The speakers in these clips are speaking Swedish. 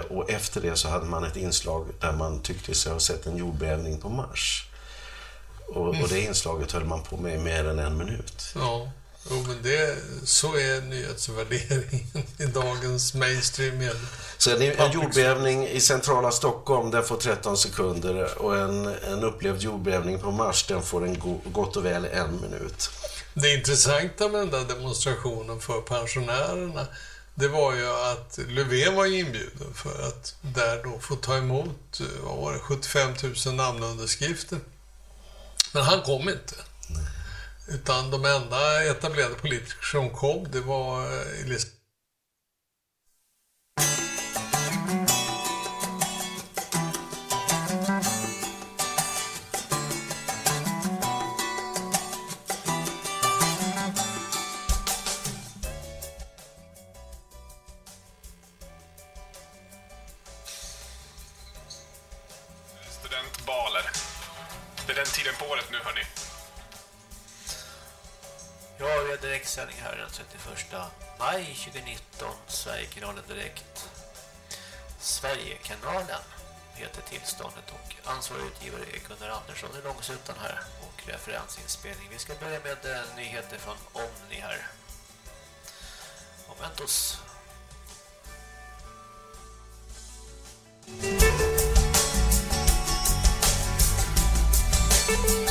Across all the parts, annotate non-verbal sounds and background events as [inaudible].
Och efter det så hade man ett inslag där man tyckte sig ha sett en jordbävning på Mars. Och, och det inslaget höll man på med i mer än en minut. Ja, jo, men det, så är nyhetsvärderingen i dagens mainstream media. Så en, en jordbävning i centrala Stockholm, den får 13 sekunder och en, en upplevd jordbävning på Mars, den får en go, gott och väl en minut. Det intressanta med den där demonstrationen för pensionärerna, det var ju att Löfven var inbjuden för att där då få ta emot, vad var det, 75 000 namnunderskrifter. Men han kom inte. Utan de enda etablerade politiker som kom, det var Elisabeth maj 2019. Sverigekanalen direkt. Sverigekanalen heter tillståndet och ansvarig utgivare är Gunnar Andersson i Långsutan här och referensinspelning. Vi ska börja med eh, nyheter från Omni här. Momentos. Nu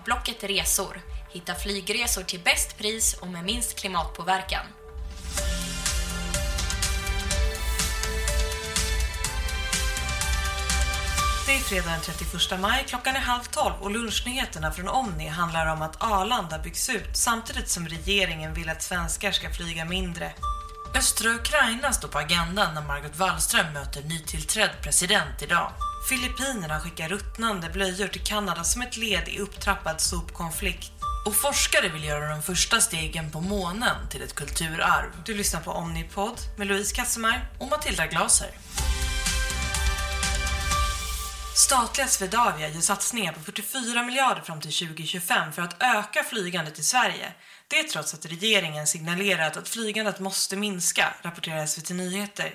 av Blocket Resor. Hitta flygresor till bäst pris och med minst klimatpåverkan. Det är fredag den 31 maj, klockan är halv tolv och lunchnyheterna från Omni handlar om att Arlanda byggs ut samtidigt som regeringen vill att svenskar ska flyga mindre. Östra Ukraina står på agendan när Margot Wallström möter nytillträdd president idag. Filippinerna skickar ruttnande blöjor till Kanada som ett led i upptrappad sopkonflikt. Och forskare vill göra de första stegen på månen till ett kulturarv. Du lyssnar på Omnipod med Louise Kassemar och Matilda Glaser. Statliga Swedavia gör satsningar på 44 miljarder fram till 2025 för att öka flygandet i Sverige. Det trots att regeringen signalerat att flygandet måste minska, rapporterar SVT Nyheter.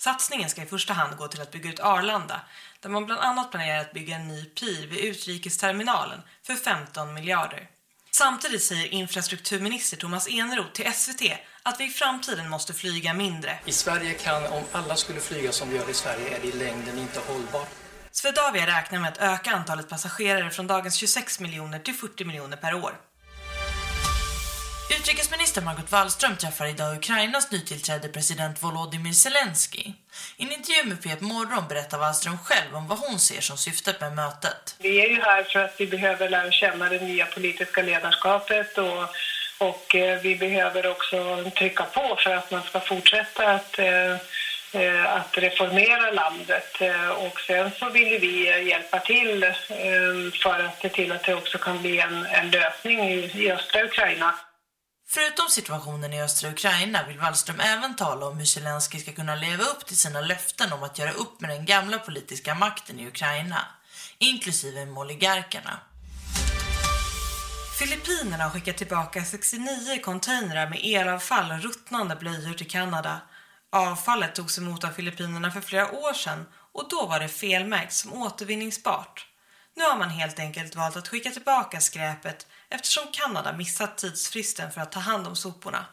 Satsningen ska i första hand gå till att bygga ut Arlanda, där man bland annat planerar att bygga en ny pir vid utrikesterminalen för 15 miljarder. Samtidigt säger infrastrukturminister Thomas Eneroth till SVT att vi i framtiden måste flyga mindre. I Sverige kan, om alla skulle flyga som vi gör i Sverige, är det i längden inte hållbart. Swedavia räknar med att öka antalet passagerare från dagens 26 miljoner till 40 miljoner per år. Utrikesminister Margot Wallström träffar idag Ukrainas nytillträdde president Volodymyr Zelensky. I en intervju med P1 Morgon berättar Wallström själv om vad hon ser som syftet med mötet. Vi är ju här för att vi behöver lära känna det nya politiska ledarskapet och, och eh, vi behöver också trycka på för att man ska fortsätta att eh, eh, att reformera landet. Och sen så vill vi hjälpa till för att se till att det också kan bli en, en lösning i, i östra Ukraina. Förutom situationen i östra Ukraina vill Wallström även tala om hur Zelensky ska kunna leva upp till sina löften om att göra upp med den gamla politiska makten i Ukraina, inklusive med oligarkerna. Filippinerna har skickat tillbaka 69 containrar med elavfall och ruttnande blöjor till Kanada. Avfallet togs emot av Filippinerna för flera år sedan och då var det felmärkt som återvinningsbart. Nu har man helt enkelt valt att skicka tillbaka skräpet eftersom Kanada missat tidsfristen för att ta hand om soporna.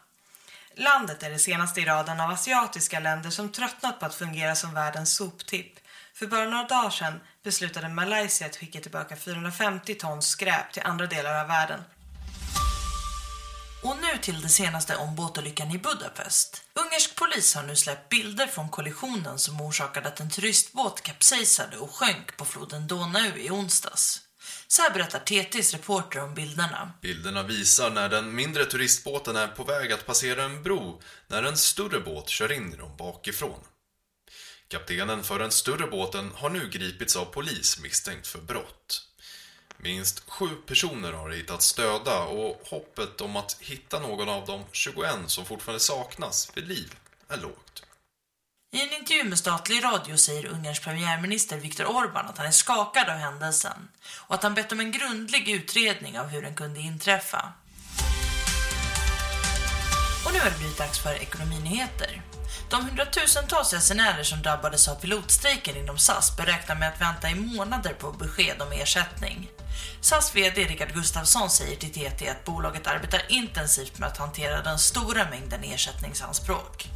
Landet är det senaste i raden av asiatiska länder som tröttnat på att fungera som världens soptipp. För bara några dagar sedan beslutade Malaysia att skicka tillbaka 450 ton skräp till andra delar av världen. Och nu till det senaste om båtolyckan i Budapest. Ungersk polis har nu släppt bilder från kollisionen som orsakade att en turistbåt kapsejsade och sjönk på floden Donau i onsdags. Så här berättar TTs reporter om bilderna. Bilderna visar när den mindre turistbåten är på väg att passera en bro när en större båt kör in i dem bakifrån. Kaptenen för den större båten har nu gripits av polis misstänkt för brott. Minst sju personer har hittats döda och hoppet om att hitta någon av de 21 som fortfarande saknas vid liv är lågt. I en intervju med statlig radio säger Ungerns premiärminister Viktor Orbán att han är skakad av händelsen och att han bett om en grundlig utredning av hur den kunde inträffa. Och nu har det blivit dags för ekonominyheter. De hundratusentals resenärer som drabbades av pilotstrejken inom SAS beräknar med att vänta i månader på besked om ersättning. SAS vd Rickard Gustafsson säger till TT att bolaget arbetar intensivt med att hantera den stora mängden ersättningsanspråk.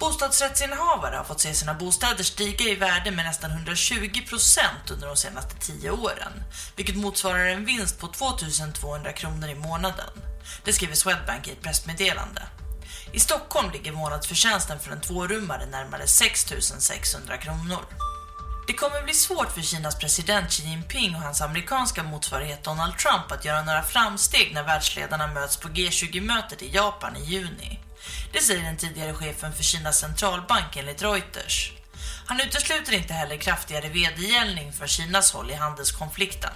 Bostadsrättsinnehavare har fått se sina bostäder stiga i värde med nästan 120% under de senaste 10 åren, vilket motsvarar en vinst på 2200 kronor i månaden. Det skriver Swedbank i ett pressmeddelande. I Stockholm ligger månadsförtjänsten för en tvårummare närmare 6600 kronor. Det kommer bli svårt för Kinas president Xi Jinping och hans amerikanska motsvarighet Donald Trump att göra några framsteg när världsledarna möts på G20-mötet i Japan i juni. Det säger den tidigare chefen för Kinas centralbank enligt Reuters. Han utesluter inte heller kraftigare vedergällning för Kinas håll i handelskonflikten.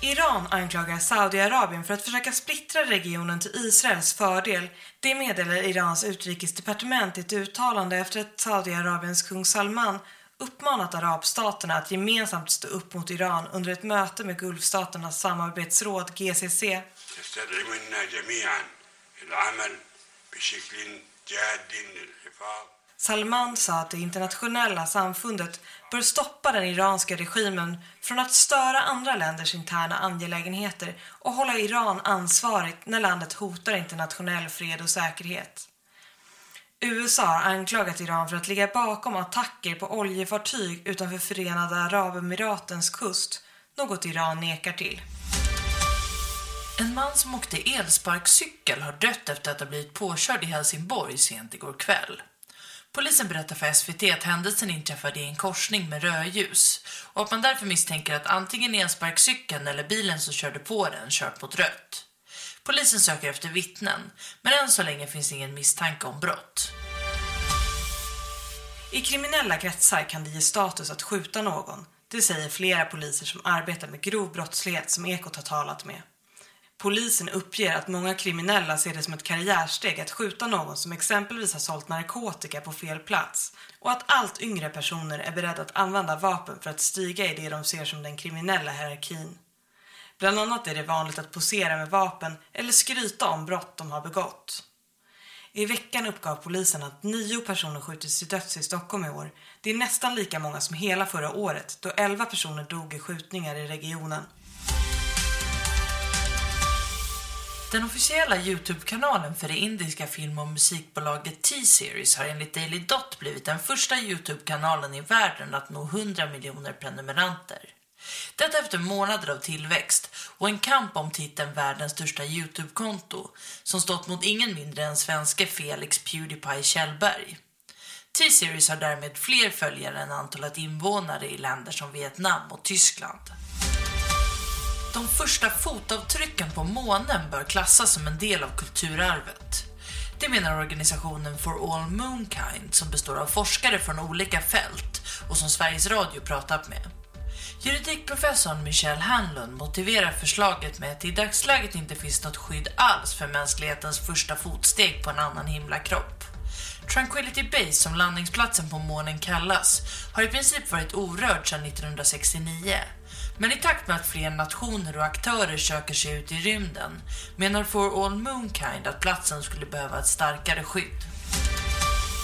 Iran anklagar Saudiarabien för att försöka splittra regionen till Israels fördel. Det meddelar Irans utrikesdepartement i ett uttalande efter att Saudiarabiens kung Salman uppmanat arabstaterna att gemensamt stå upp mot Iran under ett möte med Gulfstaternas samarbetsråd GCC. Salman sa att det internationella samfundet bör stoppa den iranska regimen från att störa andra länders interna angelägenheter och hålla Iran ansvarigt när landet hotar internationell fred och säkerhet. USA har anklagat Iran för att ligga bakom attacker på oljefartyg utanför Förenade Arabemiratens kust, något Iran nekar till. En man som åkte elsparkcykel har dött efter att ha blivit påkörd i Helsingborg sent igår kväll. Polisen berättar för SVT att händelsen inträffade i en korsning med rödljus och att man därför misstänker att antingen elsparkcykeln eller bilen som körde på den kört mot rött. Polisen söker efter vittnen, men än så länge finns ingen misstanke om brott. I kriminella kretsar kan det ge status att skjuta någon. Det säger flera poliser som arbetar med grov brottslighet som Ekot har talat med. Polisen uppger att många kriminella ser det som ett karriärsteg att skjuta någon som exempelvis har sålt narkotika på fel plats och att allt yngre personer är beredda att använda vapen för att stiga i det de ser som den kriminella hierarkin. Bland annat är det vanligt att posera med vapen eller skryta om brott de har begått. I veckan uppgav polisen att nio personer skjutits till döds i Stockholm i år. Det är nästan lika många som hela förra året då elva personer dog i skjutningar i regionen. Den officiella Youtube-kanalen för det indiska film- och musikbolaget T-Series har enligt Daily Dot blivit den första Youtube-kanalen i världen att nå 100 miljoner prenumeranter. Detta efter månader av tillväxt och en kamp om titeln världens största Youtube-konto som stått mot ingen mindre än svenske Felix Pewdiepie Kjellberg. T-Series har därmed fler följare än antalet invånare i länder som Vietnam och Tyskland. De första fotavtrycken på månen bör klassas som en del av kulturarvet. Det menar organisationen For All Moonkind som består av forskare från olika fält och som Sveriges Radio pratat med. Juridikprofessorn Michelle Hanlund motiverar förslaget med att det i dagsläget inte finns något skydd alls för mänsklighetens första fotsteg på en annan himlakropp. Tranquility Base, som landningsplatsen på månen kallas, har i princip varit orörd sedan 1969. Men i takt med att fler nationer och aktörer söker sig ut i rymden menar For All Moonkind att platsen skulle behöva ett starkare skydd.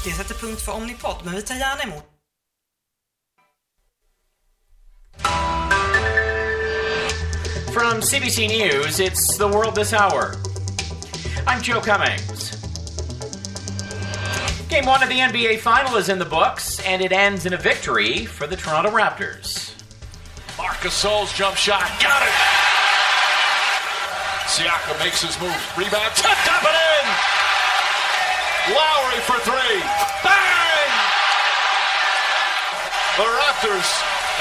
Det sätter punkt för Omnipod, men vi tar gärna emot From CBC News, it's The World This Hour. I'm Joe Cummings. Game one of the NBA Final is in the books, and it ends in a victory for the Toronto Raptors. Marcus Sol's jump shot. Got it! Siakam makes his move. Rebound. Tipped up and in! Lowry for three. Bang! The Raptors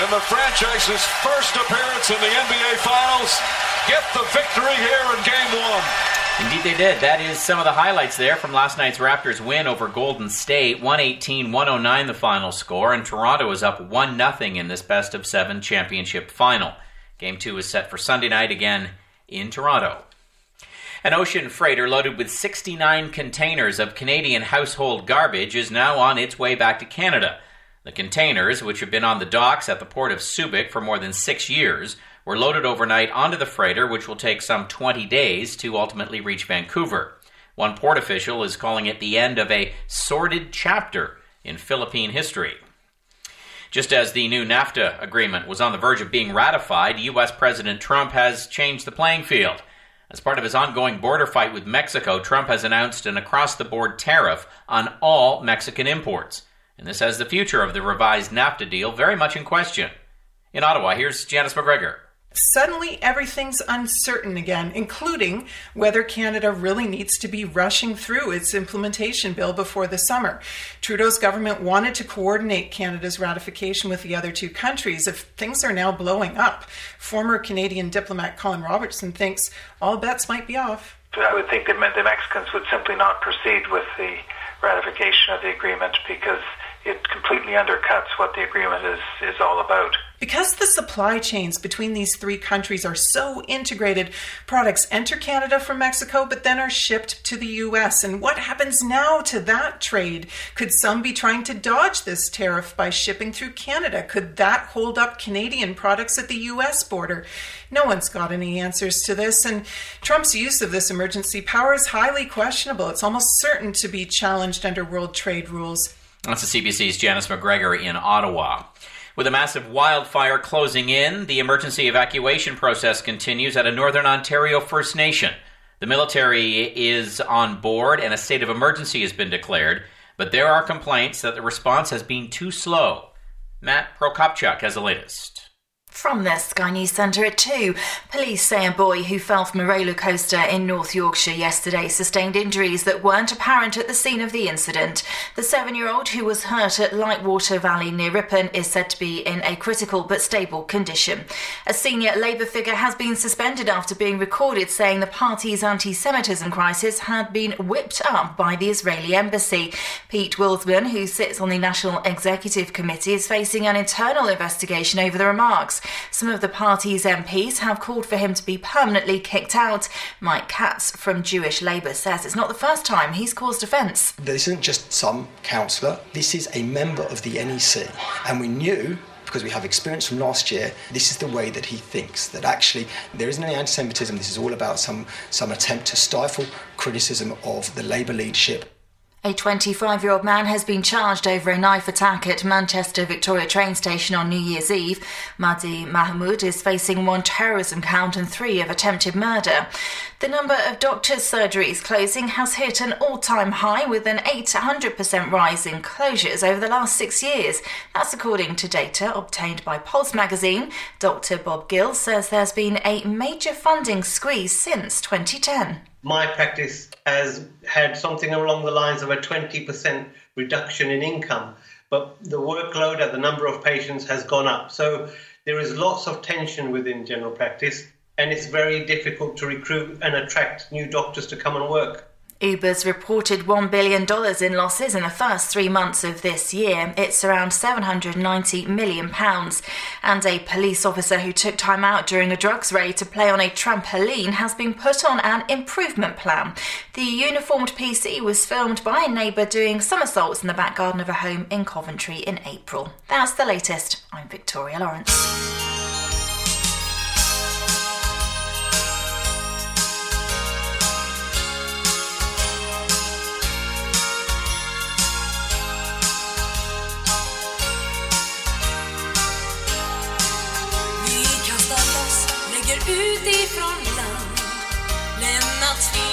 and the franchise's first appearance in the NBA Finals get the victory here in Game 1. Indeed, they did. That is some of the highlights there from last night's Raptors win over Golden State. 118 109 the final score, and Toronto is up 1 0 in this best of seven championship final. Game 2 is set for Sunday night again in Toronto. An ocean freighter loaded with 69 containers of Canadian household garbage is now on its way back to Canada. The containers, which have been on the docks at the port of Subic for more than six years, were loaded overnight onto the freighter, which will take some 20 days to ultimately reach Vancouver. One port official is calling it the end of a sordid chapter in Philippine history. Just as the new NAFTA agreement was on the verge of being ratified, U.S. President Trump has changed the playing field. As part of his ongoing border fight with Mexico, Trump has announced an across the board tariff on all Mexican imports. And this has the future of the revised NAFTA deal very much in question. In Ottawa, here's Janice McGregor. Suddenly, everything's uncertain again, including whether Canada really needs to be rushing through its implementation bill before the summer. Trudeau's government wanted to coordinate Canada's ratification with the other two countries. If things are now blowing up, former Canadian diplomat Colin Robertson thinks all bets might be off. I would think that the Mexicans would simply not proceed with the ratification of the agreement because it completely undercuts what the agreement is, is all about. Because the supply chains between these three countries are so integrated, products enter Canada from Mexico but then are shipped to the US. And what happens now to that trade? Could some be trying to dodge this tariff by shipping through Canada? Could that hold up Canadian products at the US border? No one's got any answers to this, and Trump's use of this emergency power is highly questionable. It's almost certain to be challenged under world trade rules. That's the CBC's Janice McGregor in Ottawa. With a massive wildfire closing in, the emergency evacuation process continues at a Northern Ontario First Nation. The military is on board and a state of emergency has been declared. but there are complaints that the response has been too slow. Matt Prokopchuk has the latest. From the Sky News Centre at 2, police say a boy who fell from a roller coaster in North Yorkshire yesterday sustained injuries that weren't apparent at the scene of the incident. The seven year old who was hurt at Lightwater Valley near Ripon is said to be in a critical but stable condition. A senior Labour figure has been suspended after being recorded saying the party's anti Semitism crisis had been whipped up by the Israeli embassy. Pete Wilsman, who sits on the National Executive Committee, is facing an internal investigation over the remarks. Some of the party's MPs have called for him to be permanently kicked out. Mike Katz from Jewish Labour says it's not the first time he's caused offence. This isn't just some councillor, this is a member of the NEC. And we knew because we have experience from last year, this is the way that he thinks. That actually there isn't any anti-Semitism. This is all about some some attempt to stifle criticism of the Labour leadership A 25 year old man has been charged over a knife attack at Manchester Victoria train station on New Year's Eve. Mahdi Mahmoud is facing one terrorism count and three of attempted murder. The number of doctors' surgeries closing has hit an all time high with an 800% rise in closures over the last six years. That's according to data obtained by Pulse magazine. Dr. Bob Gill says there's been a major funding squeeze since 2010 my practice has had something along the lines of a 20% reduction in income, but the workload at the number of patients has gone up. So there is lots of tension within general practice, and it's very difficult to recruit and attract new doctors to come and work. Uber's reported $1 billion in losses in the first three months of this year. It's around £790 million. And a police officer who took time out during a drugs raid to play on a trampoline has been put on an improvement plan. The uniformed PC was filmed by a neighbour doing somersaults in the back garden of a home in Coventry in April. That's the latest. I'm Victoria Lawrence. Ifrån land Lämnat tvivel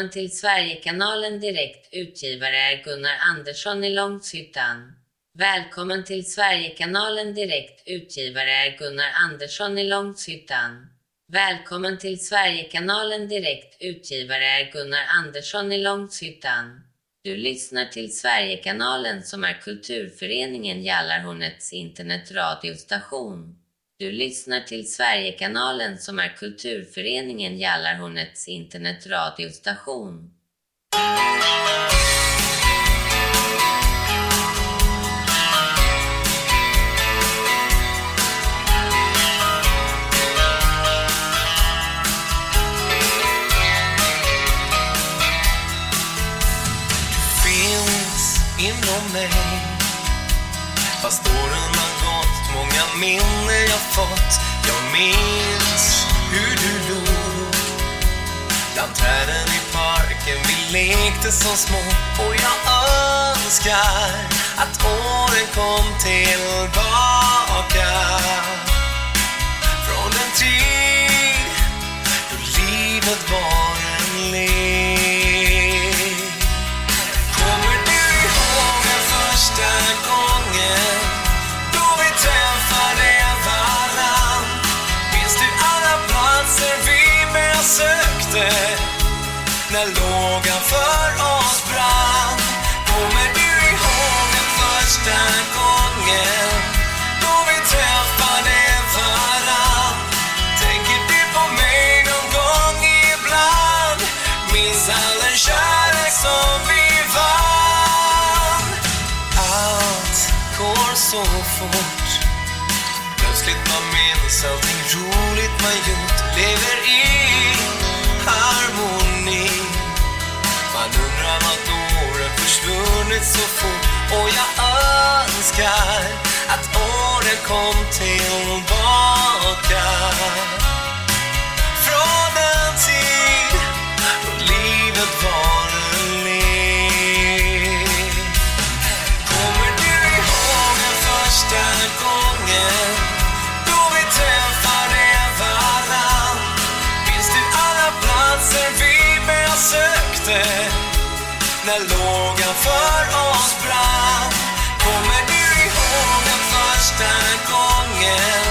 Välkommen till Sverigekanalen Direkt. Utgivare är Gunnar Andersson i Långshyttan. Välkommen till Sverigekanalen Direkt. Utgivare är Gunnar Andersson i Långshyttan. Välkommen till Sverigekanalen Direkt. Utgivare är Gunnar Andersson i Långshyttan. Du lyssnar till Sverigekanalen som är kulturföreningen Jallarhornets internetradiostation. Du lyssnar till Sverigekanalen som är kulturföreningen Jallarhornets internetradiostation. finns inom mig Fast åren minne minnen jag fått. Jag minns hur du låg Bland träden i parken, vi lekte som små. Och jag önskar att åren kom tillbaka. Från den tid då livet var så fort Plötsligt man minns allting roligt man gjort. Lever i harmoni. Man undrar vart åren försvunnit så fort. Och jag önskar att åren kom tillbaka. Från en tid då livet var gången då vi träffade varann? Minns du alla platser vi besökte när lågan för oss brann? Kommer du ihåg den första gången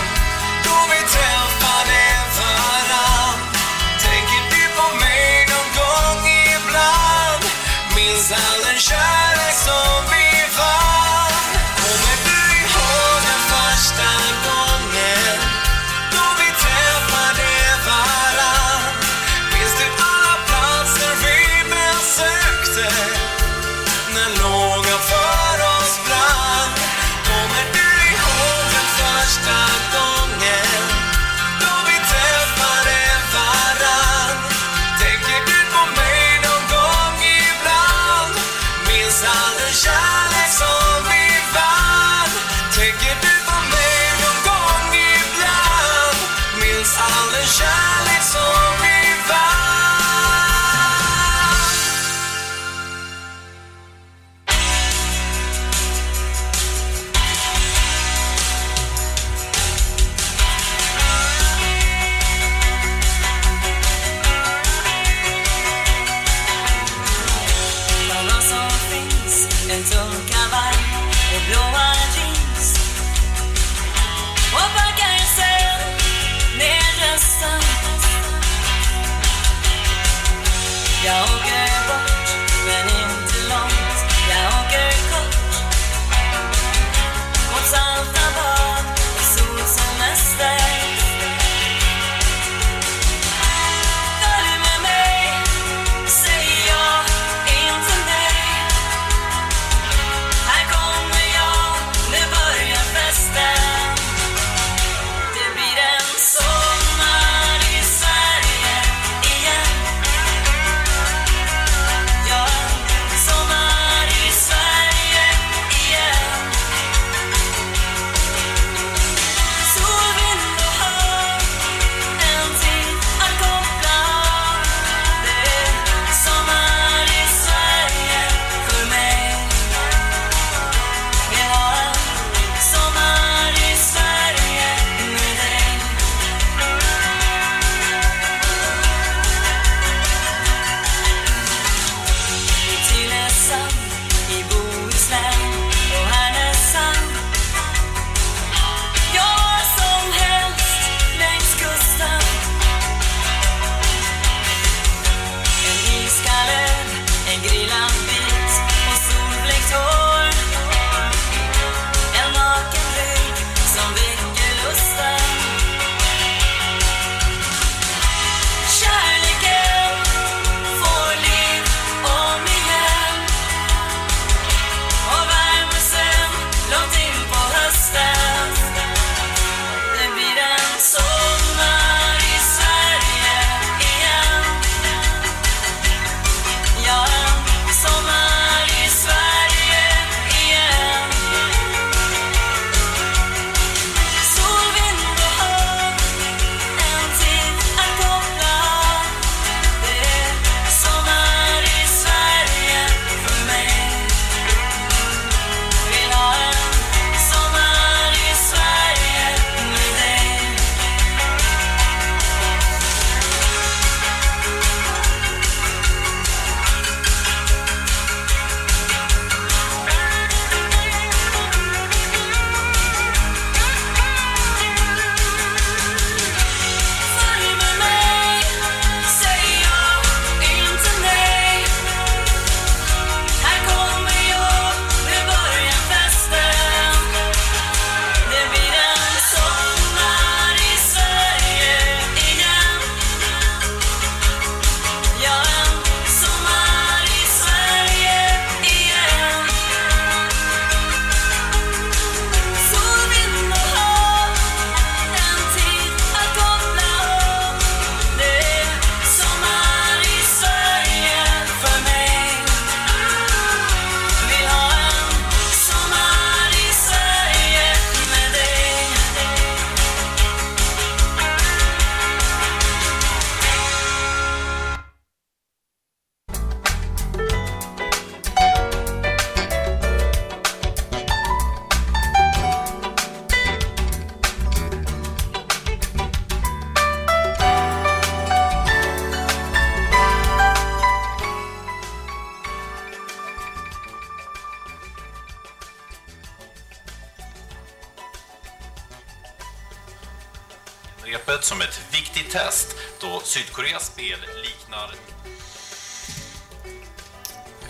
Sydkoreas spel liknar...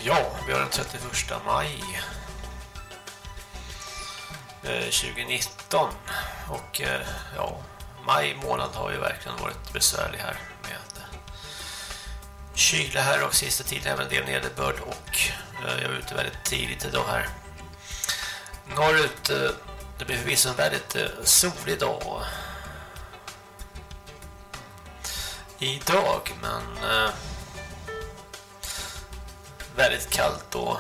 Ja, vi har den 31 maj. Eh, 2019 och eh, ja, maj månad har ju verkligen varit besvärlig här med eh, kyla här och sista tiden även del nederbörd och jag är ute väldigt tidigt idag här. Norrut, det blir förvisso en väldigt solig dag. Idag men eh, väldigt kallt och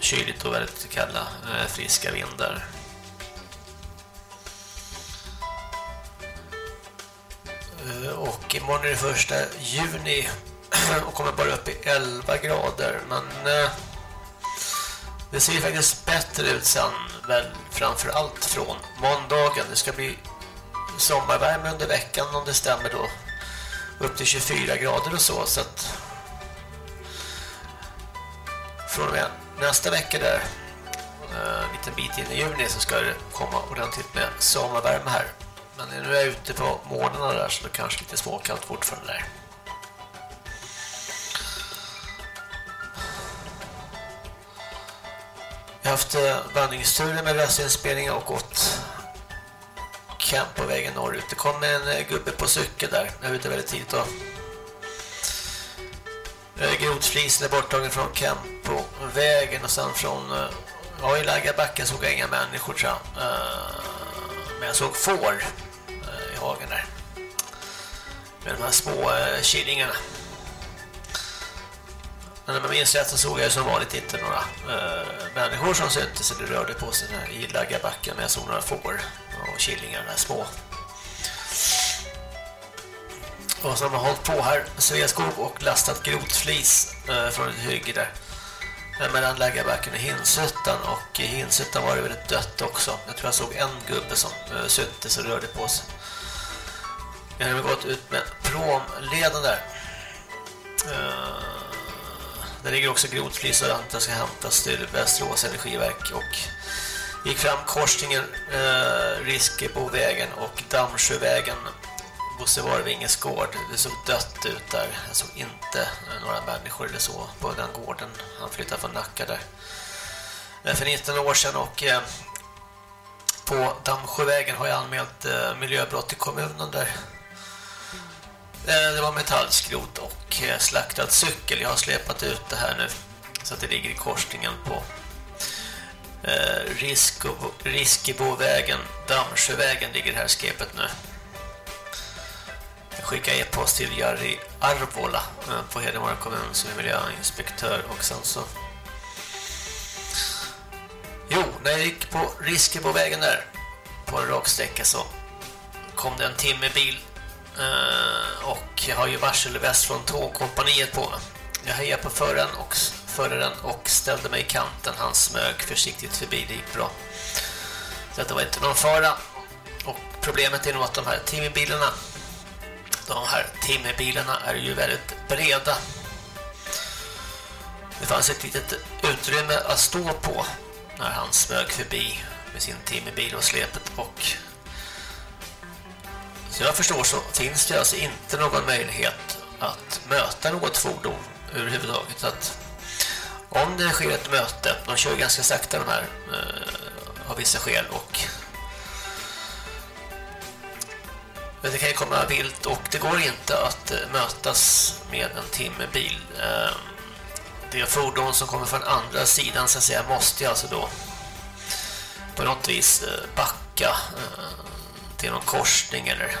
kyligt och väldigt kalla eh, friska vindar. Eh, och imorgon är det första juni [clears throat] och kommer bara upp i 11 grader men eh, det ser faktiskt bättre ut sen väl framför allt från måndagen. Det ska bli sommarvärme under veckan om det stämmer då upp till 24 grader och så så att från och med nästa vecka där eh, en liten bit in i juni så ska det komma ordentligt med sommarvärme här. Men nu är jag ute på morgnarna där så det kanske lite småkallt fortfarande där. Jag har haft eh, vandringsturer med röstinspelningar och gått camp på vägen norrut. Det kom en eh, gubbe på cykel där. Jag var ute väldigt tidigt då. Eh, Grodflisen är borttagen från camp på vägen och sen från eh, ja, i Laggarbacken såg jag inga människor tror jag. Men jag såg får i hagen där. Med de här små killingarna. Men om jag minns rätt så såg jag som vanligt inte några äh, människor som syntes eller rörde på sig i Laggarbacken. Men jag såg några får och killingarna är små. Och så har man hållit på här Sveaskog och lastat grotflis eh, från ett hygge där. Eh, mellan Läggarbacken och Hinshyttan och i Hinshyttan var det väldigt dött också. Jag tror jag såg en gubbe som eh, syntes och rörde på sig. Jag har gått ut med promleden där. Uh, där ligger också grotflis och väntar ska hämtas till Västerås energiverk och gick fram korsningen uh, Riskebovägen och Dammsjövägen Bosse Varvinges gård. Det såg dött ut där. Jag såg inte eh, några människor eller så på den gården. Han flyttade från Nacka där. Eh, för 19 år sedan och eh, på Dammsjövägen har jag anmält eh, miljöbrott i kommunen där. Eh, det var metallskrot och slaktad cykel. Jag har släpat ut det här nu så att det ligger i korsningen på eh, Riskebovägen. Dammsjövägen ligger det här skepet nu. Jag skickar e-post till Jari Arvola eh, på Hedemora kommun som är miljöinspektör och sen så Jo, när jag gick på Riskebovägen där på en raksträcka så kom det en timmerbil eh, och jag har ju varselväst från tågkompaniet på mig. Jag hejar på föraren och, föraren och ställde mig i kanten. Han smög försiktigt förbi, det gick bra. Så det var inte någon fara. Och problemet är nog att de här timmerbilarna de här timmerbilarna är ju väldigt breda. Det fanns ett litet utrymme att stå på när han smög förbi med sin timmerbil och släpet och så jag förstår så finns det alltså inte någon möjlighet att möta något fordon överhuvudtaget. Så att om det sker ett möte, de kör ganska sakta de här eh, av vissa skäl och men det kan ju komma vilt och det går inte att eh, mötas med en timmerbil. bil. Ehm, det fordon som kommer från andra sidan så att säga måste alltså då på något vis eh, backa eh, till någon korsning eller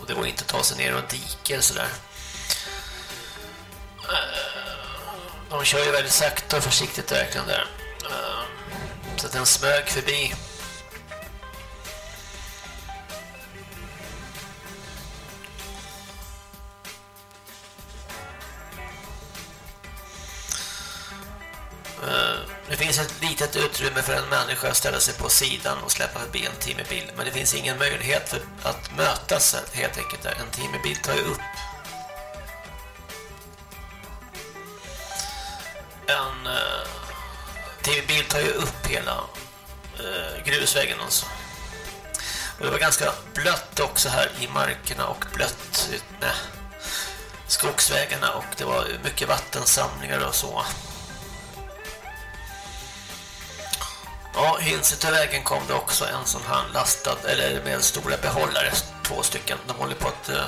och det går inte att ta sig ner och diker sådär. Ehm, de kör ju väldigt sakta och försiktigt verkligen där. Eh, så att den smög förbi. Eh, det finns ett litet utrymme för en människa att ställa sig på sidan och släppa förbi en timmerbil. Men det finns ingen möjlighet för att mötas helt enkelt. En timmerbil tar ju upp upp hela eh, grusvägen alltså. Och det var ganska blött också här i markerna och blött utmed skogsvägarna och det var mycket vattensamlingar och så. Ja, hinset vägen kom det också en sån här lastad, eller med stora behållare, två stycken. De håller på att, eh,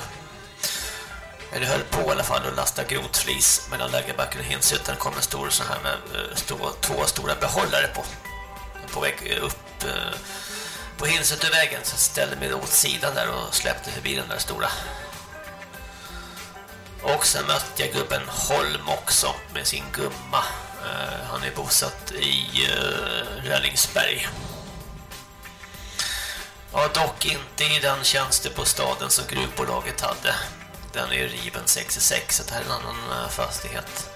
eller höll på i alla fall att lasta grotflis mellan lägerbacken och hinsutan. kom en stor sån här med eh, stå, två stora behållare på, på väg upp eh, på hinsutövägen. Så jag ställde mig åt sidan där och släppte förbi den där stora. Och sen mötte jag gubben Holm också med sin gumma. Eh, han är bosatt i Rällingsberg. Ja, dock inte i den tjänstepostaden som gruvbolaget hade. Den är riven 66, så det här är en annan eh, fastighet.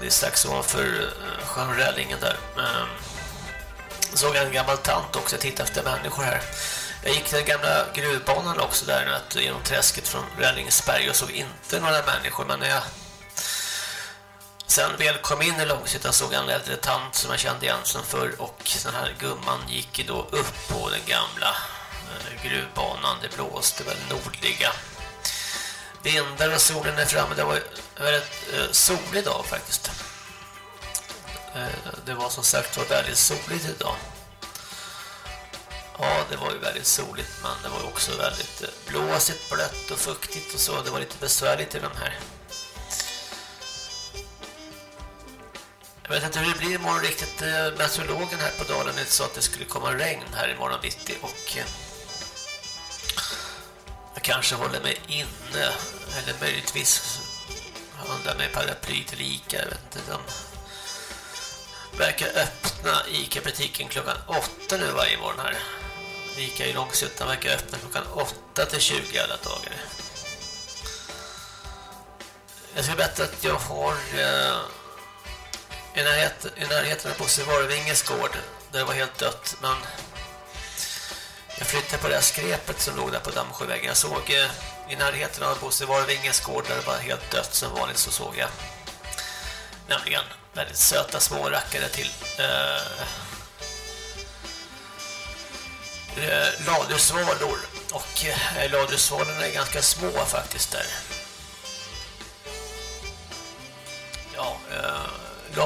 Det är strax ovanför eh, Sjönrällingen där. Ehm, såg en gammal tant också, jag tittade efter människor här. Jag gick den gamla gruvbanan också där genom träsket från Rällingsberg och såg inte några människor, men när jag Sen väl kom in i Långshyttan såg jag en äldre tant som jag kände igen sen förr och den här gumman gick då upp på den gamla gruvbanan. Det blåste väl nordliga vindar och solen är framme. Det var väldigt eh, solig dag faktiskt. Eh, det var som sagt var väldigt soligt idag. Ja, det var ju väldigt soligt men det var också väldigt eh, blåsigt, blött och fuktigt och så. Det var lite besvärligt i de här Jag vet inte hur det blir imorgon riktigt. Meteorologen här på dalen sa att det skulle komma regn här imorgon bitti och jag kanske håller mig inne eller möjligtvis handlar med paraply till Ica. Jag vet inte, de verkar öppna Ica-butiken klockan åtta nu varje morgon här. Ica i Långsuttan verkar öppna klockan åtta till 20 alla dagar. Jag ska berätta att jag har... Eh, i närheten, i närheten av Bosse Varvinges gård där det var helt dött men jag flyttade på det här skrepet som låg där på Dammsjövägen jag såg eh, i närheten av Bosse Varvinges gård där det var helt dött som vanligt så såg jag nämligen väldigt söta små rackare till eh, eh, ladusvalor och eh, ladusvalorna är ganska små faktiskt där. Ja, eh,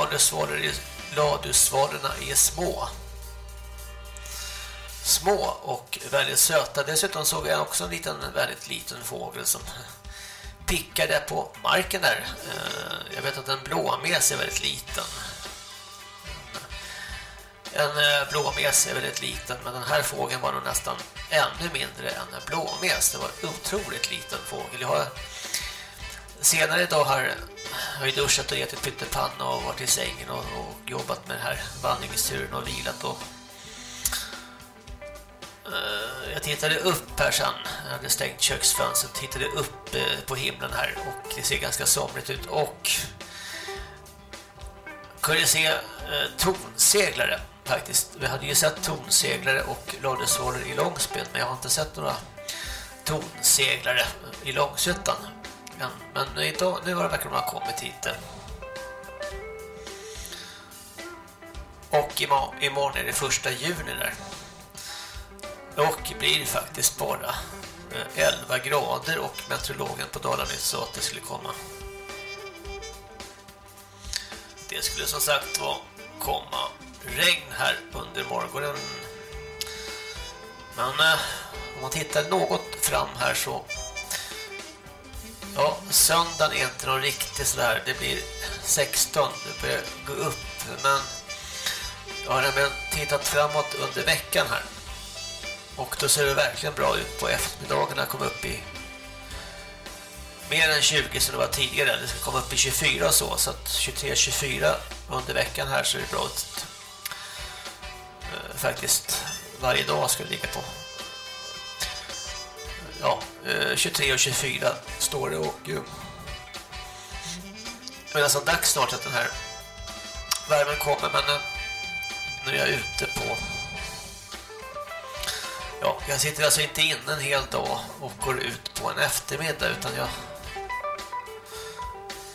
ladusvalorna är små. Små och väldigt söta. Dessutom såg jag också en liten, väldigt liten fågel som [laughs] pickade på marken där. Eh, jag vet att en blåmes är väldigt liten. En eh, blåmes är väldigt liten men den här fågeln var nog nästan ännu mindre än en blåmes. Det var en otroligt liten fågel. Jag har senare idag har jag duschat och ätit pyttepanna och varit i sängen och, och jobbat med den här vandringsturen och vilat och Eh, jag tittade upp här sen jag hade stängt köksfönstret tittade upp uh, på himlen här och det ser ganska somrigt ut och kunde se eh, uh, tonseglare faktiskt. Vi hade ju sett tonseglare och ladesvålor i Långsbyn, men jag har inte sett några tonseglare i Långshyttan men, men idag, nu har det verkligen kommit hit. Och imorgon är det första juni där. Och blir faktiskt bara eh, 11 grader och meteorologen på Dalarnytt sa att det skulle komma. Det skulle som sagt var komma regn här under morgonen. Men eh, om man tittar något fram här så Ja, söndagen är inte någon riktig sådär. Det blir 16, det börjar gå upp. Men jag har även tittat framåt under veckan här. Och då ser det verkligen bra ut på eftermiddagarna. kom upp i mer än 20 som det var tidigare. Det ska komma upp i 24 och så. Så att 23-24 under veckan här ser det bra ut. Eh, faktiskt varje dag ska det ligga på ja, eh, 23 och 24 står det och det är nästan dags snart att den här värmen kommer men eh, nu är jag ute på ja, jag sitter alltså inte inne en hel dag och går ut på en eftermiddag utan jag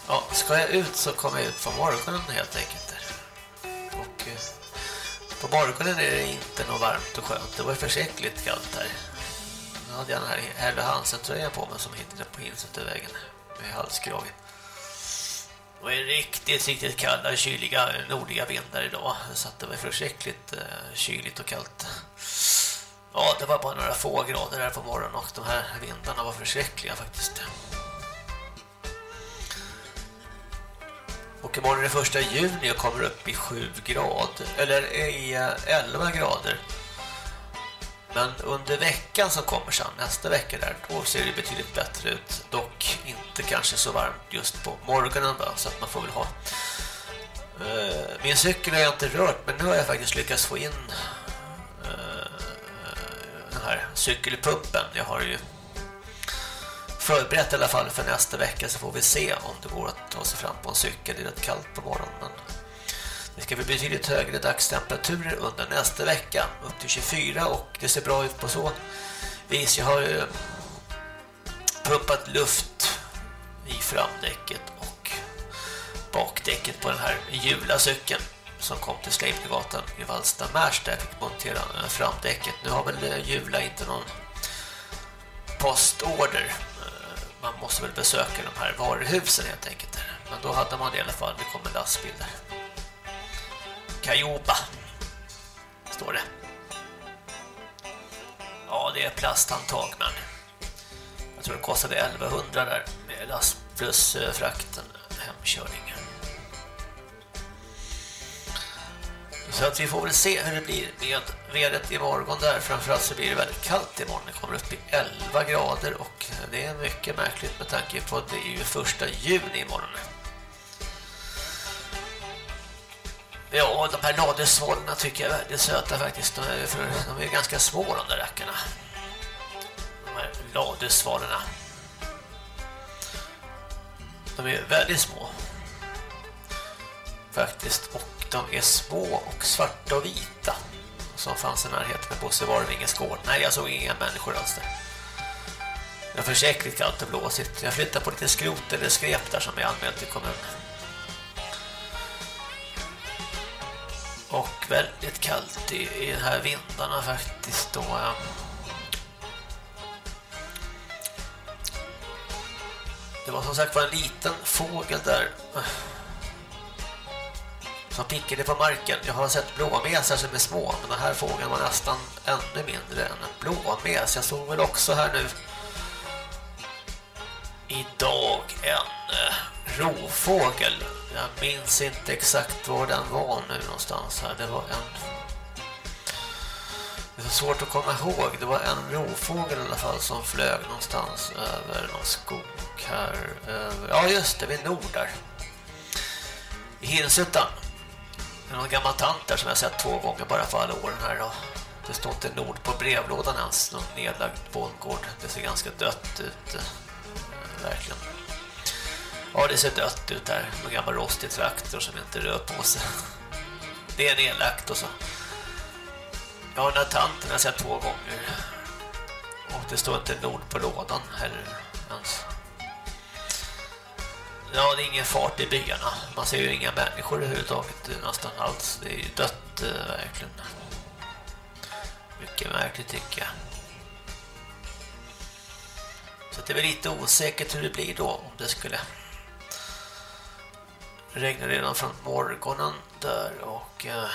ja, ska jag ut så kommer jag ut på morgonen helt enkelt och eh, På morgonen är det inte något varmt och skönt. Det var försäkligt kallt här. Nu hade jag den här Helle Hansen-tröjan på mig som hittade på Hinsättervägen med halskragen. Det var riktigt, riktigt kalla, kyliga, nordliga vindar idag. Så att det var försäkligt eh, kyligt och kallt. Ja, det var bara några få grader här på morgonen och de här vindarna var förskräckliga faktiskt. Och imorgon är det första juni och kommer upp i 7 grader, eller i eh, 11 grader. Men under veckan som kommer sen, nästa vecka där, då ser det betydligt bättre ut. Dock inte kanske så varmt just på morgonen då, så att man får väl ha. Eh, min cykel har jag inte rört, men nu har jag faktiskt lyckats få in eh, den här cykelpumpen. Jag har ju förberett i alla fall för nästa vecka så får vi se om det går att ta sig fram på en cykel. Det är rätt kallt på morgonen, men det ska bli betydligt högre dagstemperaturer under nästa vecka, upp till 24 och det ser bra ut på så vis. Jag har ju pumpat luft i framdäcket och bakdäcket på den här Jula-cykeln som kom till Sleipnergatan i Vallsta Märsta. Jag fick montera eh, framdäcket. Nu har väl eh, Jula inte någon postorder. Eh, man måste väl besöka de här varuhusen helt enkelt. Men då hade man det i alla fall. Det kommer lastbilar. Kajoba står det. Ja, det är plasthandtag men jag tror det kostade 1100 där med last plus frakten hemkörning. Så att vi får väl se hur det blir med vädret imorgon där. Framförallt så blir det väldigt kallt imorgon. Det kommer upp i 11 grader och det är mycket märkligt med tanke på att det är ju första juni imorgon. Ja, de här ladesvålorna tycker jag är väldigt söta faktiskt. De är, för, de är ganska små de där rackarna. De här ladesvalorna. De är väldigt små. Faktiskt. Och de är små och svarta och vita. Som fanns i närheten med Bosse Warvinges gård. Nej, jag såg inga människor alls där. Det var försäkligt kallt och blåsigt. Jag flyttade på lite skrot eller skrep där som är anmält till kommunen. Och väldigt kallt i, i de här vindarna faktiskt då. Ja. Det var som sagt var en liten fågel där som pickade på marken. Jag har sett blåmesar som är små, men den här fågeln var nästan ännu mindre än en blåmes. Jag såg väl också här nu idag en eh, rovfågel. Jag minns inte exakt var den var nu någonstans här. Det var en det är svårt att komma ihåg. Det var en rovfågel i alla fall som flög någonstans över någon skog här. Ja just det, vid nord där. I Hinshyttan. Det är någon gammal tant där som jag sett två gånger bara för alla åren här. Då. Det står inte nord på brevlådan ens. Någon nedlagd bondgård. Det ser ganska dött ut. Eh, verkligen. Ja, det ser dött ut där. Någon gammal rostig traktor som inte rör på sig. Det är nedlagt och så. Ja, har den här tanten jag sett två gånger. Och det står inte nord på lådan heller ens. Ja, det är ingen fart i byarna. Man ser ju inga människor överhuvudtaget nästan alls. Det är ju dött eh, verkligen. Mycket märkligt tycker jag. Så det är väl lite osäkert hur det blir då om det skulle regna redan från morgonen där och eh,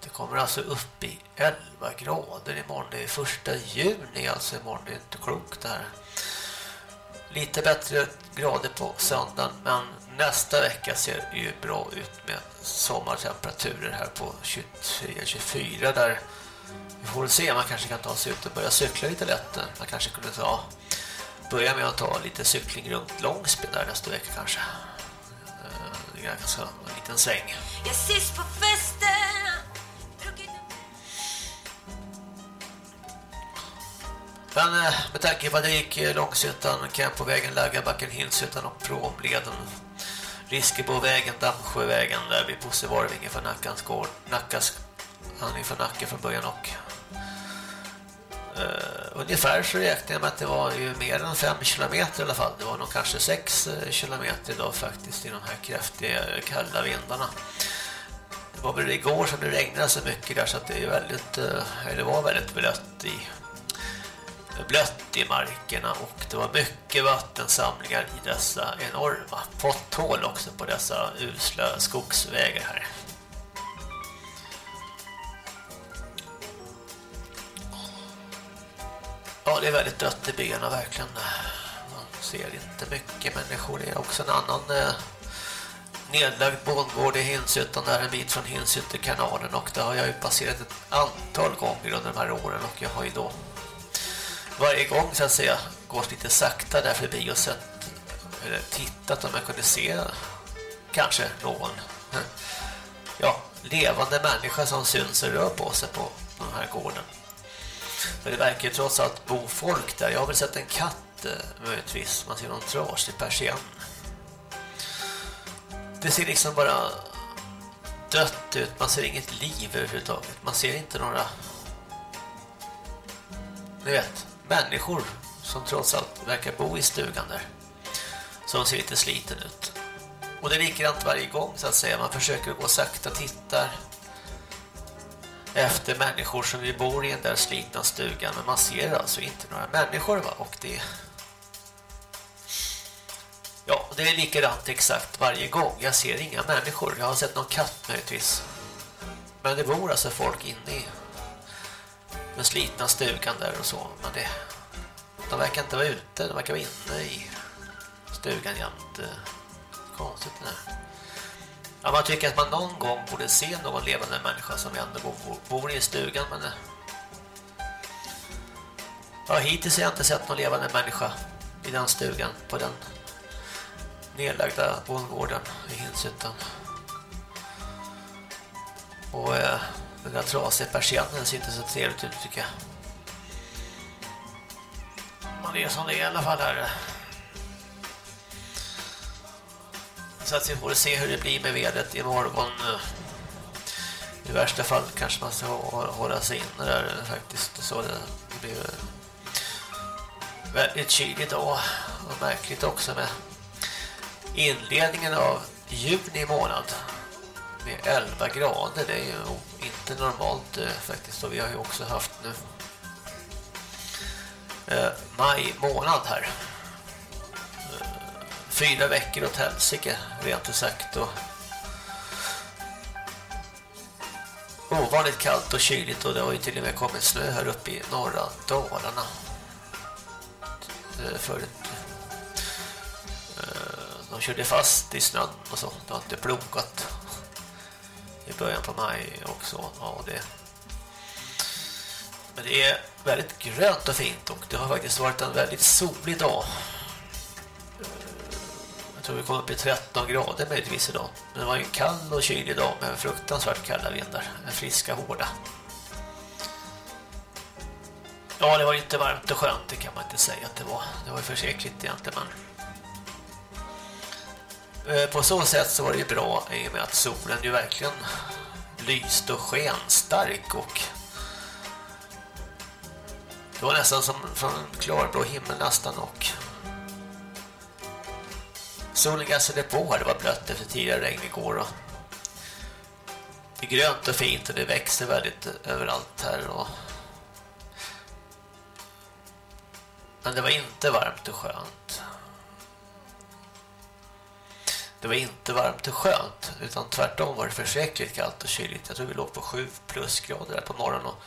det kommer alltså upp i 11 grader imorgon. Det är första juni alltså imorgon. Det är inte klokt där. Lite bättre grader på söndagen men nästa vecka ser ju bra ut med sommartemperaturer här på 23-24 där vi får se, man kanske kan ta sig ut och börja cykla lite lätt. Man kanske kunde ta börja med att ta lite cykling runt Långsby där nästa vecka kanske. Eh, det är ganska en liten sväng. Jag ses på festen Men eh, med tanke på att det gick eh, Långshyttan, Kempovägen, Läggarbacken, Hilshyttan och Promleden, Riskebovägen, Dammsjövägen där vid Bosse Varvinge för Nackans gård, Nackas, han är nacken Nacka från början och Uh, ungefär så räknade jag med att det var ju mer än 5 kilometer i alla fall. Det var nog kanske 6 eh, kilometer idag faktiskt i de här kraftiga kalla vindarna. Det var väl igår som det regnade så mycket där så att det är väldigt, uh, det var väldigt blött i blött i markerna och det var mycket vattensamlingar i dessa enorma potthål också på dessa usla skogsvägar här. Ja, det är väldigt dött i byarna verkligen. Man ser inte mycket människor. Det är också en annan eh, nedlagd bondgård i Hinshyttan där en bit från Hinshyttekanalen och det har jag ju passerat ett antal gånger under de här åren och jag har ju då varje gång så att säga går lite sakta där förbi och sett eller tittat om jag kunde se kanske någon [laughs] ja, levande människa som syns och rör på sig på den här gården. Men det verkar ju trots allt bo folk där. Jag har väl sett en katt eh, möjligtvis. Man ser någon trasig persienn. Det ser liksom bara dött ut. Man ser inget liv överhuvudtaget. Man ser inte några ni vet, människor som trots allt verkar bo i stugan där. Som ser lite sliten ut. Och det är likadant varje gång så att säga. Man försöker gå sakta, och tittar efter människor som vi bor i den där slitna stugan. Men man ser alltså inte några människor va? Och det Ja, det är likadant exakt varje gång. Jag ser inga människor. Jag har sett någon katt möjligtvis. Men det bor alltså folk inne i den slitna stugan där och så. Men det, de verkar inte vara ute. De verkar vara inne i stugan jämt. Eh, konstigt det där. Ja, man tycker att man någon gång borde se någon levande människa som ändå bor, bor i stugan. Men eh, ja, hittills har jag inte sett någon levande människa i den stugan på den nedlagda bondgården i Hinshyttan. Och eh, den där trasiga persiennen ser inte så trevligt ut tycker jag. Men det är som det är i alla fall här. Så att vi får se hur det blir med vädret imorgon. I värsta fall kanske man ska hålla sig inne där faktiskt. Så det blir väldigt kyligt då. Och märkligt också med inledningen av juni månad med 11 grader. Det är ju inte normalt eh, faktiskt. Och vi har ju också haft nu maj månad här. Fyra veckor åt helsike, rent ut sagt. Och ovanligt kallt och kyligt och det har ju till och med kommit snö här uppe i norra Dalarna. Förut de körde fast i snön och så. det har inte plogat i början på maj också. Ja, det. Men det är väldigt grönt och fint och det har faktiskt varit en väldigt solig dag. Eh, jag tror vi kommer upp i 13 grader möjligtvis idag. Men det var ju en kall och kylig dag med fruktansvärt kalla vindar. En friska, hårda. Ja, det var inte varmt och skönt, det kan man inte säga att det var. Det var försäkligt egentligen, men Eh, på så sätt så var det ju bra i och med att solen ju verkligen lyste och sken stark och det var nästan som från en klarblå himmel nästan och solen gassade på här, det var blött efter tidigare regn igår och det är grönt och fint och det växer väldigt överallt här och men det var inte varmt och skönt. Det var inte varmt och skönt utan tvärtom var det försäkligt kallt och kyligt. Jag tror vi låg på 7 plusgrader där på morgonen och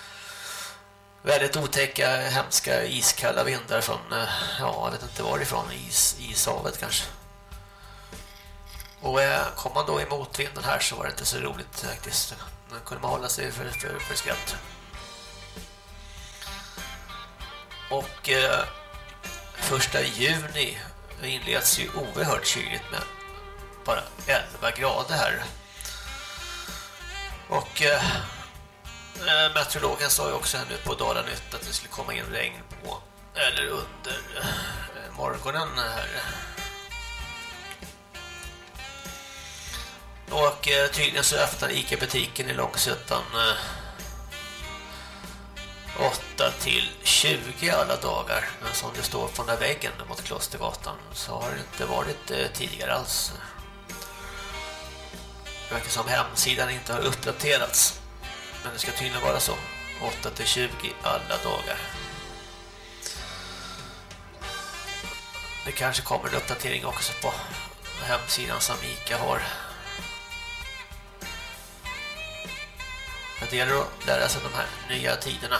väldigt otäcka, hemska, iskalla vindar från, eh, ja, jag vet inte varifrån, is, ishavet kanske. Och eh, kom man då emot vinden här så var det inte så roligt faktiskt. Man kunde man hålla sig för, för, för skratt. Och eh, första juni inleds ju oerhört kyligt med bara 11 grader här. Och eh, eh, meteorologen sa ju också här nu på Dalarnytt att det skulle komma in regn på eller under eh, morgonen här. Och eh, tydligen så öppnar Ica-butiken i Långsötan eh, 8 till 20 alla dagar. Men som det står på den där väggen mot Klostergatan så har det inte varit eh, tidigare alls. Det verkar som hemsidan inte har uppdaterats. Men det ska tydligen vara så. 8-20 alla dagar. Det kanske kommer en uppdatering också på hemsidan som Ica har. Men det gäller att lära sig de här nya tiderna.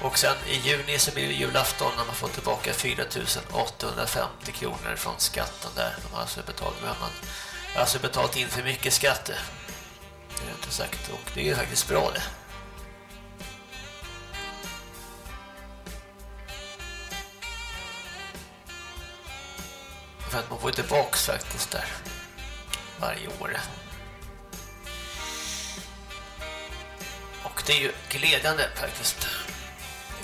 Och sen i juni så blir det julafton när man får tillbaka 4850 kronor från skatten där. De har alltså betalat, men man har alltså betalt in för mycket skatt. Det är inte sagt. Och det är faktiskt bra det. För att man får tillbaks faktiskt där varje år. Och det är ju glädjande faktiskt.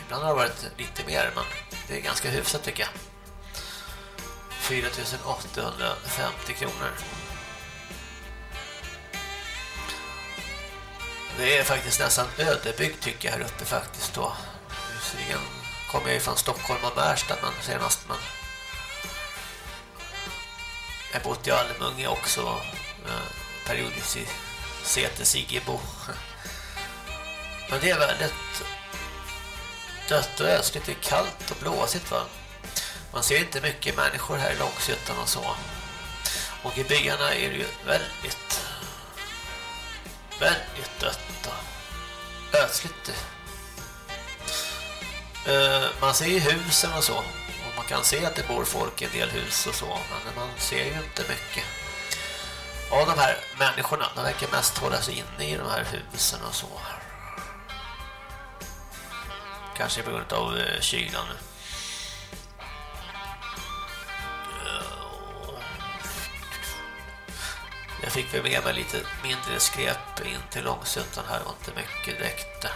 Ibland har det varit lite mer men det är ganska hyfsat tycker jag. 4850 kronor. Det är faktiskt nästan ödebyggt tycker jag här uppe faktiskt då. Visserligen kommer jag ju från Stockholm och Märsta men senast men jag har bott i Almunge också eh, periodiskt i Säter Sigebo. [laughs] Men det är väldigt dött och ösligt, det är kallt och blåsigt va. Man ser inte mycket människor här i Långshyttan och så. Och i byarna är det ju väldigt väldigt dött och ödsligt. Eh, man ser ju husen och så. Och man kan se att det bor folk i en del hus och så. Men man ser ju inte mycket. av de här människorna, de verkar mest hålla sig inne i de här husen och så. Kanske på grund av eh, kylan. Jag fick väl med mig lite mindre skräp in till långsuntan här. Det var inte mycket direkt.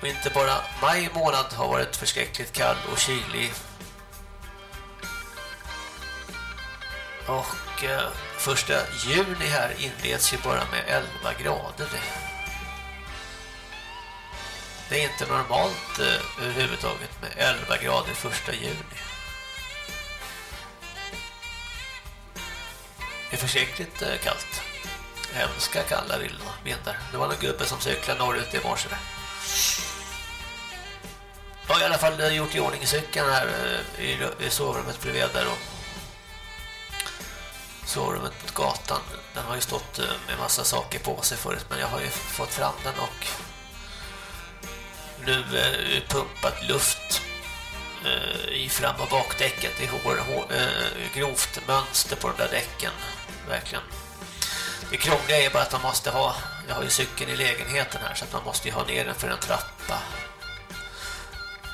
Och inte bara maj månad har varit förskräckligt kall och kylig. Och eh, första juli här inleds ju bara med 11 grader. Det är inte normalt eh, överhuvudtaget med 11 grader första juli. Det är försiktigt eh, kallt. Hemska kalla vindar. Det var någon gubbe som cyklade norrut i morse. Ja, i alla fall eh, gjort i ordning cykeln här eh, i, i sovrummet bredvid där och sovrummet mot gatan. Den har ju stått eh, med massa saker på sig förut men jag har ju fått fram den och nu eh, pumpat luft eh, i fram- och bakdäcket. Det är hår, hår, eh, grovt mönster på de där däcken. Verkligen. Det krångliga är bara att man måste ha, jag har ju cykeln i lägenheten här så att man måste ju ha ner den för en trappa.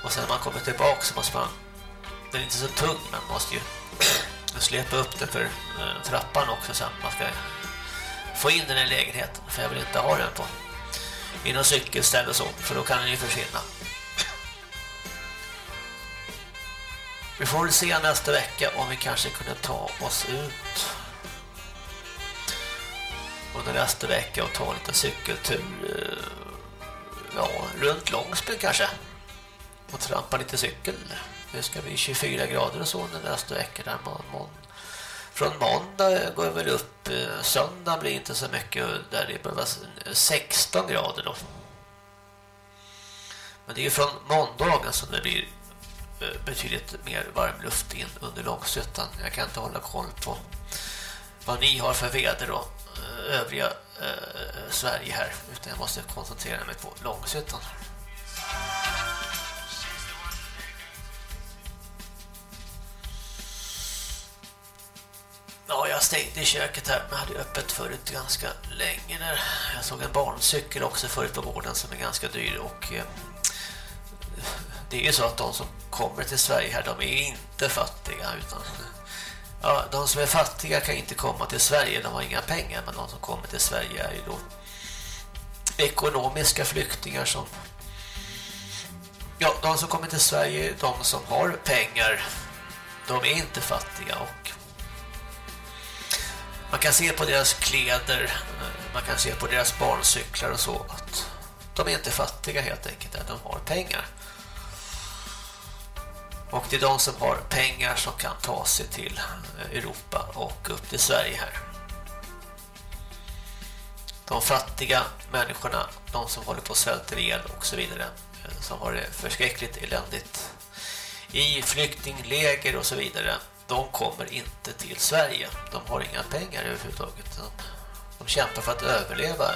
Och sen när man kommer tillbaka så måste man, den är inte så tung men man måste ju släpa upp den för eh, trappan också sen man ska få in den i lägenheten för jag vill inte ha den på i någon cykelställ och så för då kan den ju försvinna. Vi får väl se nästa vecka om vi kanske kunde ta oss ut under nästa vecka och ta lite cykeltur eh, ja, runt Långsby kanske och trampa lite cykel. Det ska bli 24 grader och så den nästa vecka där må från måndag går väl upp eh, söndag blir inte så mycket där det behövs 16 grader då. Men det är ju från måndagen som det blir eh, betydligt mer varm luft in under Långsötan. Jag kan inte hålla koll på vad ni har för väder och eh, övriga eh, Sverige här utan jag måste koncentrera mig på Långsötan. Ja, jag stängde i köket här men hade öppet förut ganska länge där. Jag såg en barncykel också förut på gården som är ganska dyr och eh, det är ju så att de som kommer till Sverige här, de är inte fattiga utan ja, de som är fattiga kan inte komma till Sverige, de har inga pengar men de som kommer till Sverige är ju då ekonomiska flyktingar som ja, de som kommer till Sverige, de som har pengar de är inte fattiga och man kan se på deras kläder, eh, man kan se på deras barncyklar och så att de är inte fattiga helt enkelt, att de har pengar. Och det är de som har pengar som kan ta sig till eh, Europa och upp till Sverige här. De fattiga människorna, de som håller på att svälta ihjäl och så vidare, eh, som har det förskräckligt eländigt i flyktingläger och så vidare, de kommer inte till Sverige. De har inga pengar överhuvudtaget. De, kämpar för att överleva.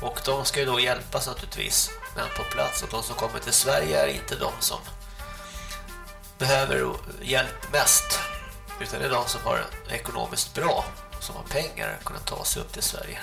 Och de ska ju då hjälpas naturligtvis, men på plats. Och de som kommer till Sverige är inte de som behöver hjälp mest. Utan det är de som har det ekonomiskt bra, som har pengar att kunna ta sig upp till Sverige.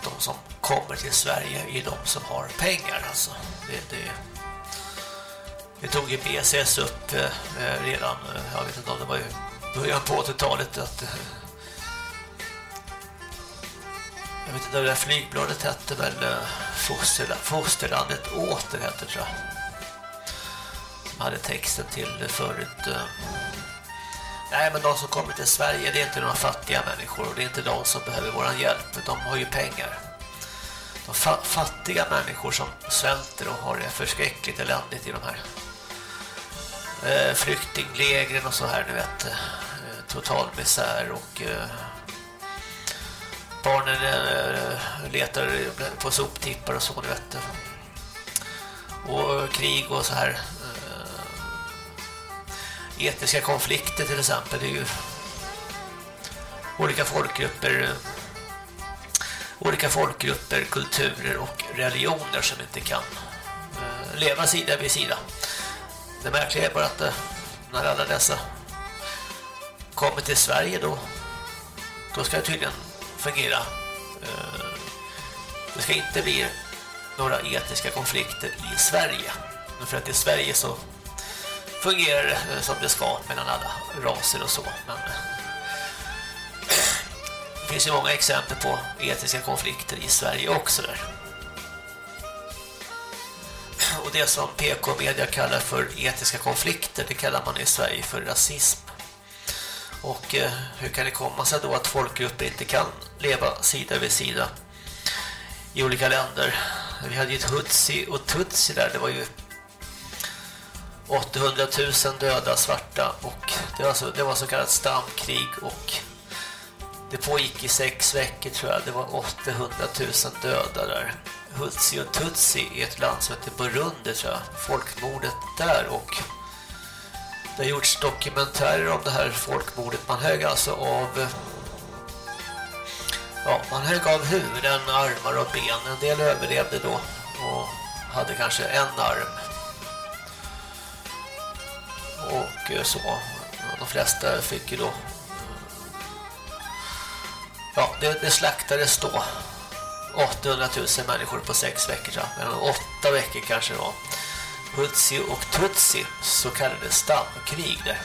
Att de som kommer till Sverige är de som har pengar alltså. Det, det, det tog ju BSS upp eh, eh redan, eh, jag vet inte om det var ju början på 80-talet att eh, jag vet inte, det där flygbladet hette väl eh, Fosterlandet åter hette tror jag. Som hade texten till förut. Eh, Nej, men de som kommer till Sverige, det är inte några fattiga människor och det är inte de som behöver vår hjälp. De har ju pengar. De fa fattiga människor som svälter och har det förskräckligt eländigt i de här eh, flyktinglägren och så här, nu vet eh, total misär och eh, barnen eh, letar på soptippar och så, nu vet och krig och så här etniska konflikter till exempel. Det är ju olika folkgrupper eh, olika folkgrupper, kulturer och religioner som inte kan eh, leva sida vid sida. Det märkliga är bara att eh, när alla dessa kommer till Sverige då då ska det tydligen fungera det ska inte bli några etniska konflikter i Sverige. För att i Sverige så fungerar som det ska mellan alla raser och så. Men det finns ju många exempel på etiska konflikter i Sverige också där. Och det som PK-media kallar för etiska konflikter, det kallar man i Sverige för rasism. Och eh, hur kan det komma sig då att folkgrupper inte kan leva sida vid sida i olika länder? Vi hade ju ett Hutsi och Tutsi där, det var ju 800 000 döda svarta och det var, så, det var så kallat stamkrig och det pågick i sex veckor tror jag. Det var 800 000 döda där. Hutsi och Tutsi i ett land som heter Burundi tror jag. Folkmordet där och det har gjorts dokumentärer om det här folkmordet. Man högg alltså av ja, man högg av huvuden, armar och ben. En del överlevde då och hade kanske en arm och eh, så. De flesta fick ju då eh, ja, det, det slaktades då 800 000 människor på sex veckor så. Men åtta veckor kanske då. Hutsi och Tutsi så kallade stamkrig där.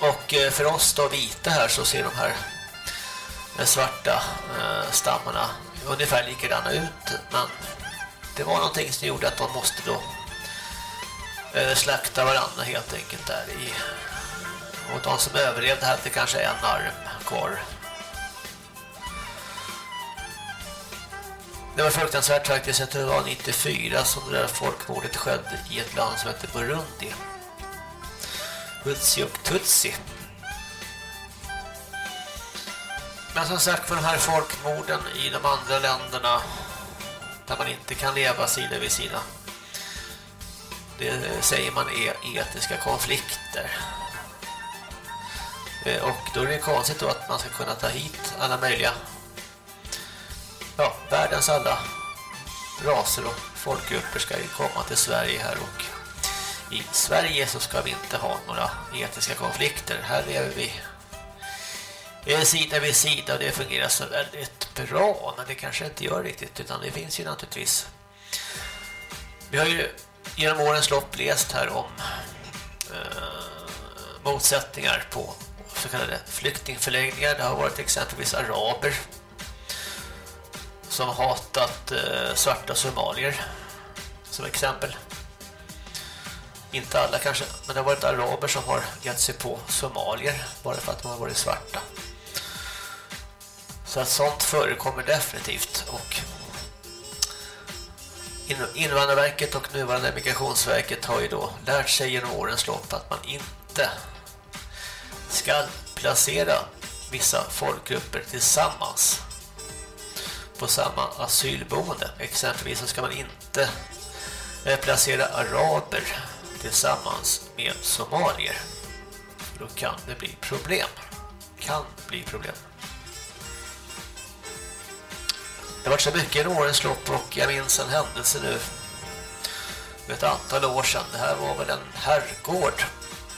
Och eh, för oss då vita här så ser de här de svarta eh, stammarna ungefär likadana ut men det var någonting som gjorde att de måste då Eh, slakta varandra helt enkelt där i och de som överlevde hade kanske en arm kvar. Det var fruktansvärt faktiskt att det var 94 som det där folkmordet skedde i ett land som heter Burundi. Hutsi och Tutsi. Men som sagt för de här folkmorden i de andra länderna där man inte kan leva sida vid sida. Det säger man är etiska konflikter. Eh, och då är det konstigt då att man ska kunna ta hit alla möjliga ja, världens alla raser och folkgrupper ska ju komma till Sverige här och i Sverige så ska vi inte ha några etiska konflikter. Här lever vi sida vid sida och det fungerar så väldigt bra men det kanske inte gör riktigt utan det finns ju naturligtvis vi har ju genom årens lopp läst här om eh, motsättningar på så kallade flyktingförläggningar. Det har varit exempelvis araber som hatat eh, svarta somalier som exempel. Inte alla kanske, men det har varit araber som har gett sig på somalier bara för att de har varit svarta. Så att sånt förekommer definitivt och Invandrarverket och nuvarande Migrationsverket har ju då lärt sig genom årens lopp att man inte ska placera vissa folkgrupper tillsammans på samma asylboende. Exempelvis så ska man inte eh, placera araber tillsammans med somalier. Då kan det bli problem. Kan bli problem. Det har varit så mycket i årens lopp och jag minns en händelse nu för ett antal år sedan. Det här var väl en herrgård,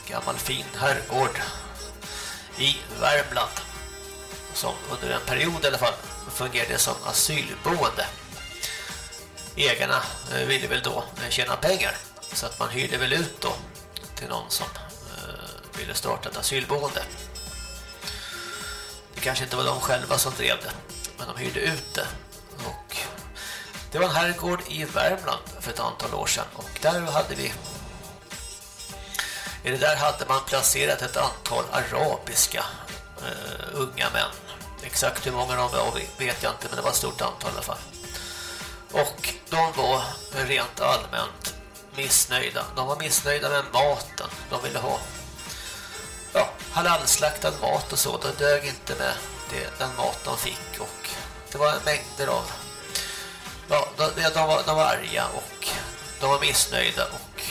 gammal fin herrgård i Värmland som under en period i alla fall fungerade som asylboende. Ägarna eh, ville väl då eh, tjäna pengar så att man hyrde väl ut då till någon som eh, ville starta ett asylboende. Det kanske inte var de själva som drev det men de hyrde ut det och det var en herrgård i Värmland för ett antal år sedan och där hade vi i det där hade man placerat ett antal arabiska uh, unga män. Exakt hur många de var vet jag inte men det var ett stort antal i alla fall. Och de var rent allmänt missnöjda. De var missnöjda med maten. De ville ha ja, halalslaktad mat och så. De dög inte med det, den mat de fick och det var mängder av ja, de, de, var, de var arga och de var missnöjda och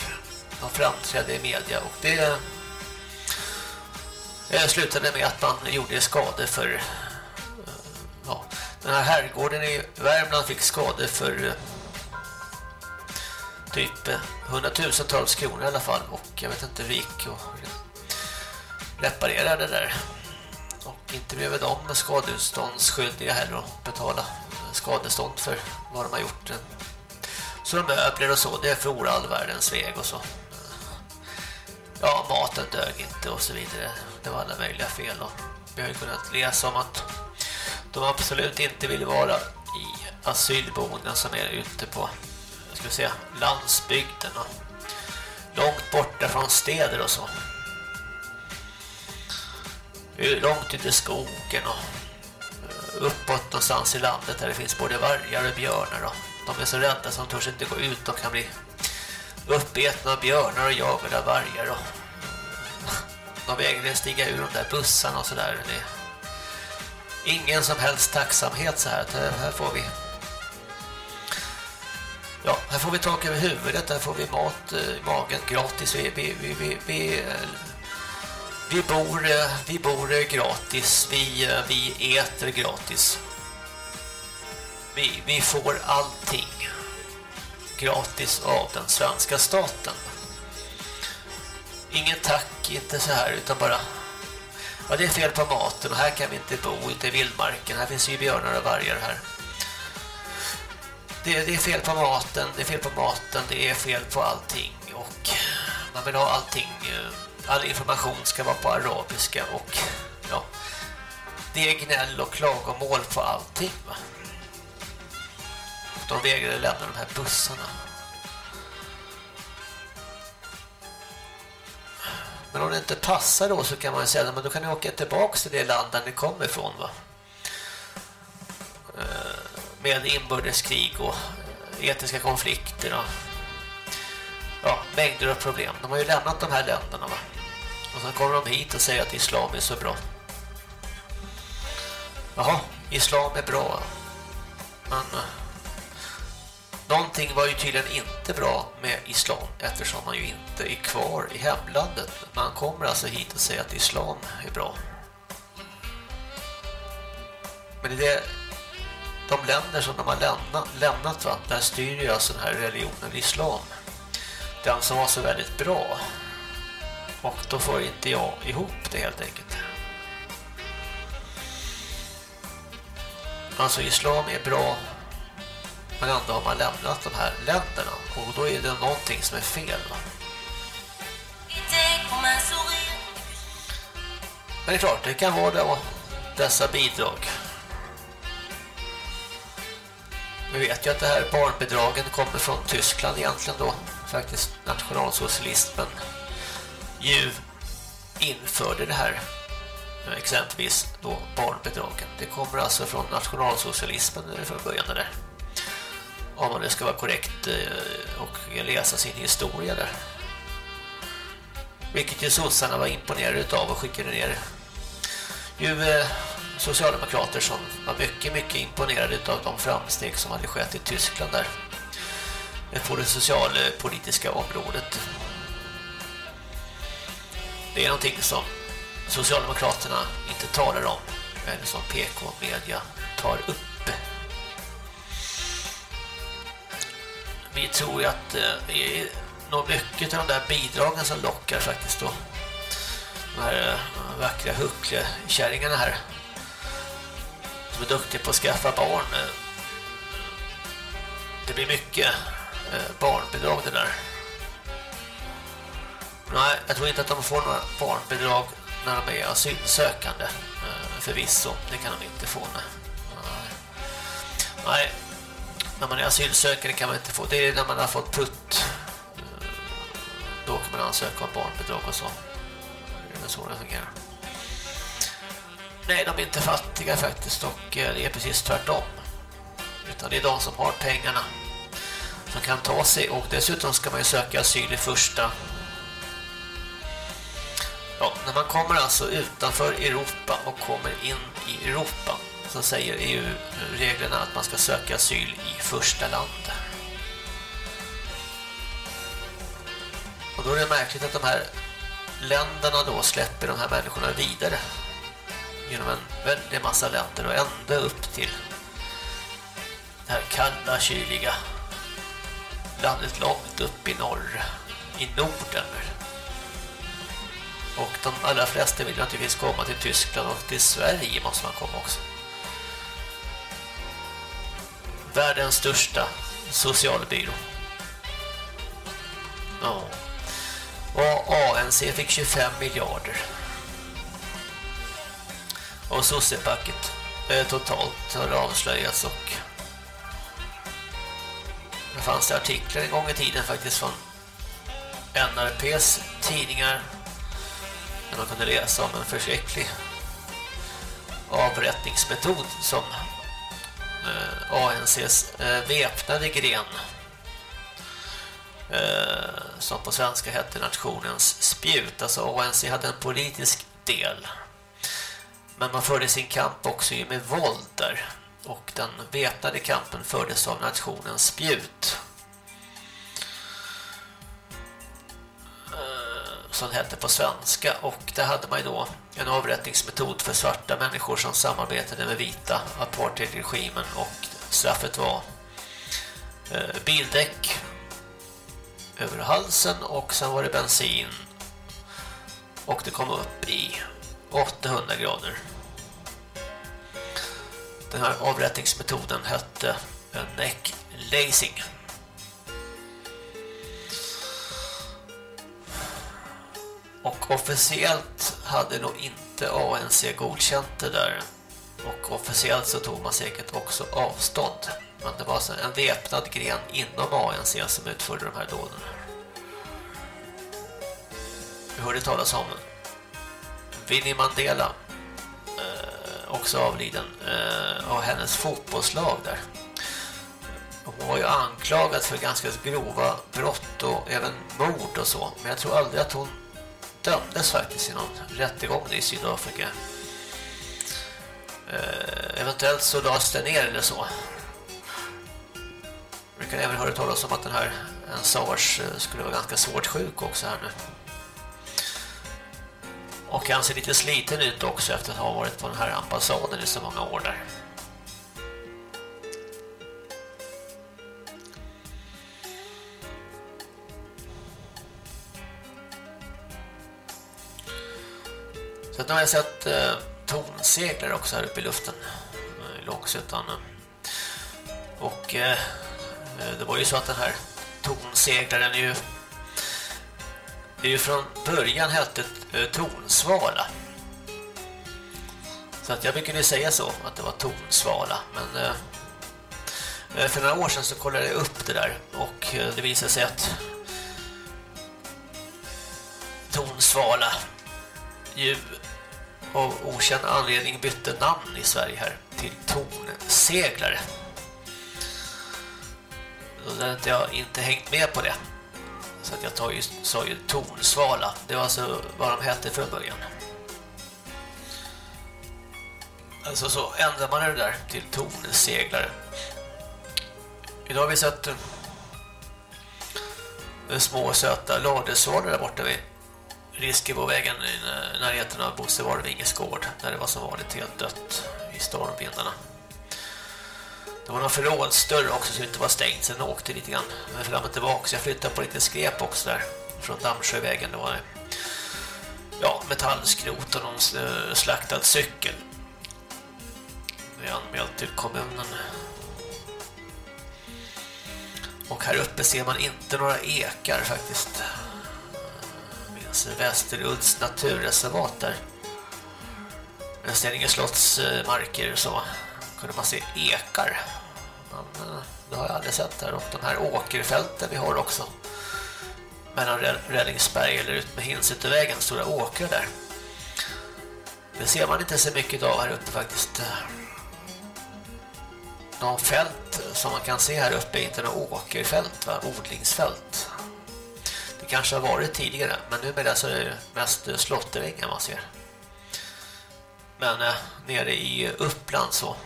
de framträdde i media och det eh, slutade med att man gjorde skador för eh, ja, den här herrgården i Värmland fick skador för eh, typ hundratusentals kronor i alla fall och jag vet inte hur det gick och reparera det där inte behöver de skadeståndsskyldiga heller att betala skadestånd för vad de har gjort. Så de möbler och så, det for all världens väg och så. Ja, maten dög inte och så vidare. Det var alla möjliga fel och vi har ju kunnat läsa om att de absolut inte vill vara i asylboenden som är ute på ska vi säga, landsbygden och långt borta från städer och så långt ute i skogen och eh, uppåt någonstans i landet där det finns både vargar och björnar och de är så rädda så de törs inte gå ut. Och kan bli uppätna av björnar och jagade av vargar och [laughs] de vägrar stiga ur de där bussarna och sådär. Ingen som helst tacksamhet så här eh, här får vi ja, här får vi tak över huvudet, här får vi mat eh, i magen gratis. Vi, vi, vi, vi, vi bor, eh, vi bor eh, gratis, vi, eh, vi äter gratis. Vi, vi får allting gratis av den svenska staten. Ingen tack, inte så här, utan bara ja, det är fel på maten och här kan vi inte bo, inte i vildmarken. Här finns ju björnar och vargar här. Det, det är fel på maten, det är fel på maten, det är fel på allting och man vill ha allting eh, all information ska vara på arabiska och ja, det är gnäll och klagomål på allting va. De vägrade lämna de här bussarna. Men om det inte passar då så kan man säga att då kan ni åka tillbaka till det land där ni kommer ifrån va. Eh, med inbördeskrig och eh, etiska konflikter och ja, mängder av problem. De har ju lämnat de här länderna va. Och sen kommer de hit och säger att islam är så bra. Jaha, islam är bra. Men eh, någonting var ju tydligen inte bra med islam eftersom man ju inte är kvar i hemlandet. Man kommer alltså hit och säger att islam är bra. Men det är de länder som de har lämnat, lämnat va? där styr ju alltså den här religionen islam. Den som var så väldigt bra. Och då får inte jag ihop det helt enkelt. Alltså islam är bra men ändå har man lämnat de här länderna och då är det någonting som är fel va? Men det är klart, det kan vara det dessa bidrag. Vi vet ju att det här barnbidragen kommer från Tyskland egentligen då. Faktiskt nationalsocialismen ju införde det här exempelvis då barnbidragen. Det kommer alltså från nationalsocialismen från början där. Om man nu ska vara korrekt eh, och läsa sin historia där. Vilket ju sossarna var imponerade av och skickade ner ju eh, socialdemokrater som var mycket, mycket imponerade av de framsteg som hade skett i Tyskland där på det socialpolitiska området. Det är någonting som Socialdemokraterna inte talar om eller som PK-media tar upp. Vi tror ju att eh, det är nog mycket av de där bidragen som lockar faktiskt då. De här eh, vackra hucklekärringarna här som är duktiga på att skaffa barn. Eh, det blir mycket barnbidrag det där. Nej, jag tror inte att de får några barnbidrag när de är asylsökande. Eh, förvisso, det kan de inte få. Nej. Nej, när man är asylsökande kan man inte få. Det är när man har fått putt. Eh, då kan man ansöka om barnbidrag och så. Det är så det fungerar. Nej, de är inte fattiga faktiskt och eh, det är precis tvärtom. Utan det är de som har pengarna som kan ta sig och dessutom ska man ju söka asyl i första Ja, när man kommer alltså utanför Europa och kommer in i Europa så säger EU-reglerna att man ska söka asyl i första land. Och då är det märkligt att de här länderna då släpper de här människorna vidare genom en väldig massa länder och ända upp till det här kalla, kyliga landet långt upp i norr, i Norden. Och de allra flesta vill naturligtvis komma till Tyskland och till Sverige måste man komma också. Världens största socialbyrå. Ja. Och ANC fick 25 miljarder. Och sossepacket eh, totalt har avslöjats och det fanns det artiklar en gång i tiden faktiskt från NRPs tidningar där man kunde läsa om en förskräcklig avrättningsmetod som eh, ANCs eh, väpnade gren eh, som på svenska hette nationens spjut. Alltså ANC hade en politisk del. Men man förde sin kamp också med våld där. Och den väpnade kampen fördes av nationens spjut. Som hette på svenska och där hade man ju då en avrättningsmetod för svarta människor som samarbetade med vita apartheidregimen och straffet var eh, bildäck över halsen och sen var det bensin och det kom upp i 800 grader. Den här avrättningsmetoden hette neck lacing. Och officiellt hade nog inte ANC godkänt det där. Och officiellt så tog man säkert också avstånd. Men det var alltså en väpnad gren inom ANC som utförde de här dåden. Vi hörde talas om Winnie Mandela eh, också avliden eh, och hennes fotbollslag där. Hon var ju anklagad för ganska grova brott och även mord och så. Men jag tror aldrig att hon dömdes faktiskt i någon rättegång i Sydafrika. Eh, eventuellt så lades den ner eller så. Vi kan även höra talas om att den här en SARS eh, skulle vara ganska svårt sjuk också här nu. Och han ser lite sliten ut också efter att ha varit på den här ambassaden i så många år där. Så att nu har jag sett eh, tonseglare också här uppe i luften i Långsuttan. Och eh, det var ju så att den här tonseglaren är ju det är ju från början hette eh, tonsvala. Så att jag brukade säga så att det var tonsvala men eh, eh, för några år sedan så kollade jag upp det där och eh, det visade sig att tonsvala ju av okänd anledning bytte namn i Sverige här till tonseglare. Så att jag inte hängt med på det. Så att jag tar ju, sa ju tonsvala. Det var alltså vad de hette från början. Alltså så ändrar man det där till tonseglare. Idag har vi sett eh, små söta ladesvalar där borta vid Riskebovägen i närheten av Bosse Varvinges gård där det var som vanligt helt dött i stormvindarna. Det var någon förrådsdörr också som inte var stängd sen åkte lite grann. Fram och tillbaka så jag flyttade på lite skräp också där från Dammsjövägen det var ja, metallskrot och någon slaktad cykel. Det är anmält till kommunen. Och här uppe ser man inte några ekar faktiskt finns Västerudds naturreservat där Stenninge slotts marker så kunde man se ekar. Men eh, det har jag aldrig sett där. Och de här åkerfälten vi har också. Mellan Rällingsberg eller ut med Hinsutevägen. Stora åkrar där. Det ser man inte så mycket av här uppe faktiskt. De fält som man kan se här uppe är inte några åkerfält, va? odlingsfält. Det kanske har varit tidigare, men nu är det alltså mest slotterängar man ser. Men eh, nere i Uppland så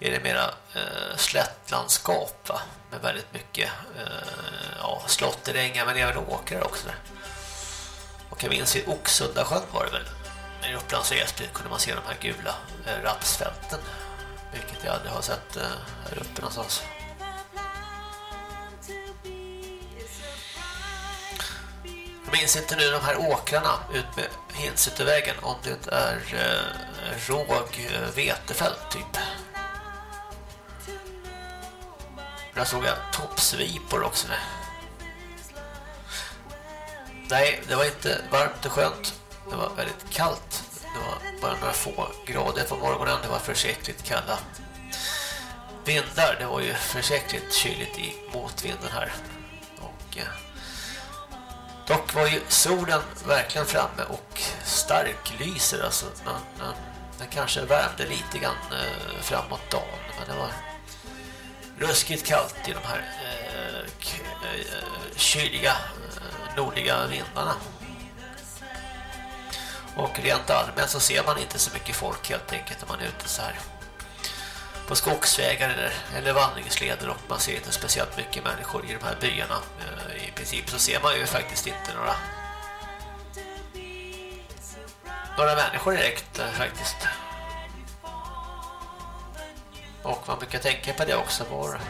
är det mera eh, slättlandskap va? med väldigt mycket eh, ja, slotterängar men även åkrar också där. Och jag minns i Oxundasjön var det väl i Upplands Väsby kunde man se de här gula eh, rapsfälten vilket jag aldrig har sett eh, här uppe någonstans. Jag minns inte nu de här åkrarna ut med Hinsutevägen om det är eh, råg eh, vetefält typ. Där såg jag toppsvipor också. Nej, det var inte varmt och skönt. Det var väldigt kallt. Det var bara några få grader på morgonen. Det var försäkligt kalla vindar. Det var ju försäkligt kyligt i motvinden här. Och eh, dock var ju solen verkligen framme och stark lyser alltså. Men, men den kanske värmde lite grann eh, framåt dagen. Men det var ruskigt kallt i de här eh, eh, kyliga eh, nordliga vindarna. Och rent allmänt så ser man inte så mycket folk helt enkelt när man är ute så här på skogsvägar eller, eller vandringsleder och man ser inte speciellt mycket människor i de här byarna. Eh, I princip så ser man ju faktiskt inte några några människor direkt eh, faktiskt. Och man brukar tänka på det också var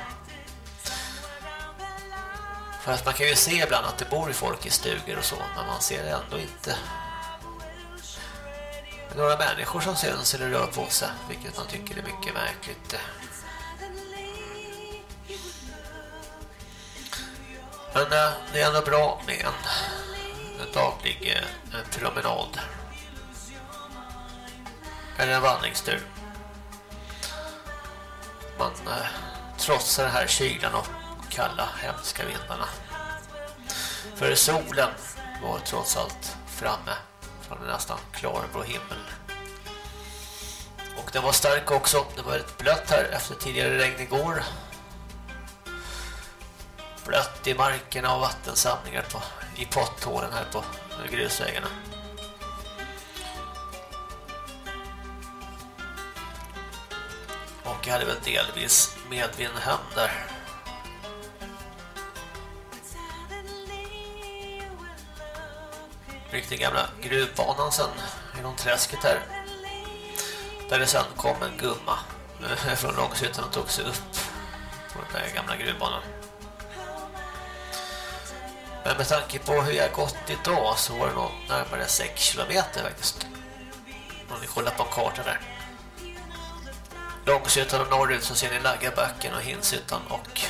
för att man kan ju se ibland att det bor folk i stugor och så men man ser ändå inte några människor som syns eller rör på sig vilket man tycker är mycket märkligt. Men eh, det är ändå bra med en, en daglig eh, en promenad eller en vandringstur man eh, trotsar den här kylan och kalla hemska vindarna. För solen var trots allt framme han är nästan klarblå himmel. Och den var stark också. Det var ett blött här efter tidigare regn igår. Blött i markerna och vattensamlingar på, i potthålen här på grusvägarna. Och jag hade väl delvis medvind hem där. Riktigt den gamla gruvbanan sen genom träsket här. Där det sen kom en gumma eh, från Långshyttan och tog sig upp på den där gamla gruvbanan. Men med tanke på hur jag gått idag så var det nog närmare 6 kilometer faktiskt. Om ni kollar på en karta där. Långshyttan och norrut så ser ni Laggabacken och Hinshyttan och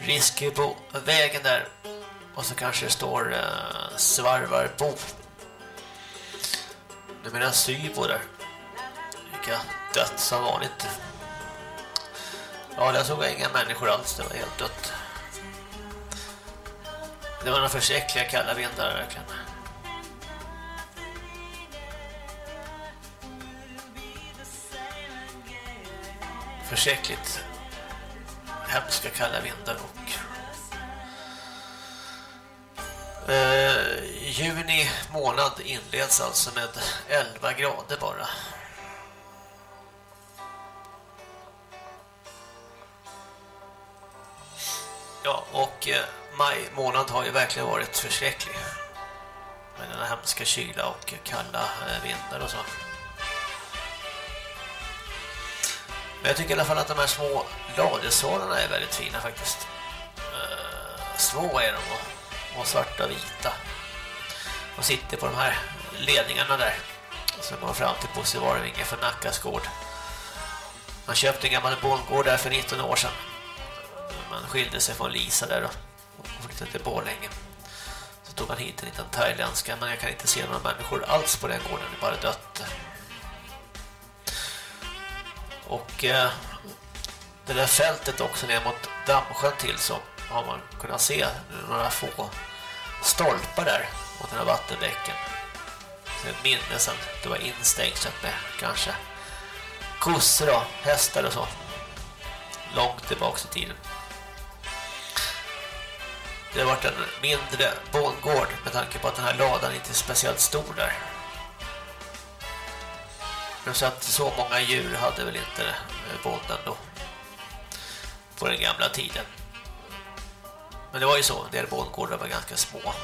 Riskebo vägen där. Och så kanske det står eh, Svarvarbo. Det menar Sybo där. Lika dött som vanligt. Ja, där såg jag inga människor alls. Det var helt dött. Det var några försäkliga kalla vindar verkligen. Försäkligt hemska kalla vindar och eh, juni månad inleds alltså med 11 grader bara. Ja, och eh, maj månad har ju verkligen varit förskräcklig. Med den hemska kyla och kalla eh, vindar och så. Men jag tycker i alla fall att de här små ladesvalarna är väldigt fina faktiskt. Eh, små är de och, och svarta och vita. De sitter på de här ledningarna där. Så man fram till Pussevarvinge för Nackas gård. Man köpte en gammal bondgård där för 19 år sedan. Man skilde sig från Lisa där då. Och flyttade till Borlänge. Så tog man hit en liten thailändska. Men jag kan inte se några människor alls på den gården. Det är bara dött. Och eh, det där fältet också ner mot Dammsjön till så har man kunnat se några få stolpar där mot den här vattenbäcken. Så ett minne sen det var instängt med kanske kossor och hästar och så. Långt tillbaka i tiden. Det har varit en mindre bondgård med tanke på att den här ladan inte är speciellt stor där. Men så att så många djur hade väl inte bonden då. På den gamla tiden. Men det var ju så, en del bondgårdar var ganska små.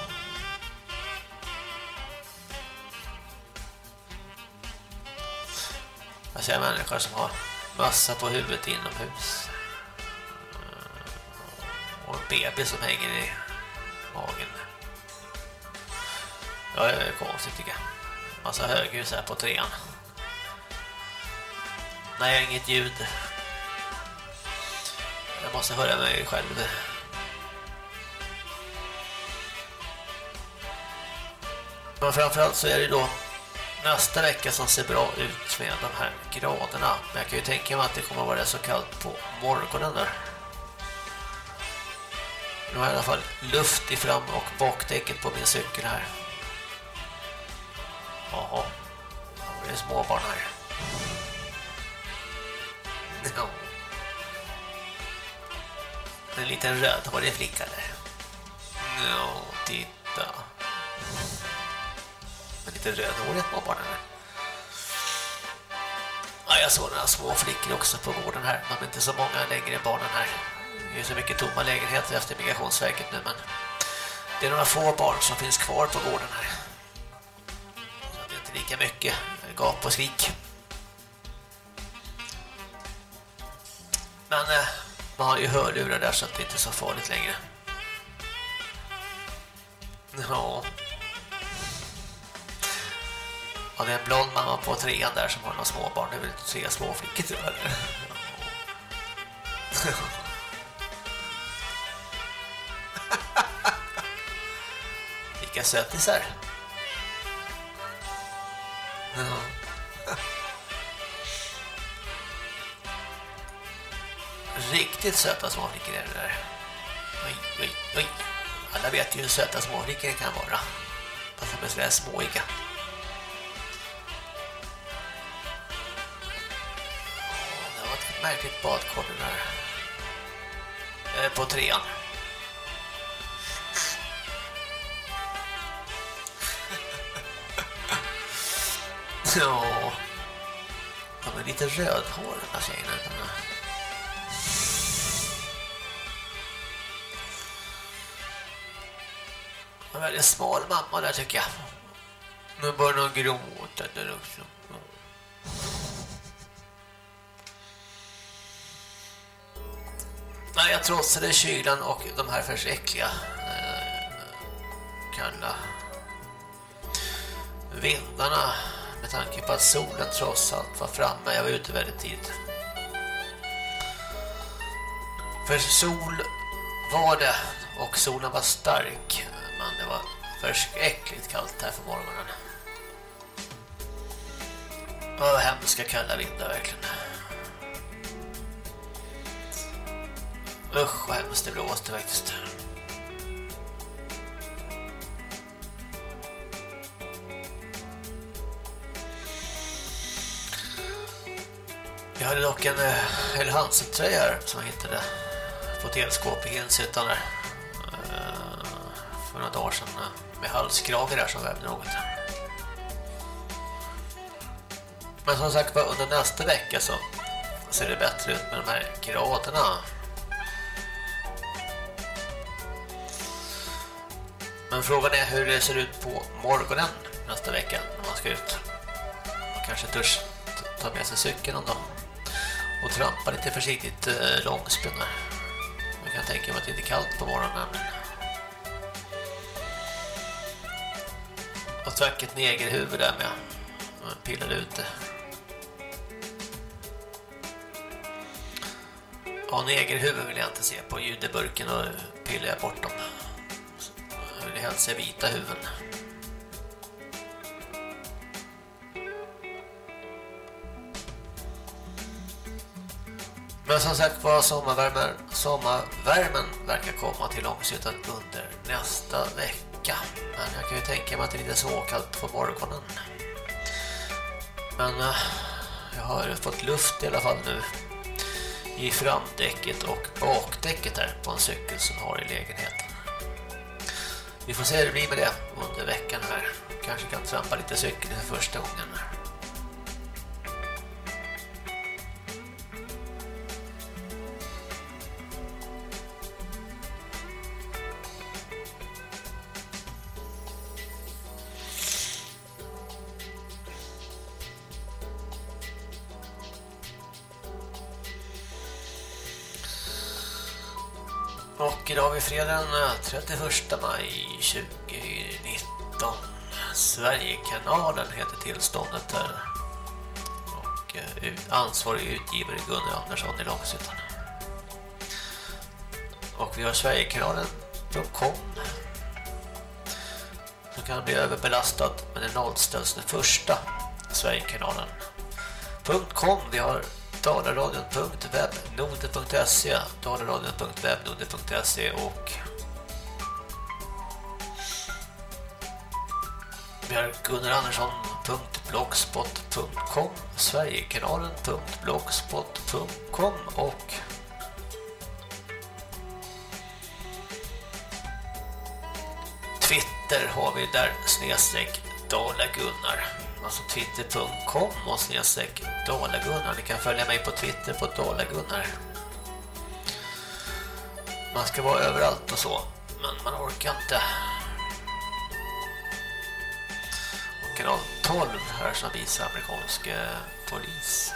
Jag ser människor som har massa på huvudet inomhus. Eh, och en bebis som hänger i magen. Ja, det är konstigt tycker jag. Massa höghus här på trean. Nej, inget ljud. Jag måste höra mig själv. Men framförallt så är det då nästa vecka som ser bra ut med de här graderna. Men jag kan ju tänka mig att det kommer att vara så kallt på morgonen där. Nu har jag i alla fall luft i fram- och bakdäcket på min cykel här. Jaha, det är småbarn här. Ja. En liten rödhårig flicka där. Ja, titta med lite rödhårig småbarn barnen. Ja, jag såg några små flickor också på gården här. De är inte så många längre barnen här. Det är så mycket tomma lägenheter efter Migrationsverket nu, men det är några få barn som finns kvar på gården här. Så det är inte lika mycket gap och skrik. Men eh, man har ju hörlurar där så att det inte är så farligt längre. Ja. Ja, det är en blond mamma på trean där som har några småbarn. Det är väl tre små flickor tror jag. [laughs] Vilka sötisar. Ja. Riktigt söta småflickor är det där. Oj, oj, oj. Alla vet ju hur söta småflickor kan vara. Fast de är sådär småiga. Märkligt badkar det där. Eh, på trean. [laughs] Ja. De är lite rödhåriga de här tjejerna. De här. En väldigt smal mamma där tycker jag. Nu börjar hon gråta där också. Nej, jag trotsade kylan och de här förskräckliga eh, kalla vindarna med tanke på att solen trots allt var framme. Jag var ute väldigt tidigt. För sol var det och solen var stark men det var förskräckligt kallt här på morgonen. Åh, hemska kalla vindar verkligen. Usch vad hemskt det blåste faktiskt. Jag hade dock en eh, El Hansen-tröja här som jag hittade på ett elskåp i Hinshyttan där. Eh, för några dagar sedan eh, med halskrage där som vävde något. Men som sagt under nästa vecka så ser det bättre ut med de här graderna. Men frågan är hur det ser ut på morgonen nästa vecka när man ska ut. Man kanske törs ta med sig cykeln någon dag och trampa lite försiktigt eh, långspinn Man kan tänka mig att det är lite kallt på morgonen. Men... Och tväck ett negerhuvud där med. Pillade pillar ut det. Ja, negerhuvud vill jag inte se på judeburken och pillar jag bort dem. Jag vill vita huvuden. Men som sagt var sommarvärmen, sommarvärmen verkar komma till Långshyttan under nästa vecka. Men jag kan ju tänka mig att det är lite småkallt på morgonen. Men eh, jag har fått luft i alla fall nu i framdäcket och bakdäcket här på en cykel som har i lägenheten. Vi får se hur det blir med det under veckan här. Kanske kan trampa lite cykel för första gången. Här. Idag har vi fredagen den 31 maj 2019. Sverigekanalen heter tillståndet här. Och eh, ansvarig utgivare Gunnar Andersson i Långshyttan. Och vi har Sverigekanalen.com som kan bli överbelastad men det nollställs den första Sverigekanalen.com Vi har dalaradion.webnode.se dalaradion.webnode.se och vi har gunnarandersson.blogspot.com sverigekanalen.blogspot.com och Twitter har vi där snedstreck Dala-Gunnar alltså twitter.com och snedstreck Dalagunnar. Ni kan följa mig på Twitter på Dalagunnar. Man ska vara överallt och så, men man orkar inte. Och kanal 12 här som visar amerikansk polis.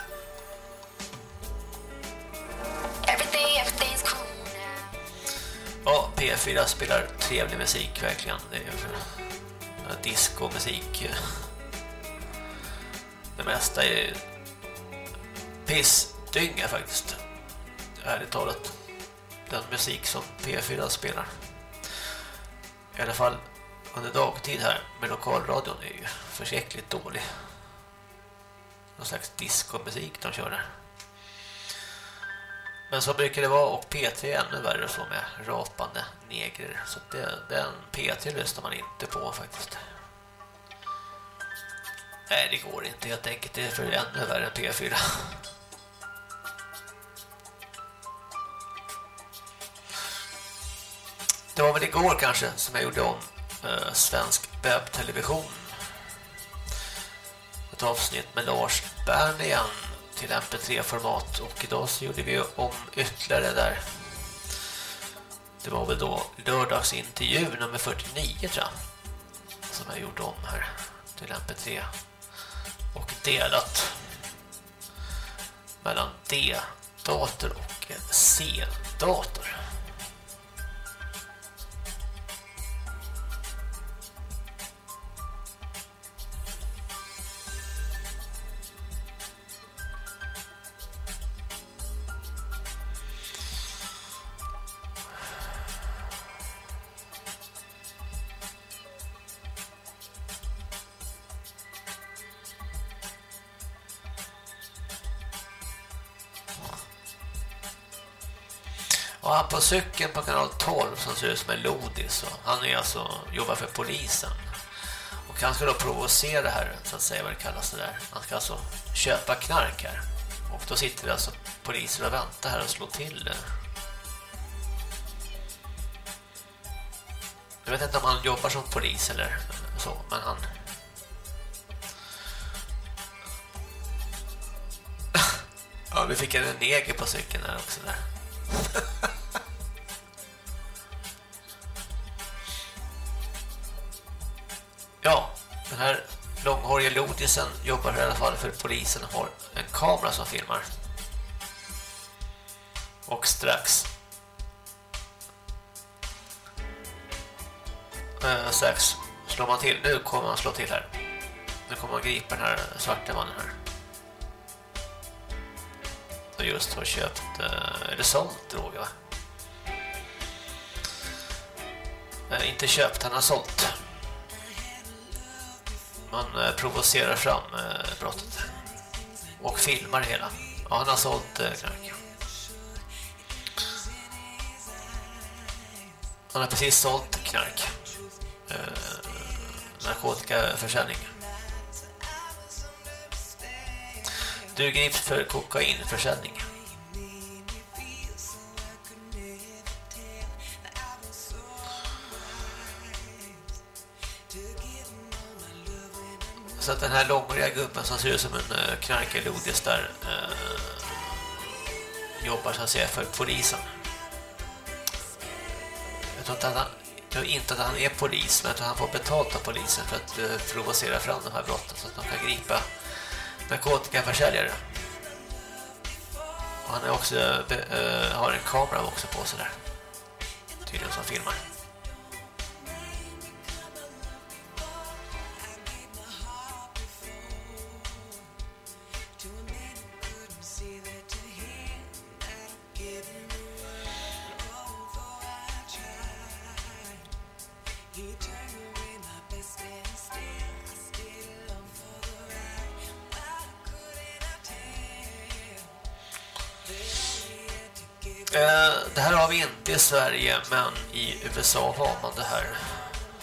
Ja, P4 spelar trevlig musik verkligen. Det är disco-musik. Det mesta är pissdynga faktiskt. Ärligt talat. Den musik som P4 spelar. I alla fall under dagtid här med lokalradion är ju försäkligt dålig. Någon slags disco-musik de kör där. Men så brukar det vara och P3 är ännu värre så med rapande negrer. Så det, den P3 lyssnar man inte på faktiskt. Nej, det går inte helt enkelt. Det är för ännu värre än P4. Det var väl igår kanske som jag gjorde om eh, svensk webbtelevision. Ett avsnitt med Lars Bern igen till MP3-format och idag så gjorde vi om ytterligare där Det var väl då lördagsintervju nummer 49 tror jag. Som jag gjorde om här till MP3. Och delat mellan D-dator och C-dator. Han på cykeln på kanal 12 som ser ut som en lodis. Och han är alltså, jobbar för polisen. Och han ska då provocera här, så att säga vad det kallas det där. Han ska alltså köpa knark här. Och då sitter det alltså poliser och väntar här och slår till det. Jag vet inte om han jobbar som polis eller så, men han... [laughs] Ja, vi fick en neger på cykeln här också där. [laughs] långhåriga jobbar i alla fall för polisen och har en kamera som filmar. Och strax eh, strax slår man till. Nu kommer man slå till här. Nu kommer man gripa den här svarta mannen här. Som just har köpt eh, eller sålt droger va? Eh, inte köpt, han har sålt. Man eh, provocerar fram eh, brottet. Och filmar det hela. Ja, han har sålt eh, knark. Han har precis sålt knark. Narkotikaförsäljning. Du grips för kokainförsäljning. Så att den här långhåriga gubben som ser ut som en eh, knarkelodis där eh, jobbar så att säga för polisen. Jag tror, inte att han, jag tror inte att han är polis, men jag tror att han får betalt av polisen för att eh, provocera fram de här brotten så att de kan gripa narkotikaförsäljare. Och han är också, eh, eh har en kamera också på sig där. Tydligen som filmar. Sverige men i USA har man det här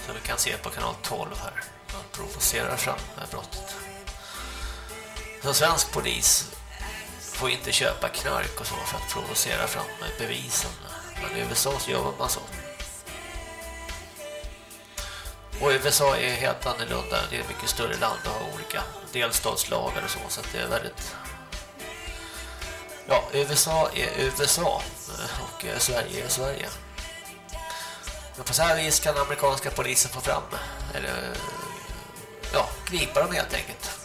som vi kan se på kanal 12 här. Man provocerar fram det här brottet. Så svensk polis får inte köpa knark och så för att provocera fram bevisen. Men i USA så gör man så. Och USA är helt annorlunda. Det är ett mycket större land och har olika delstatslagar och så. Så det är väldigt Ja, USA är USA eh, och eh, Sverige är Sverige. Men på så här vis kan amerikanska polisen få fram eller ja, gripa dem helt enkelt.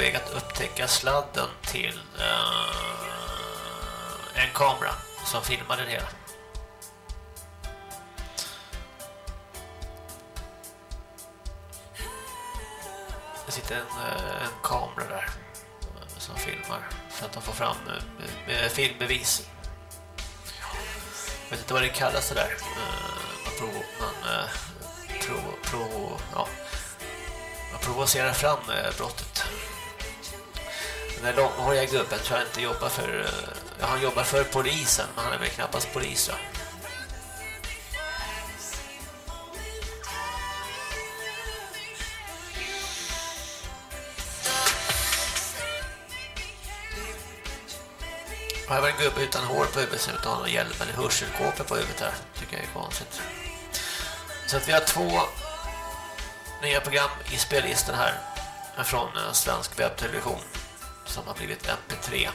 Väg att upptäcka sladden till uh, en kamera som filmade det hela. Det sitter en, uh, en kamera där uh, som filmar så att de får fram filmbevis. Jag vet inte vad det kallas det där. Man prov, man prov, prov, ja man provocerar fram brottet när de har jag upp. Tror jag inte jobbar för... Ja, han jobbar för polisen, men han är väl knappast polis, va? Jag vill gå upp utan hår på huvudet utan någon hjälm eller hörselkåpor på huvudet här. Tycker jag är konstigt. Så att vi har två nya program i spellistan här från eh, Svensk Webbtelevision som har blivit MP3.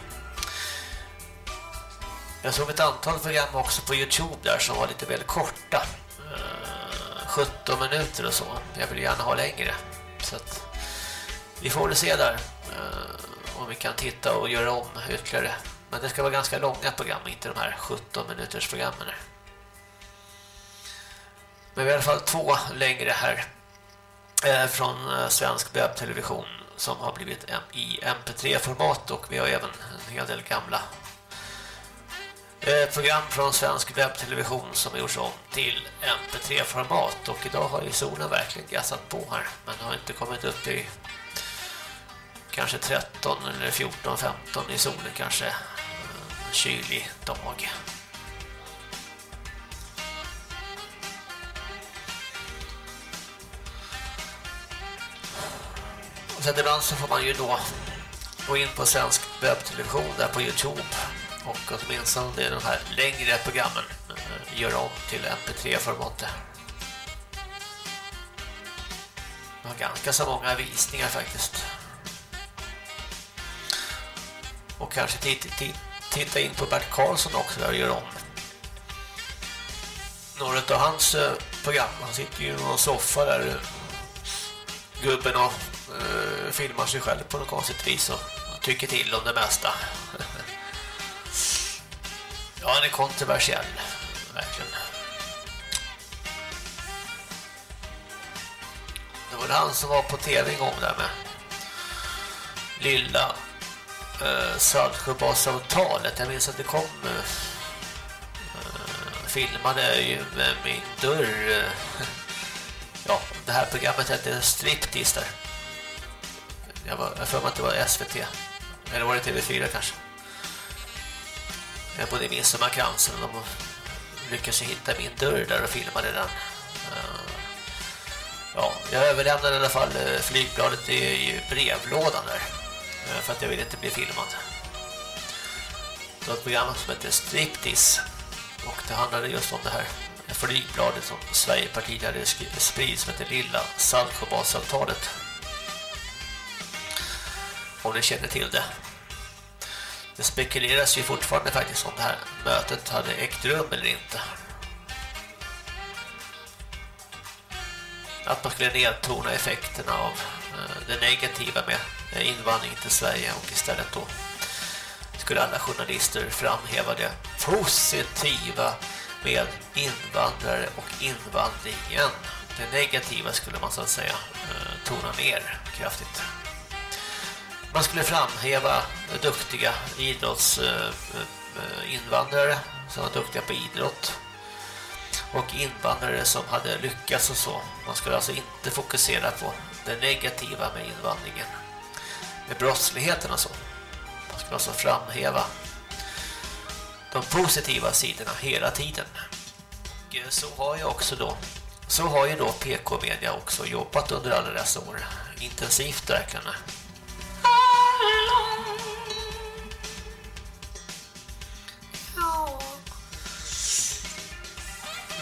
Jag såg ett antal program också på Youtube där som var lite väl korta. Eh, 17 minuter och så. Jag vill gärna ha längre. Så att vi får väl se där eh, om vi kan titta och göra om ytterligare. Men det ska vara ganska långa program, inte de här 17 minuters programmen. Men vi har i alla fall två längre här eh, från svensk webbtelevision som har blivit i MP3-format och vi har även en hel del gamla eh, program från svensk webbtelevision som har gjorts om till MP3-format och idag har ju solen verkligen gassat på här men har inte kommit upp i kanske 13 eller 14, 15 i solen kanske en kylig dag. Så att ibland så får man ju då gå in på svensk webbtelevision där på Youtube och åtminstone det är de här längre programmen eh, gör om till mp3-formatet. Det har ganska så många visningar faktiskt. Och kanske titta in på Bert Karlsson också där och gör om. Några av hans eh, program, han sitter ju i någon soffa där eh, gubben och uh, filmar sig själv på något konstigt vis och tycker till om det mesta. [laughs] ja, han är kontroversiell, verkligen. Det var han som var på tv en gång där med lilla uh, Saltsjöbadsavtalet. Jag minns att det kom uh, filmade ju med min dörr [laughs] ja, det här programmet hette Striptease där. Jag, var, jag för mig att det var SVT. Eller var det TV4 kanske? Jag bodde i Midsommarkransen och de lyckades hitta min dörr där och filmade den. Eh, ja, jag överlämnade i alla fall eh, flygbladet i brevlådan där. Eh, för att jag ville inte bli filmad. Det var ett program som hette Striptease. Och det handlade just om det här flygbladet som Sverigepartiet hade spridit som heter Lilla Saltsjöbadsavtalet om ni känner till det. Det spekuleras ju fortfarande faktiskt om det här mötet hade ägt rum eller inte. Att man skulle nedtona effekterna av eh, det negativa med invandringen till Sverige och istället då skulle alla journalister framhäva det positiva med invandrare och invandringen. Det negativa skulle man så att säga eh, tona ner kraftigt. Man skulle framhäva duktiga idrottsinvandrare eh, eh, som var duktiga på idrott och invandrare som hade lyckats och så. Man skulle alltså inte fokusera på det negativa med invandringen, med brottsligheten och så. Man skulle alltså framhäva de positiva sidorna hela tiden. Och eh, så har ju också då så har ju då PK-media också jobbat under alla dessa år intensivt verkligen.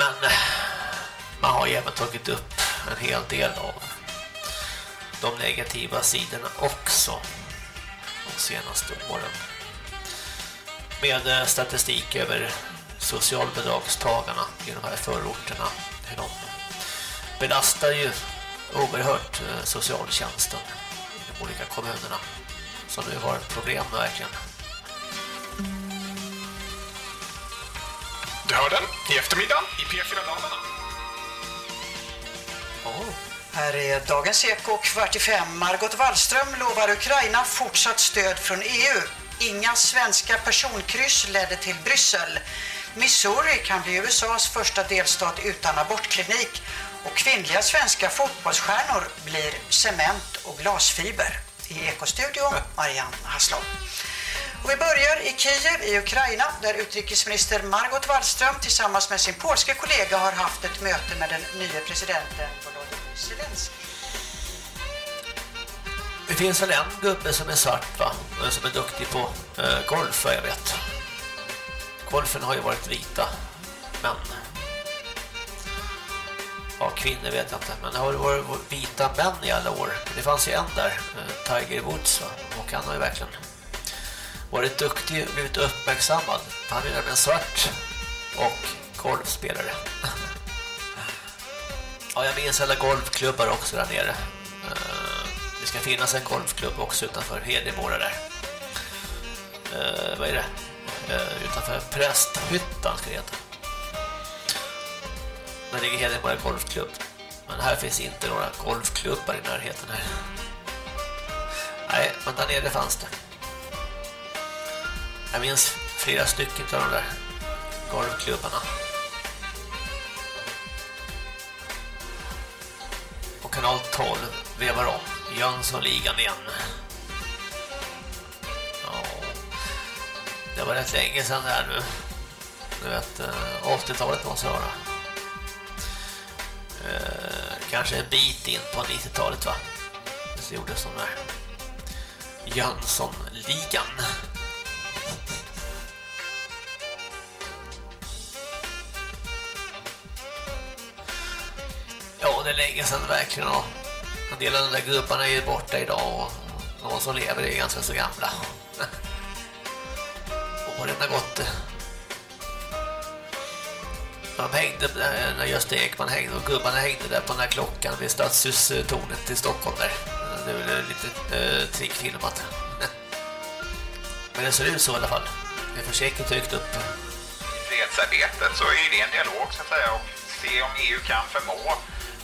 Men eh, man har ju även tagit upp en hel del av de negativa sidorna också de senaste åren. Med eh, statistik över socialbidragstagarna i de här förorterna. Hur de belastar ju oerhört eh, socialtjänsten i de olika kommunerna som nu har problem verkligen. Du hör den i eftermiddag i P4 Dalarna. Oh. Här är dagens Eko kvart i fem. Margot Wallström lovar Ukraina fortsatt stöd från EU. Inga svenska personkryss ledde till Bryssel. Missouri kan bli USAs första delstat utan abortklinik och kvinnliga svenska fotbollsstjärnor blir cement och glasfiber. I Ekostudion, Marianne Haslov. Och vi börjar i Kiev i Ukraina där utrikesminister Margot Wallström tillsammans med sin polska kollega har haft ett möte med den nya presidenten Volodymyr Zelensky. Det finns väl en gubbe som är svart va? Eh, som är duktig på eh, golf vad jag vet. Golfen har ju varit vita män. Ja, kvinnor vet jag inte. Men det har varit vita män i alla år. Det fanns ju en där, eh, Tiger Woods. Va? Och han har ju verkligen varit duktig och blivit uppmärksammad. Han är nämligen svart och golfspelare. [laughs] Ja, jag minns alla golfklubbar också där nere. Eh, det ska finnas en golfklubb också utanför Hedemora där. Eh, vad är det? Eh, utanför Prästhyttan ska det heta. Där ligger Hedemora golfklubb. Men här finns inte några golfklubbar i närheten här. Nej, men där nere fanns det. Jag minns flera stycken av de där golvklubbarna. På kanal 12 vevar om Jönssonligan igen. Ja, det var rätt länge sedan där nu. Du vet, eh, 80-talet måste det vara. Eh, kanske en bit in på 90-talet va? Det gjordes som där. Jönssonligan. Länge sedan verkligen. Och en del av de där gubbarna är ju borta idag och de som lever är ganska så gamla. [laughs] Åren har gått. De hängde när Gösta Ekman hängde och gubbarna hängde där på den här klockan vid stadshustornet i Stockholm där. Det är väl lite äh, eh, trickfilmat. [laughs] Men det ser ut så i alla fall. Det är försäkert högt upp. I fredsarbetet så är det en dialog så att säga och se om EU kan förmå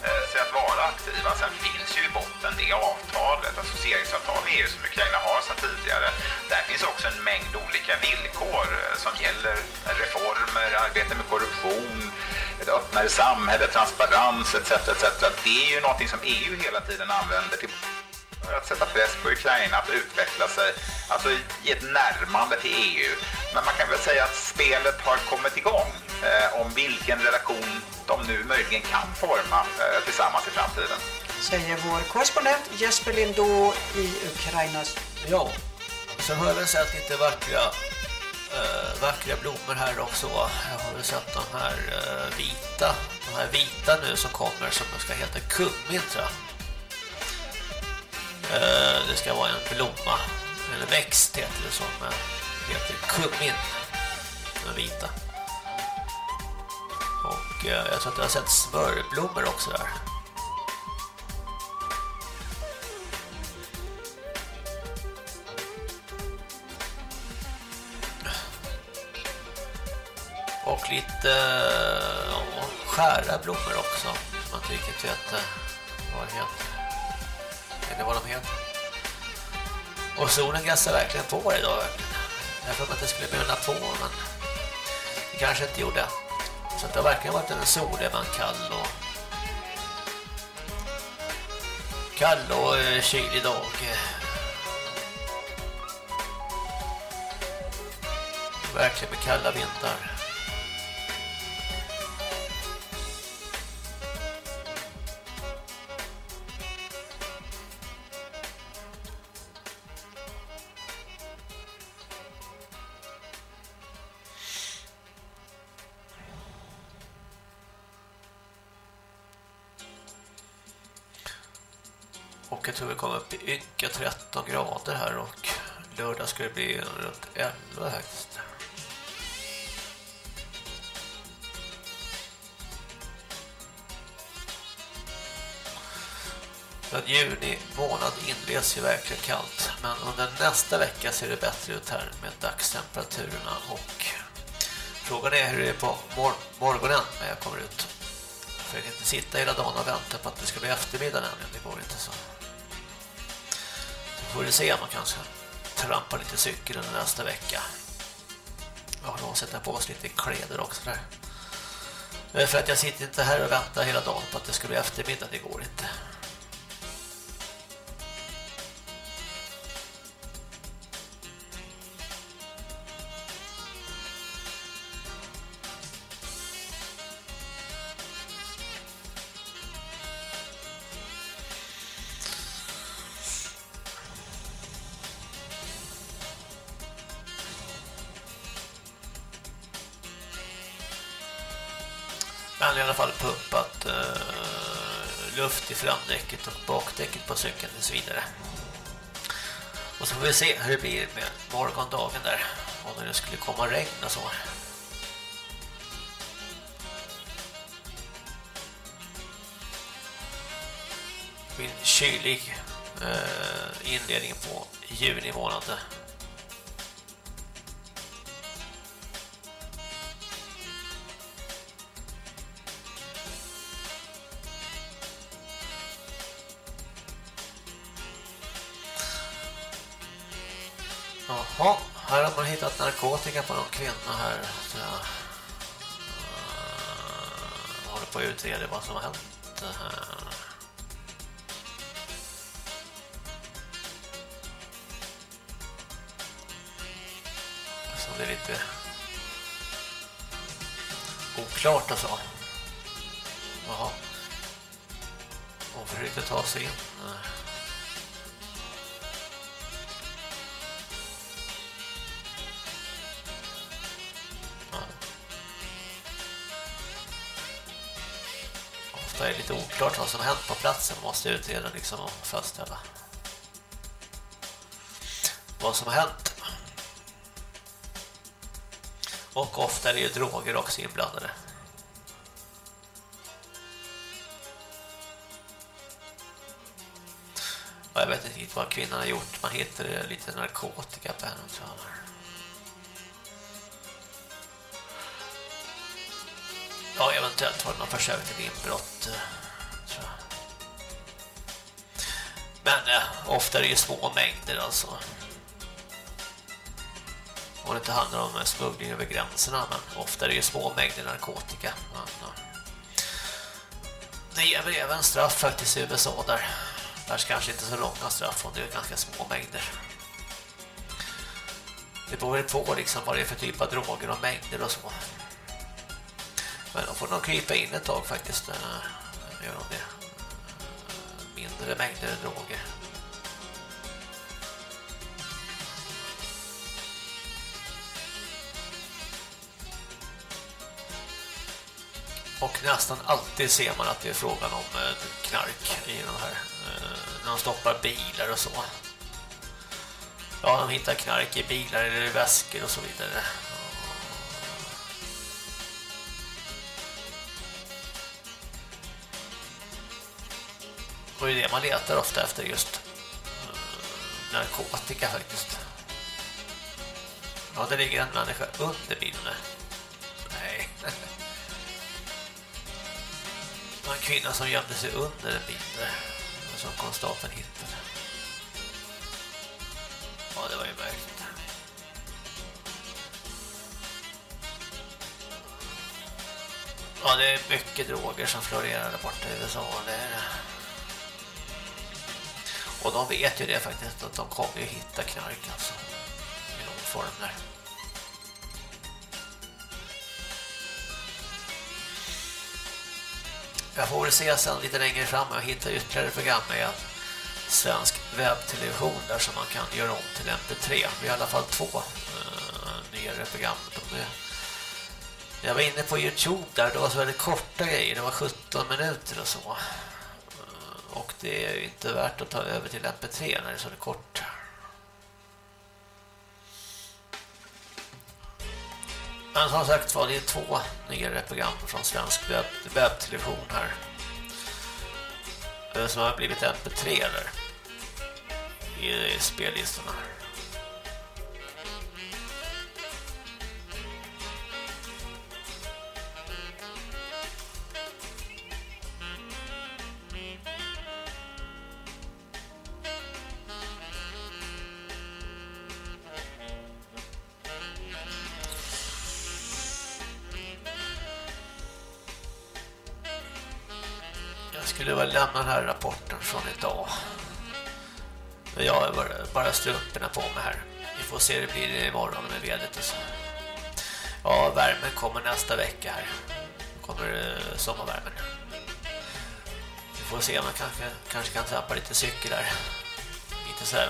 Eh, sig att vara aktiva. Sen finns ju i botten det avtalet, associeringsavtal med EU som Ukraina har sedan tidigare. Där finns också en mängd olika villkor eh, som gäller reformer, arbete med korruption, ett öppnare samhälle, transparens etc. etc. Det är ju någonting som EU hela tiden använder till att sätta press på Ukraina att utveckla sig, alltså i ett närmande till EU. Men man kan väl säga att spelet har kommit igång eh, om vilken relation de nu möjligen kan forma eh, tillsammans i framtiden. Säger vår korrespondent Jesper Lindå i Ukrainas... Ja, sen har jag väl sett lite vackra, äh, vackra blommor här också. Jag har väl sett de här äh, vita, de här vita nu som kommer som ska heta kummin tror jag. Äh, det ska vara en blomma, eller växt heter det som heter kummin. Den vita. Och eh, jag tror att jag har sett smörblommor också där. Och lite eh, ja, skära blommor också. Som man inte riktigt vet vad det heter. Eller vad de heter. Och solen gassar verkligen på idag. Jag trodde att det skulle brunna på men det kanske inte gjorde. Så det har verkligen varit en solig men kall och kall och eh, kylig dag. Verkligen med kalla vintrar. Tror vi kommer upp i ynka 13 grader här och lördag ska det bli runt 11 högst. Men juni månad inleds ju verkligen kallt. Men under nästa vecka ser det bättre ut här med dagstemperaturerna och frågan är hur det är på mor morgonen när jag kommer ut. För jag kan inte sitta hela dagen och vänta på att det ska bli eftermiddag nämligen. Det går inte så. Får vi se om man kanske trampar lite cykel under nästa vecka. Jag har nog sätta på oss lite kläder också där. Eh, för att jag sitter inte här och väntar hela dagen på att det ska bli eftermiddag. Det går inte. Så vidare. Och så får vi se hur det blir med morgondagen där. Och när det skulle komma regn och så. Min kylig eh, inledning på juni månad. Ja, här har man hittat narkotika på någon kvinna här. Så jag uh, håller på att utreda vad som har hänt här. Så det är lite oklart alltså. Jaha. Hon försökte ta sig in. Eh. Ofta är det lite oklart vad som hänt på platsen. Man måste utreda liksom och fastställa vad som har hänt. Och ofta är det ju droger också inblandade. Och jag vet inte riktigt vad kvinnan har gjort. Man hittade lite narkotika på henne. tror jag. Eventuellt var det någon försök till inbrott. Eh, tror jag. Men eh, ofta är det ju små mängder alltså. Om det inte handlar om eh, smuggling över gränserna, men ofta är det ju små mängder narkotika. Men, eh, det ger väl även straff faktiskt i USA där. Där kanske inte så långa straff om det är ganska små mängder. Det beror väl på liksom vad det är för typ av droger och mängder och så. Men de får nog krypa in ett tag faktiskt. Gör de det. Mindre mängder droger. Och nästan alltid ser man att det är frågan om eh, knark i de här. Eh, när de stoppar bilar och så. Ja, de hittar knark i bilar eller i väskor och så vidare. Och det är det man letar ofta efter just eh, narkotika faktiskt. Ja, det ligger en människa under bilen. Eh, nej. Det [laughs] var en kvinna som gömde sig under en bil. Eh, som konstapeln hittade. Ja, det var ju märkligt. Ja, det är mycket droger som florerar där borta i USA. Det är det. Och de vet ju det faktiskt att de kommer ju hitta knark alltså. I någon form där. Jag får väl se sen lite längre fram jag hittar ytterligare program med svensk webbtelevision där som man kan göra om till MP3. Vi har i alla fall två uh, nyare program. De jag var inne på Youtube där, det var så väldigt korta grejer. Det var 17 minuter och så. Och det är ju inte värt att ta över till MP3 när det är så kort. Men som sagt var det är två nyare program från svensk webb, webbtelevision här. Eh, som har blivit MP3 där. I, i spellistorna. Jag har bara, strumporna på mig här. Vi får se hur det blir imorgon med vädret och så. Ja, värmen kommer nästa vecka här. Då kommer eh, sommarvärmen. Vi får se om man kanske, kanske kan tappa lite cykel där. Inte så här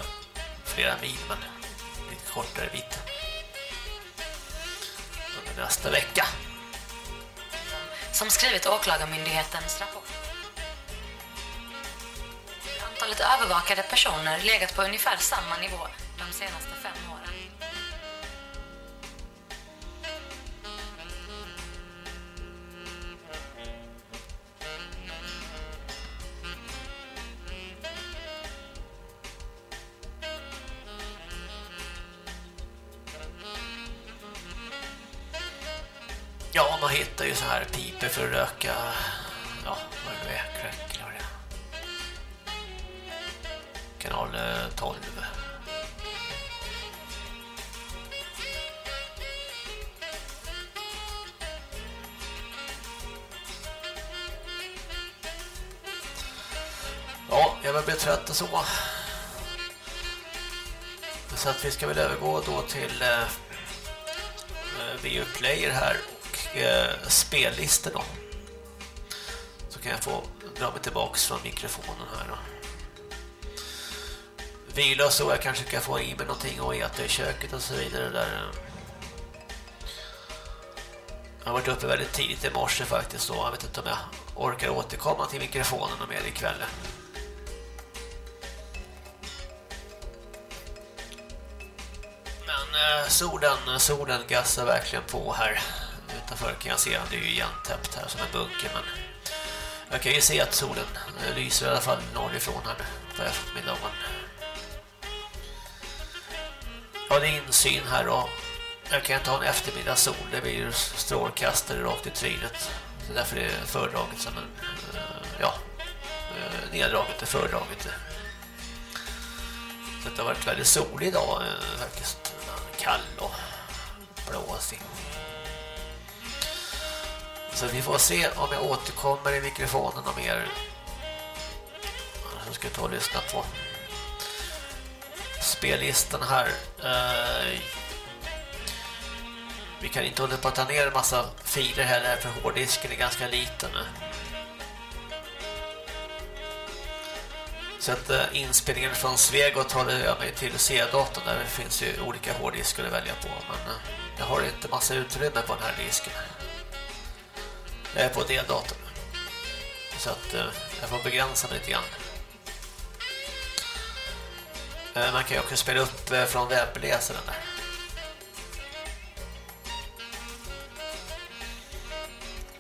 flera mil, men lite kortare bit. Under nästa vecka. som skrivit Åklagarmyndighetens rapport. Antalet övervakade personer legat på ungefär samma nivå de senaste fem åren. Ja, man hittar ju så här piper för att röka, trött och så. Så att vi ska väl övergå då till eh, eh VU Player här och eh, spellistor då. Så kan jag få dra mig tillbaks från mikrofonen här då. Vila så jag kanske kan få i mig någonting och äta i köket och så vidare där. Jag har varit uppe väldigt tidigt i morse faktiskt så jag vet inte om jag orkar återkomma till mikrofonen och mer ikväll. kväll. Eh, solen, eh, solen gassar verkligen på här utanför kan jag se. Det är ju igentäppt här som en bunker men jag kan ju se att solen eh, lyser i alla fall norrifrån här på eftermiddagen. Ja, det är insyn här då. jag kan inte ha en eftermiddagssol. Det blir ju strålkastare rakt i trynet. Så därför är det föredraget som en, ja, neddraget är föredraget. Så det har varit väldigt solig idag faktiskt. Kall och blåsig. Så vi får se om jag återkommer i mikrofonen om mer. Så ska jag ta och lyssna på spellistan här. Eh, vi kan inte hålla på att ta ner en massa filer heller för hårddisken är ganska liten. Så att uh, inspelningen från Svegot håller jag mig till C-datorn där det finns ju olika hårddiskar att välja på. Men uh, jag har inte massa utrymme på den här disken. Jag är på deldatorn. Så att uh, jag får begränsa mig lite grann. Man kan ju också spela upp från webbläsaren där.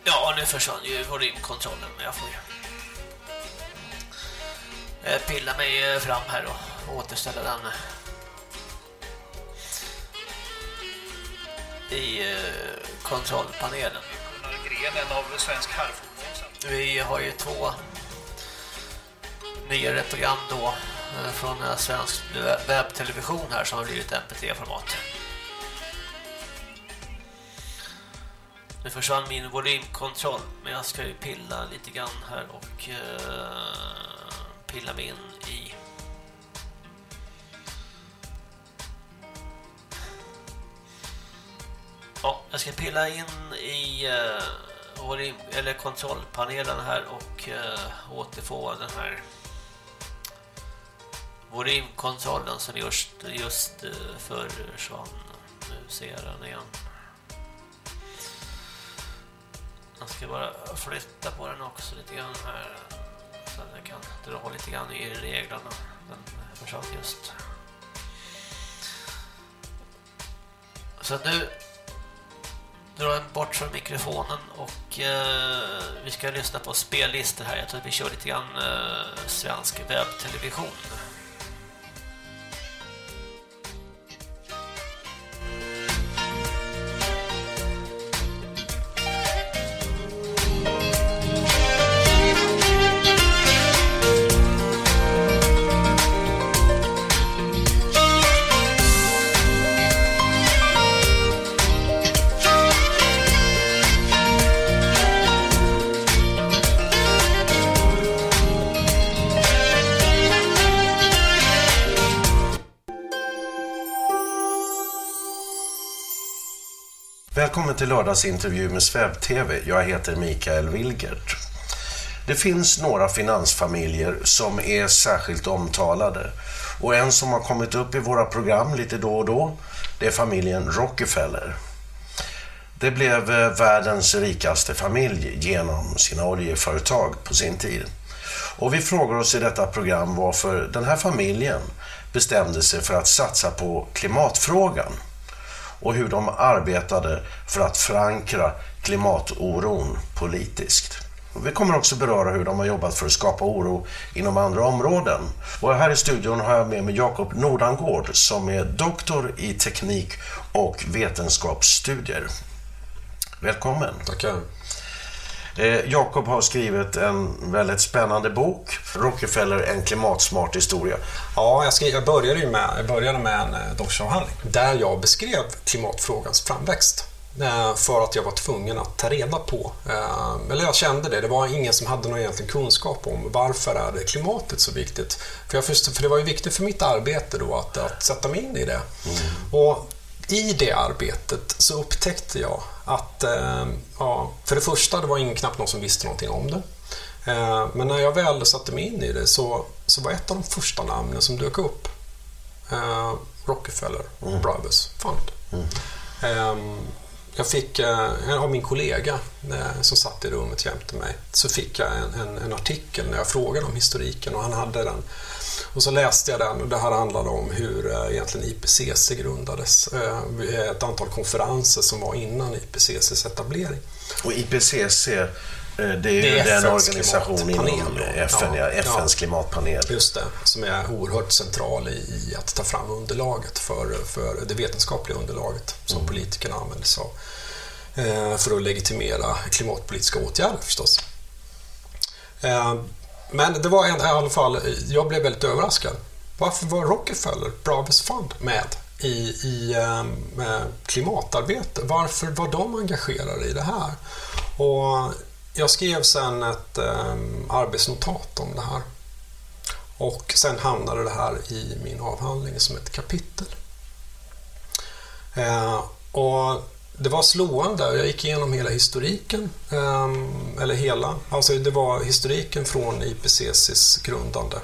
Ja, nu försvann ju volymkontrollen, men jag får ju pilla mig fram här och återställa den i kontrollpanelen. Grenen av svensk herrfotboll. Vi har ju två nyare program då från svensk webbtelevision här som har blivit MP3-format. Nu försvann min volymkontroll men jag ska ju pilla lite grann här och pilla mig in i Ja, jag ska pilla in i eh, eller kontrollpanelen här och eh, återfå den här volymkontrollen som just, just eh, försvann. Nu ser jag den igen. Jag ska bara flytta på den också lite grann här jag kan dra lite grann i reglerna. Den eh, försvann just. Så att nu drar jag bort från mikrofonen och eh, vi ska lyssna på spellistor här. Jag tror att vi kör lite grann eh, svensk webbtelevision. Välkommen till lördagsintervju med Sväv-TV. Jag heter Mikael Wilgert. Det finns några finansfamiljer som är särskilt omtalade. Och en som har kommit upp i våra program lite då och då, det är familjen Rockefeller. Det blev eh, världens rikaste familj genom sina oljeföretag på sin tid. Och vi frågar oss i detta program varför den här familjen bestämde sig för att satsa på klimatfrågan och hur de arbetade för att förankra klimatoron politiskt. Vi kommer också beröra hur de har jobbat för att skapa oro inom andra områden. Och här i studion har jag med mig Jakob Nordangård som är doktor i teknik och vetenskapsstudier. Välkommen. Tackar. Eh, Jakob har skrivit en väldigt spännande bok, Rockefeller, en klimatsmart historia. Ja, jag, skrev, jag började ju med, jag började med en eh, doktorsavhandling där jag beskrev klimatfrågans framväxt. Eh, för att jag var tvungen att ta reda på, eh, eller jag kände det, det var ingen som hade någon egentlig kunskap om varför är det klimatet så viktigt. För, jag förstod, för det var ju viktigt för mitt arbete då att, att sätta mig in i det. Mm. Och i det arbetet så upptäckte jag att, eh, ja, för det första, det var ingen, knappt någon som visste någonting om det. Men när jag väl satte mig in i det så, så var ett av de första namnen som dök upp eh, Rockefeller mm. Brothers Fund. Mm. Um, jag fick, eh, av min kollega eh, som satt i rummet jämte mig, så fick jag en, en, en, artikel när jag frågade om historiken och han hade den. Och så läste jag den och det här handlade om hur eh, egentligen IPCC grundades. Ett antal konferenser som var innan IPCCs etablering. Och IPCC det är, det är ju den organisation inom FN, ja, FNs ja, klimatpanel. Just det, som är oerhört central i, att ta fram underlaget för, för det vetenskapliga underlaget som mm. politikerna använder sig av eh, för att legitimera klimatpolitiska åtgärder förstås. Men det var en, i alla fall, jag blev väldigt överraskad. Varför var Rockefeller, Brothers Fund, med i, i eh, klimatarbete? Varför var de engagerade i det här? Och jag skrev sen ett eh, arbetsnotat om det här. Och sen hamnade det här i min avhandling som ett kapitel. Eh, och det var slående. Jag gick igenom hela historiken. Ehm, eller hela. Alltså det var historiken från IPCCs grundande.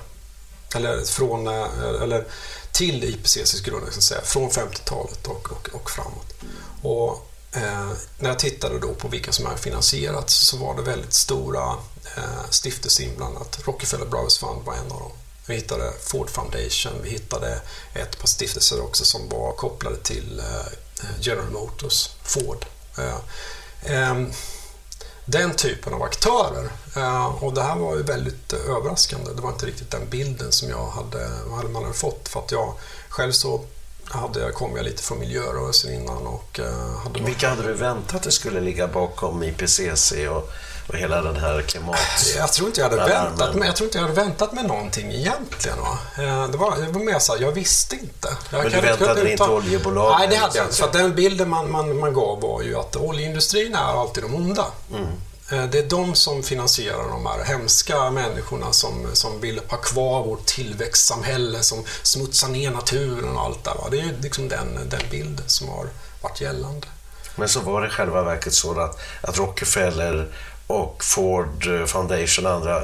Eller, från, eh, eller till IPCCs grundande, ska säga. Från 50-talet och, och, och framåt. Och Eh, när jag tittade då på vilka som är finansierat så var det väldigt stora eh, stiftelser inblandat. Rockefeller Brothers Fund var en av dem. Vi hittade Ford Foundation, vi hittade ett par stiftelser också som var kopplade till eh, General Motors, Ford. Eh, den typen av aktörer. Eh, och det här var ju väldigt överraskande. Det var inte riktigt den bilden som jag hade, man hade fått för att jag själv så hade, kom jag lite från miljörörelsen innan. Och, hade Vilka hade du väntat det skulle ligga bakom IPCC och, och hela den här klimat... Jag tror inte jag hade, väntat, men jag tror inte jag hade väntat med någonting egentligen. Va? Uh, det, var, det var mer så här, jag visste inte. Jag men du väntade dig inte oljebolag? Nej, det hade jag inte. För den bilden man, man, man gav var ju att oljeindustrin är alltid de onda. Mm. Eh, det är de som finansierar de här hemska människorna som, som vill ha kvar vårt tillväxtsamhälle, som smutsar ner naturen och allt det där. Det är liksom den, den bild som har varit gällande. Men så var det i själva verket så att, att Rockefeller och Ford Foundation och andra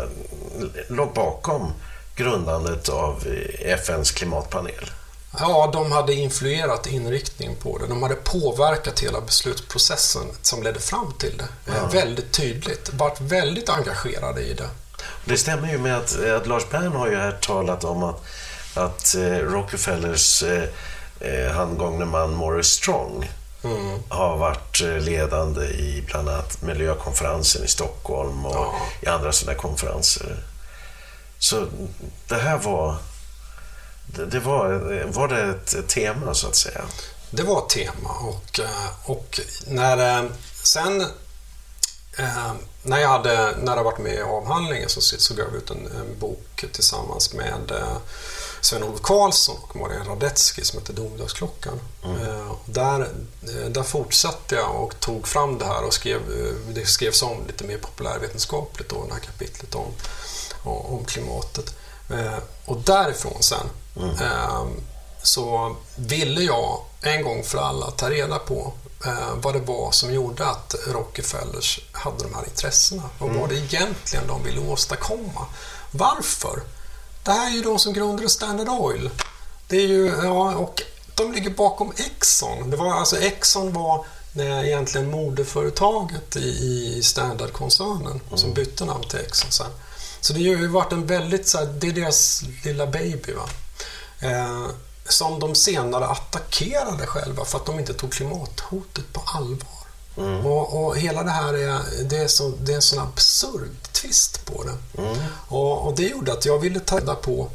låg bakom grundandet av FNs klimatpanel? Ja, de hade influerat inriktningen på det. De hade påverkat hela beslutsprocessen som ledde fram till det. Ja. Väldigt tydligt. Varit väldigt engagerade i det. Det stämmer ju med att, att Lars Bern har ju här talat om att, att eh, Rockefellers eh, eh, handgångne man Morris Strong mm. har varit eh, ledande i bland annat miljökonferensen i Stockholm och ja. i andra sådana konferenser. Så det här var det var, var det ett tema så att säga? Det var ett tema och, eh, och när eh, sen när jag hade, när jag varit med i avhandlingen så, så gav jag ut en, en bok tillsammans med Sven-Olof Karlsson och Marianne Radetzky som heter Domedagsklockan. Mm. Där, där fortsatte jag och tog fram det här och skrev, det skrevs om lite mer populärvetenskapligt då, det här kapitlet om, om klimatet. Och därifrån sen mm. så ville jag en gång för alla ta reda på eh, vad det var som gjorde att Rockefellers hade de här intressena. Vad mm. var det egentligen de ville åstadkomma? Varför? Det här är ju de som grundade Standard Oil. Det är ju, ja, och de ligger bakom Exxon. Det var, alltså Exxon var eh, egentligen moderföretaget i, i Standardkoncernen som bytte namn till Exxon sen. Så det har ju varit en väldigt, så här, det är deras lilla baby. Va? Eh, som de senare attackerade själva för att de inte tog klimathotet på allvar. Och, och hela det här är, det är, så, det är en sån absurd twist på det. Och, och det gjorde att jag ville ta reda på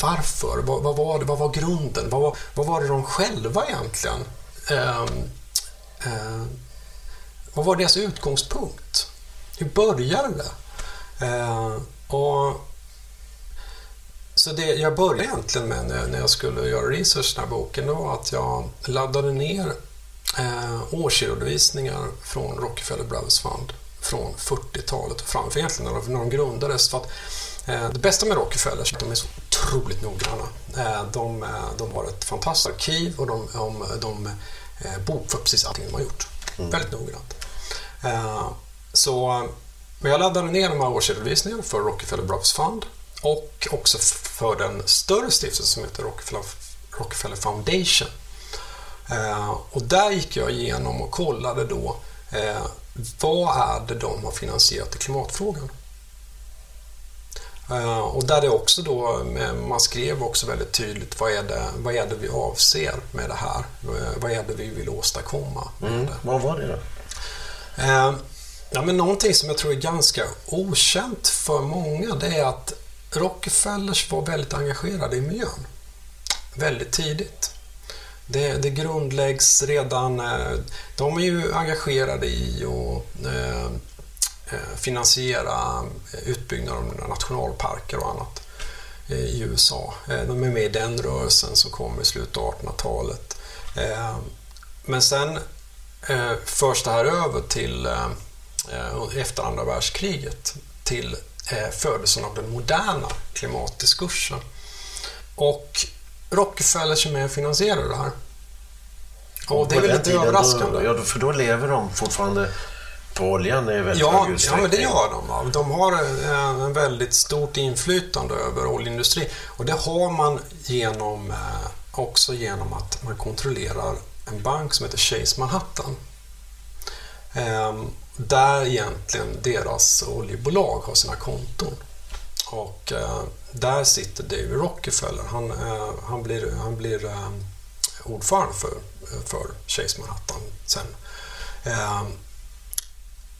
varför. Vad, vad, var, det, vad var grunden? Vad, var- vad var det de själva egentligen ehm, eh, Vad var deras utgångspunkt? Hur började det? Eh, och så det jag började egentligen med när jag skulle göra research i den här boken det var att jag laddade ner eh, årsredovisningar från Rockefeller Brothers Fund från 40-talet och fram, för egentligen när de, när de grundades. För att, eh, det bästa med Rockefeller är att de är så otroligt noggranna. Eh, de, eh, de har ett fantastiskt arkiv och de, de, de eh, bokför precis allting de har gjort. Väldigt noggrant. Eh, så men jag laddade ner de här årsredovisningarna för Rockefeller Brothers Fund och också för den större stiftelsen som heter Rockefeller, Rockefeller Foundation. Eh, och där gick jag igenom och kollade då eh, vad är det de har finansierat i klimatfrågan. Eh, och där det också då, man skrev också väldigt tydligt vad är, det, vad är det vi avser med det här? Vad är det vi vill åstadkomma med Mm. Vad var det då? Ja, men någonting som jag tror är ganska okänt för många det är att Rockefellers var väldigt engagerade i miljön. Väldigt tidigt. Det, det grundläggs redan... Eh, de är ju engagerade i att eh, eh, finansiera utbyggnad av nationalparker och annat i USA. De är med i den rörelsen som kom i slutet av 1800-talet. Men sen förs det här över till efter andra världskriget till födelsen av den moderna klimatdiskursen. Och Rockefeller som är finansierar det här. Och det är väl lite överraskande. Då, ja, för då lever de fortfarande på oljan i väldigt Ja, hög ja, men utsträckning. det gör de. va. De har en, en väldigt stort inflytande över oljeindustrin. Och det har man genom, eh, också genom att man kontrollerar en bank som heter Chase Manhattan. Ehm, där egentligen deras oljebolag har sina konton. Och eh, där sitter David Rockefeller. Han, eh, han blir, han blir eh, ordförande för, för Chase Manhattan sen. Ehm,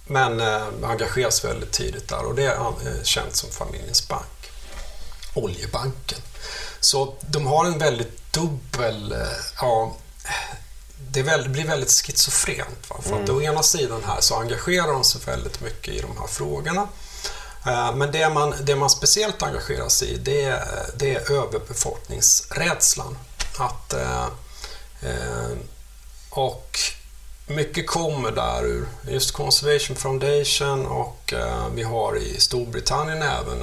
men eh, engageras väldigt tidigt där och det är eh, känt som familjens bank. Oljebanken. Så de har en väldigt dubbel... Eh, ja, det blir väldigt schizofrent. Va? För att Mm. å ena sidan här så engagerar de sig väldigt mycket i de här frågorna. Eh, men det man, det man speciellt engagerar sig i det är, det är överbefolkningsrädslan. Att, eh, eh, och mycket kommer där ur just Conservation Foundation och eh, vi har i Storbritannien även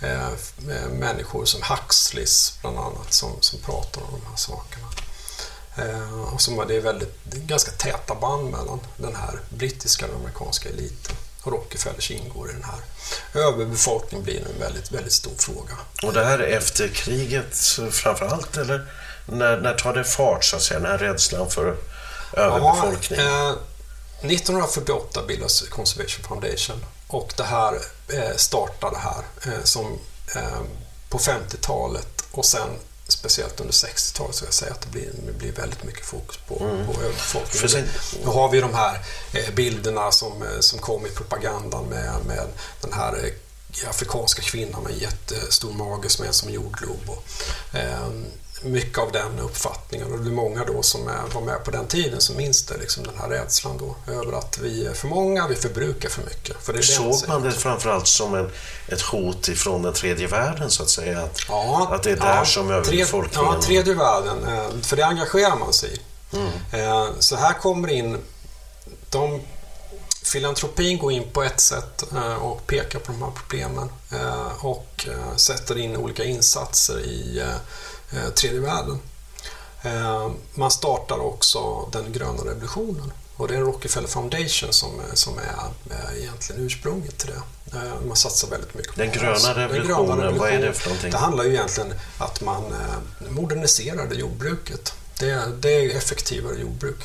eh, eh människor som Huxleys bland annat som, som pratar om de här sakerna. Eh, och som, det är väldigt, det är ganska täta band mellan den här brittiska och amerikanska eliten. Och Rockefellers ingår i den här. Överbefolkning blir en väldigt, väldigt stor fråga. Och det här är efter kriget framför allt, eller? När, när tar det fart, så att säga, den här rädslan för överbefolkning? Ja, eh, 1948 bildas Conservation Foundation och det här eh, startade här eh, som eh, på 50-talet och sen speciellt under 60-talet så jag säga att det blir, det blir väldigt mycket fokus på, Mm. på överbefolkning. Sen- Då har vi de här eh, bilderna som, eh, som kom i propagandan med, med den här eh, afrikanska kvinnan med jättestor mage som är som en jordglob. Och, eh, mycket av den uppfattningen och det är många då som är, var med på den tiden som minns det, liksom den här rädslan då över att vi är för många, vi förbrukar för mycket. För det Såg man det framförallt som en, ett hot ifrån den tredje världen, så att säga? Att, Ja, att det är där ja, som överbefolkningen... Ja, tredje världen. eh, För det engagerar man sig i. Mm. Eh, Så här kommer in... De, filantropin går in på ett sätt eh, och pekar på de här problemen och sätter in olika insatser i eh, tredje världen. Eh, Man startar också den gröna revolutionen och det är Rockefeller Foundation som, som är eh, egentligen ursprunget till det. Eh, Man satsar väldigt mycket på Den gröna. Den revolutionen, vad är det för någonting? Det handlar ju egentligen att man moderniserade jordbruket. Det, det är effektivare jordbruk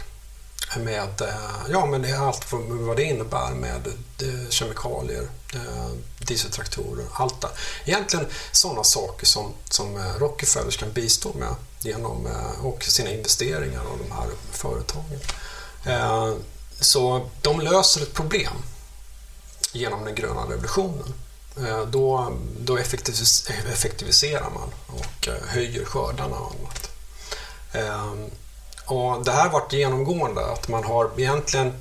med eh, ja, men det är allt vad det innebär med eh, kemikalier, eh, dieseltraktorer, allt det. Egentligen sådana saker som, som Rockefellers kan bistå med genom och sina investeringar och de här företagen. Så de löser ett problem genom den gröna revolutionen. Då, då effektivis, effektiviserar man och höjer skördarna och annat. Och det här varit genomgående att man har egentligen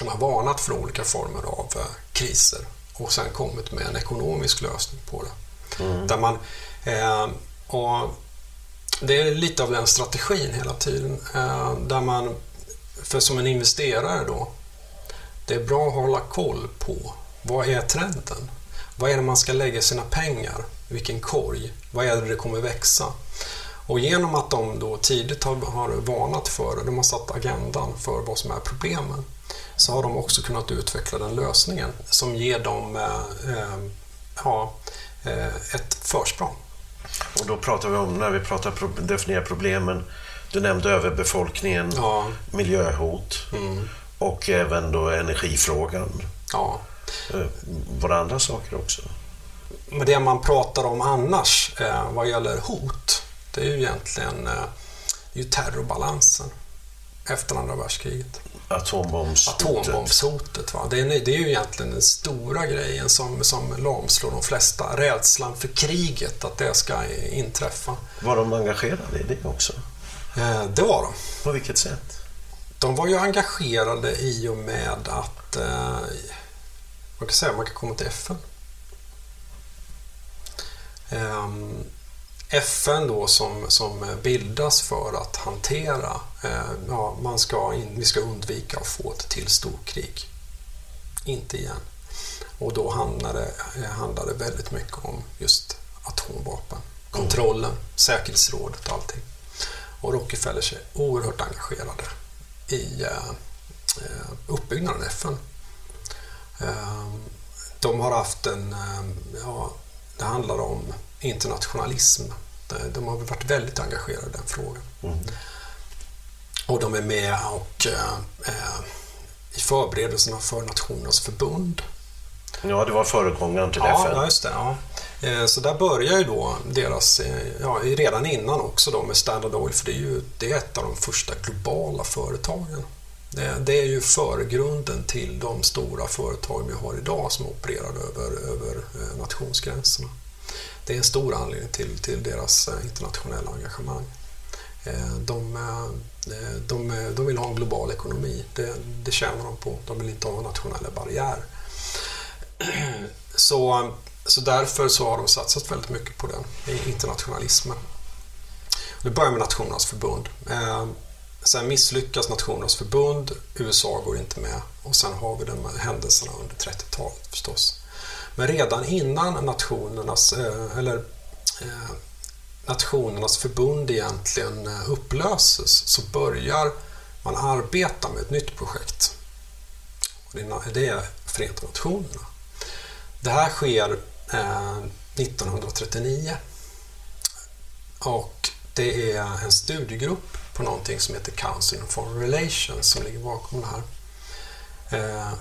man har varnat för olika former av eh, kriser och sen kommit med en ekonomisk lösning på det. Mm. Där man, eh, och det är lite av den strategin hela tiden. Eh, där man, för som en investerare då, det är bra att hålla koll på vad är trenden? Vad är det man ska lägga sina pengar? Vilken korg? Vad är det det kommer växa? Och genom att de då tidigt har, har varnat för det, de har satt agendan för vad som är problemen, så har de också kunnat utveckla den lösningen som ger dem eh, eh, ja, eh, ett försprång. Och då pratar vi om, när vi pratar definierar problemen, du nämnde överbefolkningen, ja. miljöhot mm. och även då energifrågan. Ja. Var det andra saker också? Men det man pratar om annars eh, vad gäller hot, det är ju egentligen eh, det är ju terrorbalansen efter andra världskriget. Atombombshotet. Atombombshotet. Va? Det, är, det är ju egentligen den stora grejen som, som lamslår de flesta. Rädslan för kriget, att det ska inträffa. Var de engagerade i det också? Eh, det var de. På vilket sätt? De var ju engagerade i och med att eh, man kan säga man kan komma till FN. Um, FN då som, som bildas för att hantera, eh, ja, man ska in, vi ska undvika att få ett till storkrig. Inte igen. Och då handlar det, eh, det väldigt mycket om just atomvapen. Kontrollen, mm. säkerhetsrådet och allting. Och Rockefellers är oerhört engagerade i eh, eh uppbyggnaden av FN. Eh, de har haft en, eh, ja, det handlar om internationalism. De har varit väldigt engagerade i den frågan. Mm. Och de är med och eh, i förberedelserna för Nationernas förbund. Ja, det var föregångaren till ja, FN. Ja, just det. Ja. Eh, så där börjar ju då deras, eh, ja, redan innan också då med Standard Oil, för det är ju det är ett av de första globala företagen. Det, det är ju förgrunden till de stora företag vi har idag som opererar över, över eh, nationsgränserna det är en stor anledning till, till deras eh, internationella engagemang. Eh, de, eh, de, de vill ha en global ekonomi, det, det tjänar de på. De vill inte ha nationella barriärer. Så, så därför så har de satsat väldigt mycket på den internationalismen. Det börjar med Nationernas förbund. Sen misslyckas Nationernas förbund, USA går inte med och sen har vi de händelserna under 30-talet förstås. Men redan innan nationernas, eh, eller, eh, nationernas förbund egentligen eh, upplöses så börjar man arbeta med ett nytt projekt. Det är Förenta Nationerna. Det här sker 1939 och det är en studiegrupp på någonting som heter Council on Foreign Relations som ligger bakom det här.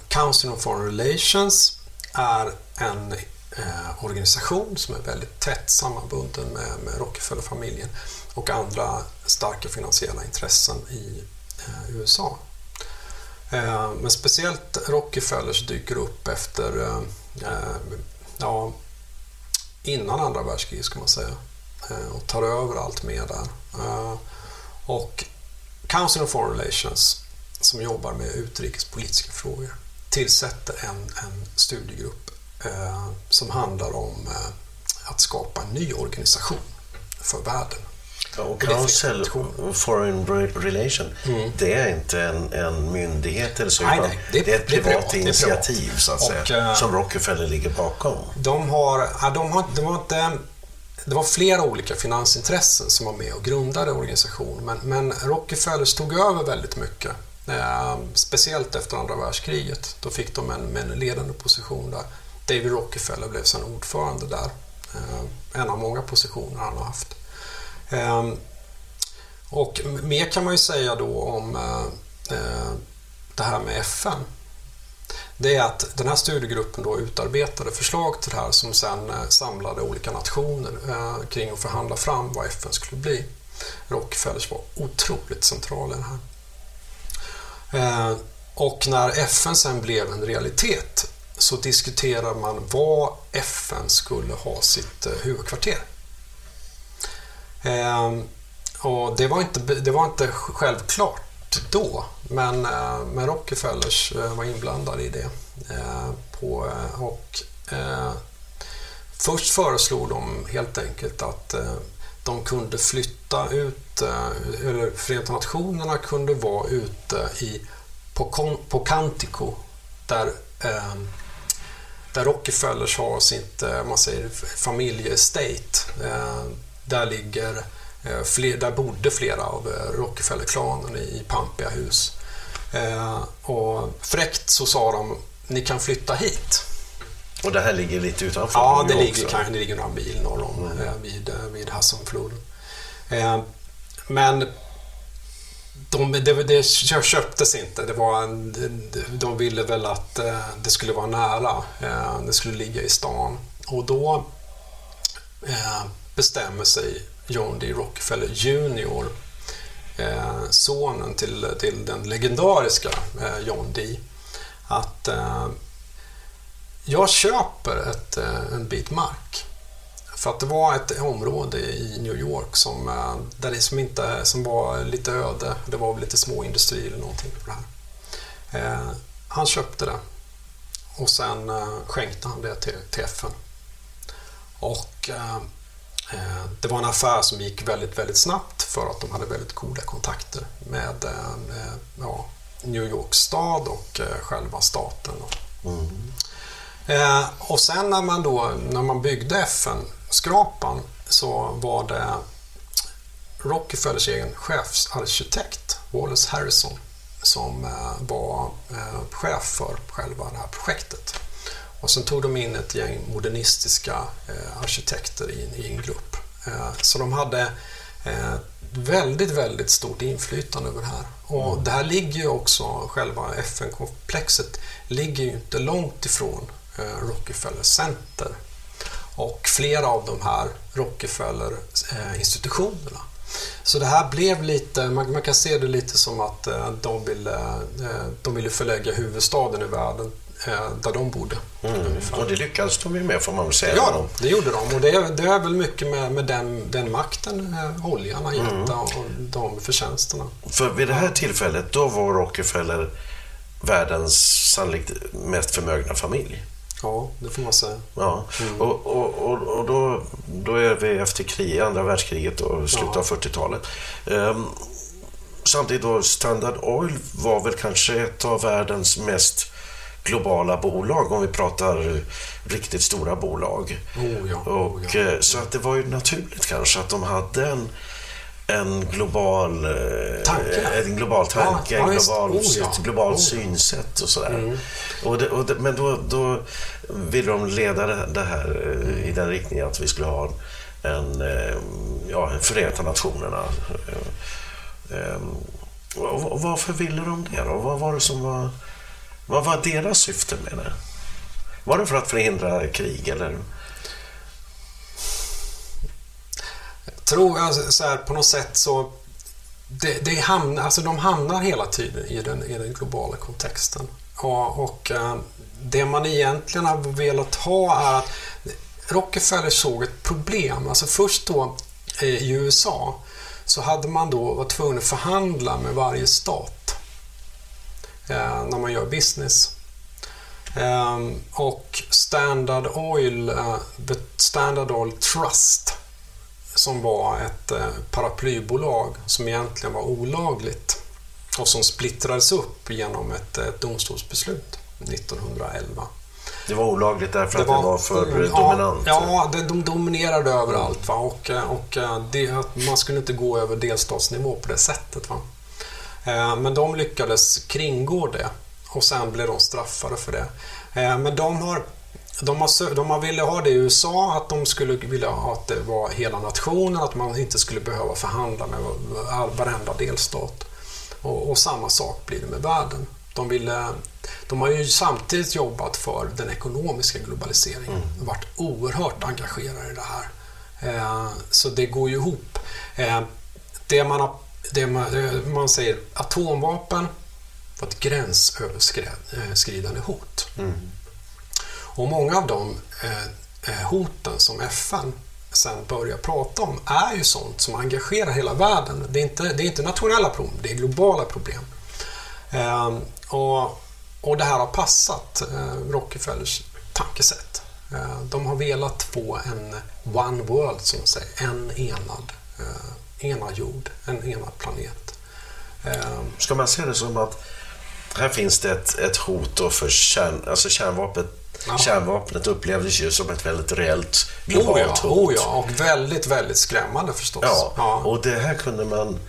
Council on Foreign Relations är en eh, organisation som är väldigt tätt sammanbunden med, med Rockefeller-familjen och andra starka finansiella intressen i eh, USA. Eh, men speciellt Rockefellers dyker upp efter, eh, eh ja, innan andra världskriget ska man säga, eh, och tar över allt mer där. Eh, och Council of Foreign Relations som jobbar med utrikespolitiska frågor tillsätter en, en studiegrupp eh, som handlar om eh, att skapa en ny organisation för världen. Ja, och Council Foreign Relation, mm. det är inte en, en myndighet eller så, nej, nej, det, det, är ett privat, privat initiativ privat. så att säga, och, uh, som Rockefeller ligger bakom. De har, ja, de har, de har inte, det var flera olika finansintressen som var med och grundade organisationen, men, men Rockefeller tog över väldigt mycket Eh, speciellt efter andra världskriget. Då fick de en, en ledande position där. David Rockefeller blev sen ordförande där. Eh, en av många positioner han har haft. Ehm, och mer kan man ju säga då om eh, eh, det här med FN det är att den här studiegruppen då utarbetade förslag till det här som sen samlade olika nationer kring att förhandla fram vad FN skulle bli. Rockefellers var otroligt central i det här. Och när FN sen blev en realitet så diskuterar man var FN skulle ha sitt eh, huvudkvarter. Ehm, och det var inte, det var inte självklart då, men, eh, men Rockefellers eh, var inblandade i det. På, och, först föreslog de helt enkelt att de kunde flytta ut, eller Förenta Nationerna kunde vara ute i, på, på Cantico där, eh, där Rockefellers har sitt man säger, familjeestate. Eh, där, ligger, eh, fler, där bodde flera av Rockefeller-klanen i pampiga hus. och fräckt så sa de, ni kan flytta hit. Och det här ligger lite utanför? Ja, det ligger, kanske, det ligger några mil norr om mm. vid, vid Hassonfloden. Men de, det, det köptes inte. Det var en, de ville väl att eh, det skulle vara nära. Eh, det skulle ligga i stan. Och då eh, bestämmer sig John D. Rockefeller Jr. sonen till, till den legendariska John D. Att jag köper ett, en bit mark. För att det var ett område i New York som, där det som, inte, som var lite öde. Det var lite små industrier eller någonting. För det här. Eh, han köpte det och sen eh, skänkte han det till, till FN. Och eh, det var en affär som gick väldigt, väldigt snabbt för att de hade väldigt goda kontakter med ja, New York stad och själva staten. Mm. Eh, och sen när man då när man byggde FN-skrapan så var det Rockefellers egen chefsarkitekt Wallace Harrison som eh, var eh, chef för själva det här projektet. Och sen tog de in ett gäng modernistiska eh, arkitekter i, en grupp. Så de hade väldigt, väldigt stort inflytande över det här. Och mm. det här ligger ju också, själva FN-komplexet ligger ju inte långt ifrån Rockefeller Center och flera av de här Rockefeller-institutionerna. Så det här blev lite, man, kan se det lite som att eh, de ville, eh, de ville förlägga huvudstaden i världen där de bodde. Mm. Och det lyckades de ju med får man väl säga. Ja, det gjorde de. Och det är, det är väl mycket med, med den, den makten oljan har gett mm. och de förtjänsterna. För vid det här tillfället, då var Rockefeller världens sannolikt mest förmögna familj. Ja, det får man säga. Ja. Mm. Och, och, och, och, då, då är vi efter krig, andra världskriget och slutet ja. av 40-talet. Um, samtidigt då, Standard Oil var väl kanske ett av världens mest globala bolag om vi pratar riktigt stora bolag. Oh ja, och, oh ja. Eh, så att det var ju naturligt kanske att de hade en en global eh, tanke, en global tanke, ja, en global, oh, ett globalt oh, synsätt och sådär. Mm. Och, det, och det, men då, då ville de leda det här eh, i den riktningen att vi skulle ha en, eh, ja, en Förenta Nationerna. Eh, och varför ville de det då? Vad var det som var... Vad var deras syfte med det? Var det för att förhindra krig eller? tror jag alltså, så här, på något sätt så det, det hamnar, alltså de hamnar hela tiden i den, i den globala kontexten. Ja, och det man egentligen har velat ha är att Rockefeller såg ett problem. Alltså först då eh, i USA så hade man då varit tvungen att förhandla med varje stat eh, när man gör business. Eh, och Standard Oil, eh, Standard Oil Trust som var ett eh, paraplybolag som egentligen var olagligt och som splittrades upp genom ett, ett domstolsbeslut 1911. Det var olagligt därför det att var, det var för ja, dominant? Ja, det, de dominerade överallt. Va? Och, eh, och eh, det, man skulle inte gå över delstatsnivå på det sättet. Va? Men de lyckades kringgå det och sen blev de straffade för det. Men de har de har, de har ville ha det i USA, att de skulle vilja ha att det var hela nationen, att man inte skulle behöva förhandla med varenda delstat. Och, och samma sak blir det med världen. De, ville, de har ju samtidigt jobbat för den ekonomiska globaliseringen. De har varit oerhört engagerade i det här. Eh, så det går ju ihop. Eh, det man, har, det man, eh, man säger atomvapen var ett gränsöverskridande hot. Och många av de eh, hoten som FN sen börjar prata om är ju sånt som engagerar hela världen. Det är inte, det är inte nationella problem, det är globala problem. Och, och det här har passat eh, Rockefellers tankesätt. Eh, de har velat få en one world, som man säger, en enad, eh, enad jord, en enad planet. Eh, Ska man se det som att här finns det ett, ett hot då för kärn, alltså kärnvapnet. Kärnvapnet upplevdes ju som ett väldigt reellt globalt oh ja, hot. oh ja, och väldigt, väldigt skrämmande förstås. Ja, och det här kunde man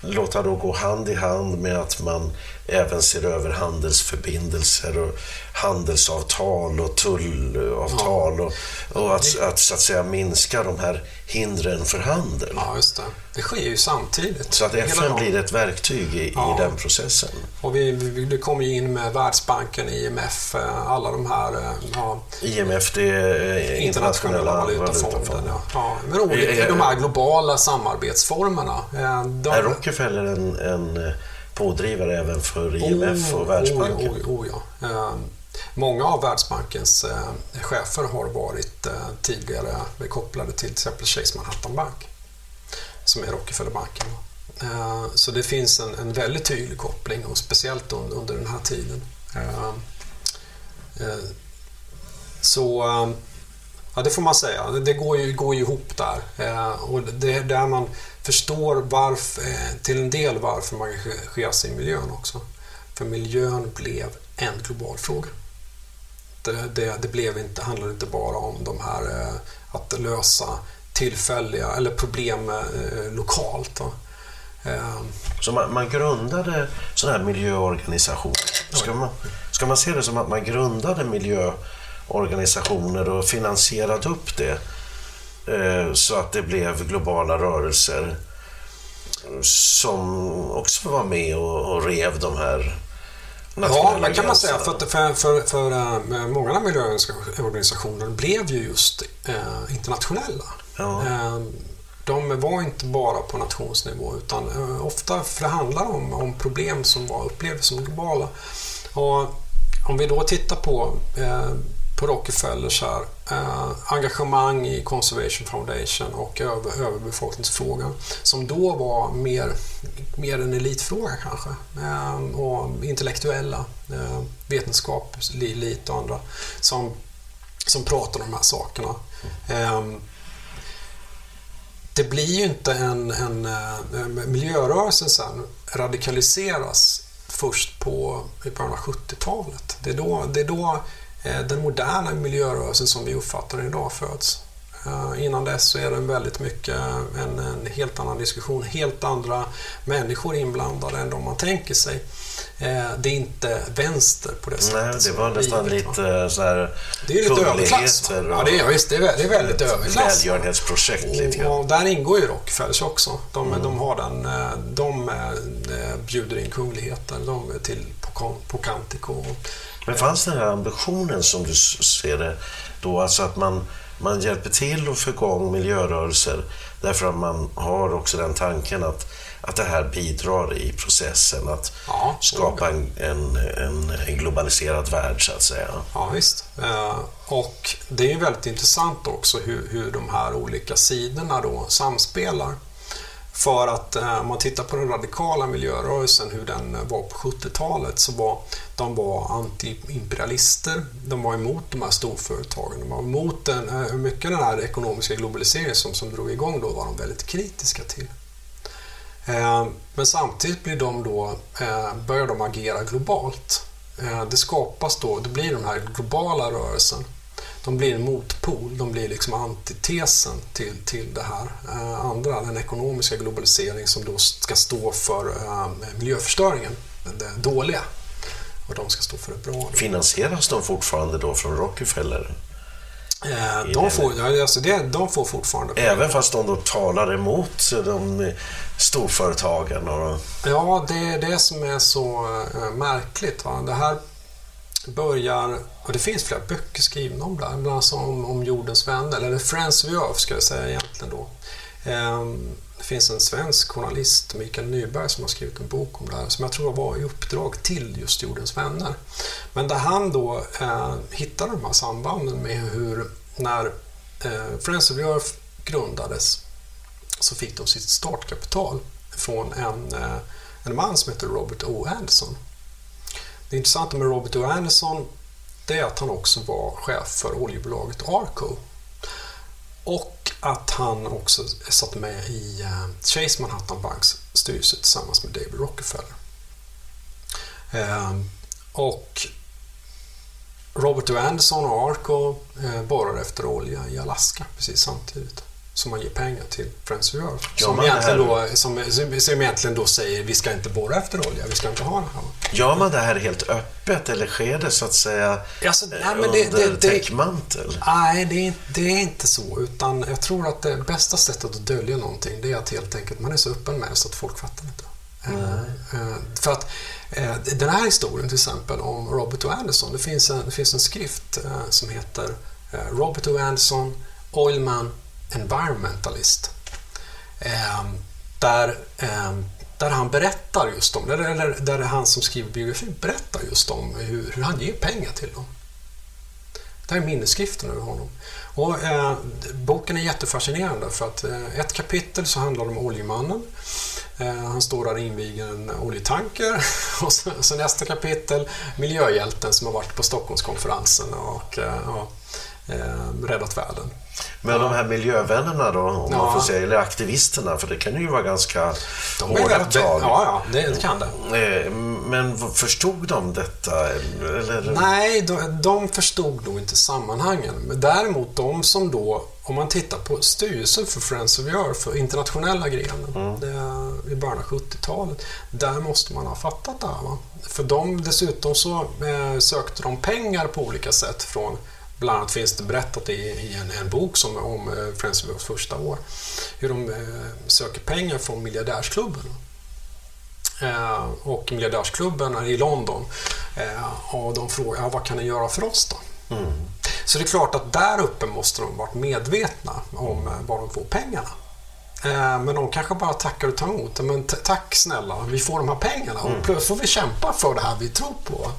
låta då gå hand i hand med att man även ser över handelsförbindelser och handelsavtal och tullavtal och, och att, att så att säga minska de här hindren för handel. Ja, just det. Det sker ju samtidigt. Så att Hela FN dagen. blir ett verktyg i, Ja. i den processen. Och vi, vi, kommer in med Världsbanken, IMF, eh, alla de här eh, ja, IMF, det är eh, internationella valutafonden. Ja. Ja, men olika, Är- de här globala samarbetsformerna. eh, De, Är Rockefeller en, en eh, pådrivare även för IMF och Världsbanken? Oh, oh, oh, ja. Eh, Många av Världsbankens eh, chefer har varit eh, tidigare kopplade till till exempel Chase Manhattan Bank som är Rockefellerbanken. Eh, Så det finns en, en väldigt tydlig koppling och speciellt under, under den här tiden. Eh, eh, Så ja, det får man säga. Det- går ju, går ju ihop där. Eh, Och det är där man förstår varför, eh, till en del varför man engagerar sig i miljön också. För miljön blev en global fråga. Det, det, det blev inte, handlade inte bara om de här eh, att lösa tillfälliga eller problem eh, lokalt. va. Eh, Så man, man grundade sådana här miljöorganisationer. Ska man, ska man se det som att man grundade miljöorganisationer och finansierade upp det eh, så att det blev globala rörelser som också var med och, och rev de här Ja, det kan man säga. För, för, för, för eh, många av miljöorganisationerna blev ju just eh, internationella. Eh, de var inte bara på nationsnivå utan eh, ofta för det handlar om, om problem som var upplevdes som globala. Och om vi då tittar på, på Rockefellers här, eh, engagemang i Conservation Foundation och över, överbefolkningsfrågan som då var mer, mer en elitfråga kanske. Eh, och intellektuella, eh, vetenskapselit och andra som, som pratar om de här sakerna. Eh, det blir ju inte en, en, eh, miljörörelsen sen radikaliseras först på i början av 70-talet. Det är då, det är då den moderna miljörörelsen som vi uppfattar den idag föds. Eh, Innan dess så är det väldigt mycket en, en helt annan diskussion, helt andra människor inblandade än de man tänker sig. Eh, Det är inte vänster på det sättet. Nej, det var nästan blivit, va? lite så här Det är lite överklass. Ja, det är, visst, det är, det är väldigt ett överklass. Välgörenhetsprojekt lite grann. Och där ingår ju Rockefellers också. De, Mm. de, har den, eh, de eh, bjuder in kungligheter de till på, på. Men fanns den här ambitionen som du ser det då, alltså att man, man hjälper till att få igång miljörörelser därför att man har också den tanken att, att det här bidrar i processen att skapa en, en, en, globaliserad värld så att säga. Ja, visst. Eh, Och det är väldigt intressant också hur, hur de här olika sidorna då samspelar. För att eh, om man tittar på den radikala miljörörelsen, hur den eh, var på 70-talet, så var de var antiimperialister. De var emot de här storföretagen. De var emot den, eh, hur mycket den här ekonomiska globaliseringen som, som drog igång då var de väldigt kritiska till. Men samtidigt blir de då, börjar de agera globalt. Det skapas då, det blir den här globala rörelsen. De blir en motpol, de blir liksom antitesen till, till det här eh, andra, den ekonomiska globalisering som då ska stå för eh, miljöförstöringen, det dåliga. Och de ska stå för det bra. Finansieras de fortfarande då från Rockefeller? Eh, de, får, alltså det, de får fortfarande Även fast de då talar emot de storföretagen och... Ja, det är det som är så märkligt. Va? Det här börjar, och det finns flera böcker skrivna om det här, bland annat om, om jordens vänner, eller Friends of Earth ska jag säga egentligen då. Ehm, det finns en svensk journalist, Mikael Nyberg, som har skrivit en bok om det här, som jag tror var i uppdrag till just Jordens vänner. Men där han då eh, hittar de här sambanden med hur, när eh, Friends of Earth grundades, så fick de sitt startkapital från en, eh, en man som heter Robert O. Anderson. Det intressanta med Robert O. Anderson det är att han också var chef för oljebolaget Arco. Och att han också satt med i eh, Chase Manhattan Banks styrelse tillsammans med David Rockefeller. Eh, och Robert O. Anderson och Arco eh, borrar efter olja i Alaska precis samtidigt som man ger pengar till Friends of Earth. Som, det egentligen då, som, som, egentligen då säger vi ska inte borra efter olja, vi ska inte ha den här. Gör man det här helt öppet eller sker det så att säga Alltså, nej, men under det- det- det- täckmantel? Nej, det är, det är inte så. Utan jag tror att det bästa sättet att dölja någonting det är att helt enkelt man är så öppen med det så att folk fattar inte. Eh, eh, För att eh, den här historien till exempel om Robert O. Anderson. Det finns en, det finns en skrift som heter Robert O. Anderson, Oilman, Environmentalist. Ehm, där, ehm, där han berättar just om, eller, där han som skriver biografin berättar just om hur, hur han ger pengar till dem. Det här är minnesskriften över honom. Och, eh, boken är jättefascinerande för att eh, ett kapitel så handlar det om oljemannen. Eh, han står där och inviger en oljetanker. [laughs] Och så, så nästa kapitel miljöhjälten som har varit på Stockholmskonferensen och eh, ja, eh, räddat världen. Men de här miljövännerna då, om Ja. man får säga, eller aktivisterna, för det kan ju vara ganska De hårda väldigt- tag. ja, ja, det kan det. Eh, Men förstod de detta? Eller? Nej, de, de förstod nog inte sammanhangen. Men däremot de som då, om man tittar på styrelsen för Friends of Earth, för internationella grenen, det, i början av 70-talet, där måste man ha fattat det här. Va? För de, dessutom så eh, sökte de pengar på olika sätt från Bland annat finns det berättat i, i en, en bok som, om eh, Friends första år. Hur de eh, söker pengar från miljardärsklubben. Eh, och miljardärsklubben är i London. Eh, och de frågar, vad kan ni göra för oss då? Så det är klart att där uppe måste de varit medvetna om eh, var de får pengarna. Eh, Men de kanske bara tackar och tar emot. Men tack snälla, vi får de här pengarna och plötsligt får vi kämpa för det här vi tror på.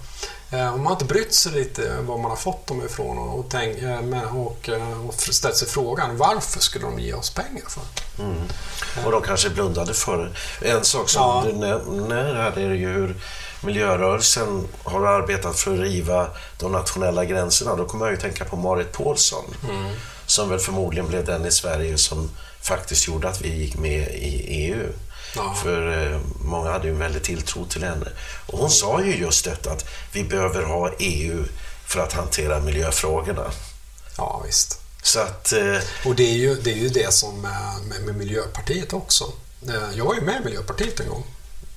Eh, Om man inte brytt sig lite var man har fått dem ifrån och, tänk, eh, och, eh, och ställt sig frågan varför skulle de ge oss pengar för? Mm. Och de kanske blundade för det. En sak som Ja. du nämner här är ju hur miljörörelsen har arbetat för att riva de nationella gränserna. Då kommer jag ju tänka på Marit Paulsson Mm. som väl förmodligen blev den i Sverige som faktiskt gjorde att vi gick med i EU. Ja. För eh, många hade ju en väldig tilltro till henne. Och hon sa ju just detta att vi behöver ha EU för att hantera miljöfrågorna. Ja, visst. Så att... Eh, Och det är ju det, är ju det som med, med Miljöpartiet också. Eh, Jag var ju med i Miljöpartiet en gång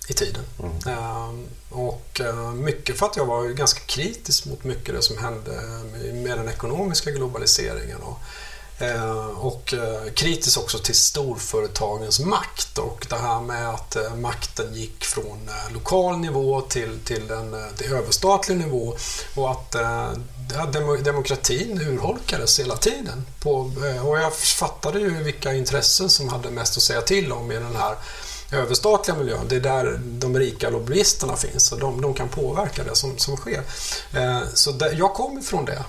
i tiden. Eh, Och eh, mycket för att jag var ju ganska kritisk mot mycket det som hände med den ekonomiska globaliseringen. Och, Eh, och eh, kritisk också till storföretagens makt och det här med att eh, makten gick från lokal nivå till, till en till överstatlig nivå och att demokratin urholkades hela tiden. På, och jag fattade ju vilka intressen som hade mest att säga till om i den här överstatliga miljön. Det är där de rika lobbyisterna finns och de, de kan påverka det som, som sker. Så där, jag kom ifrån det,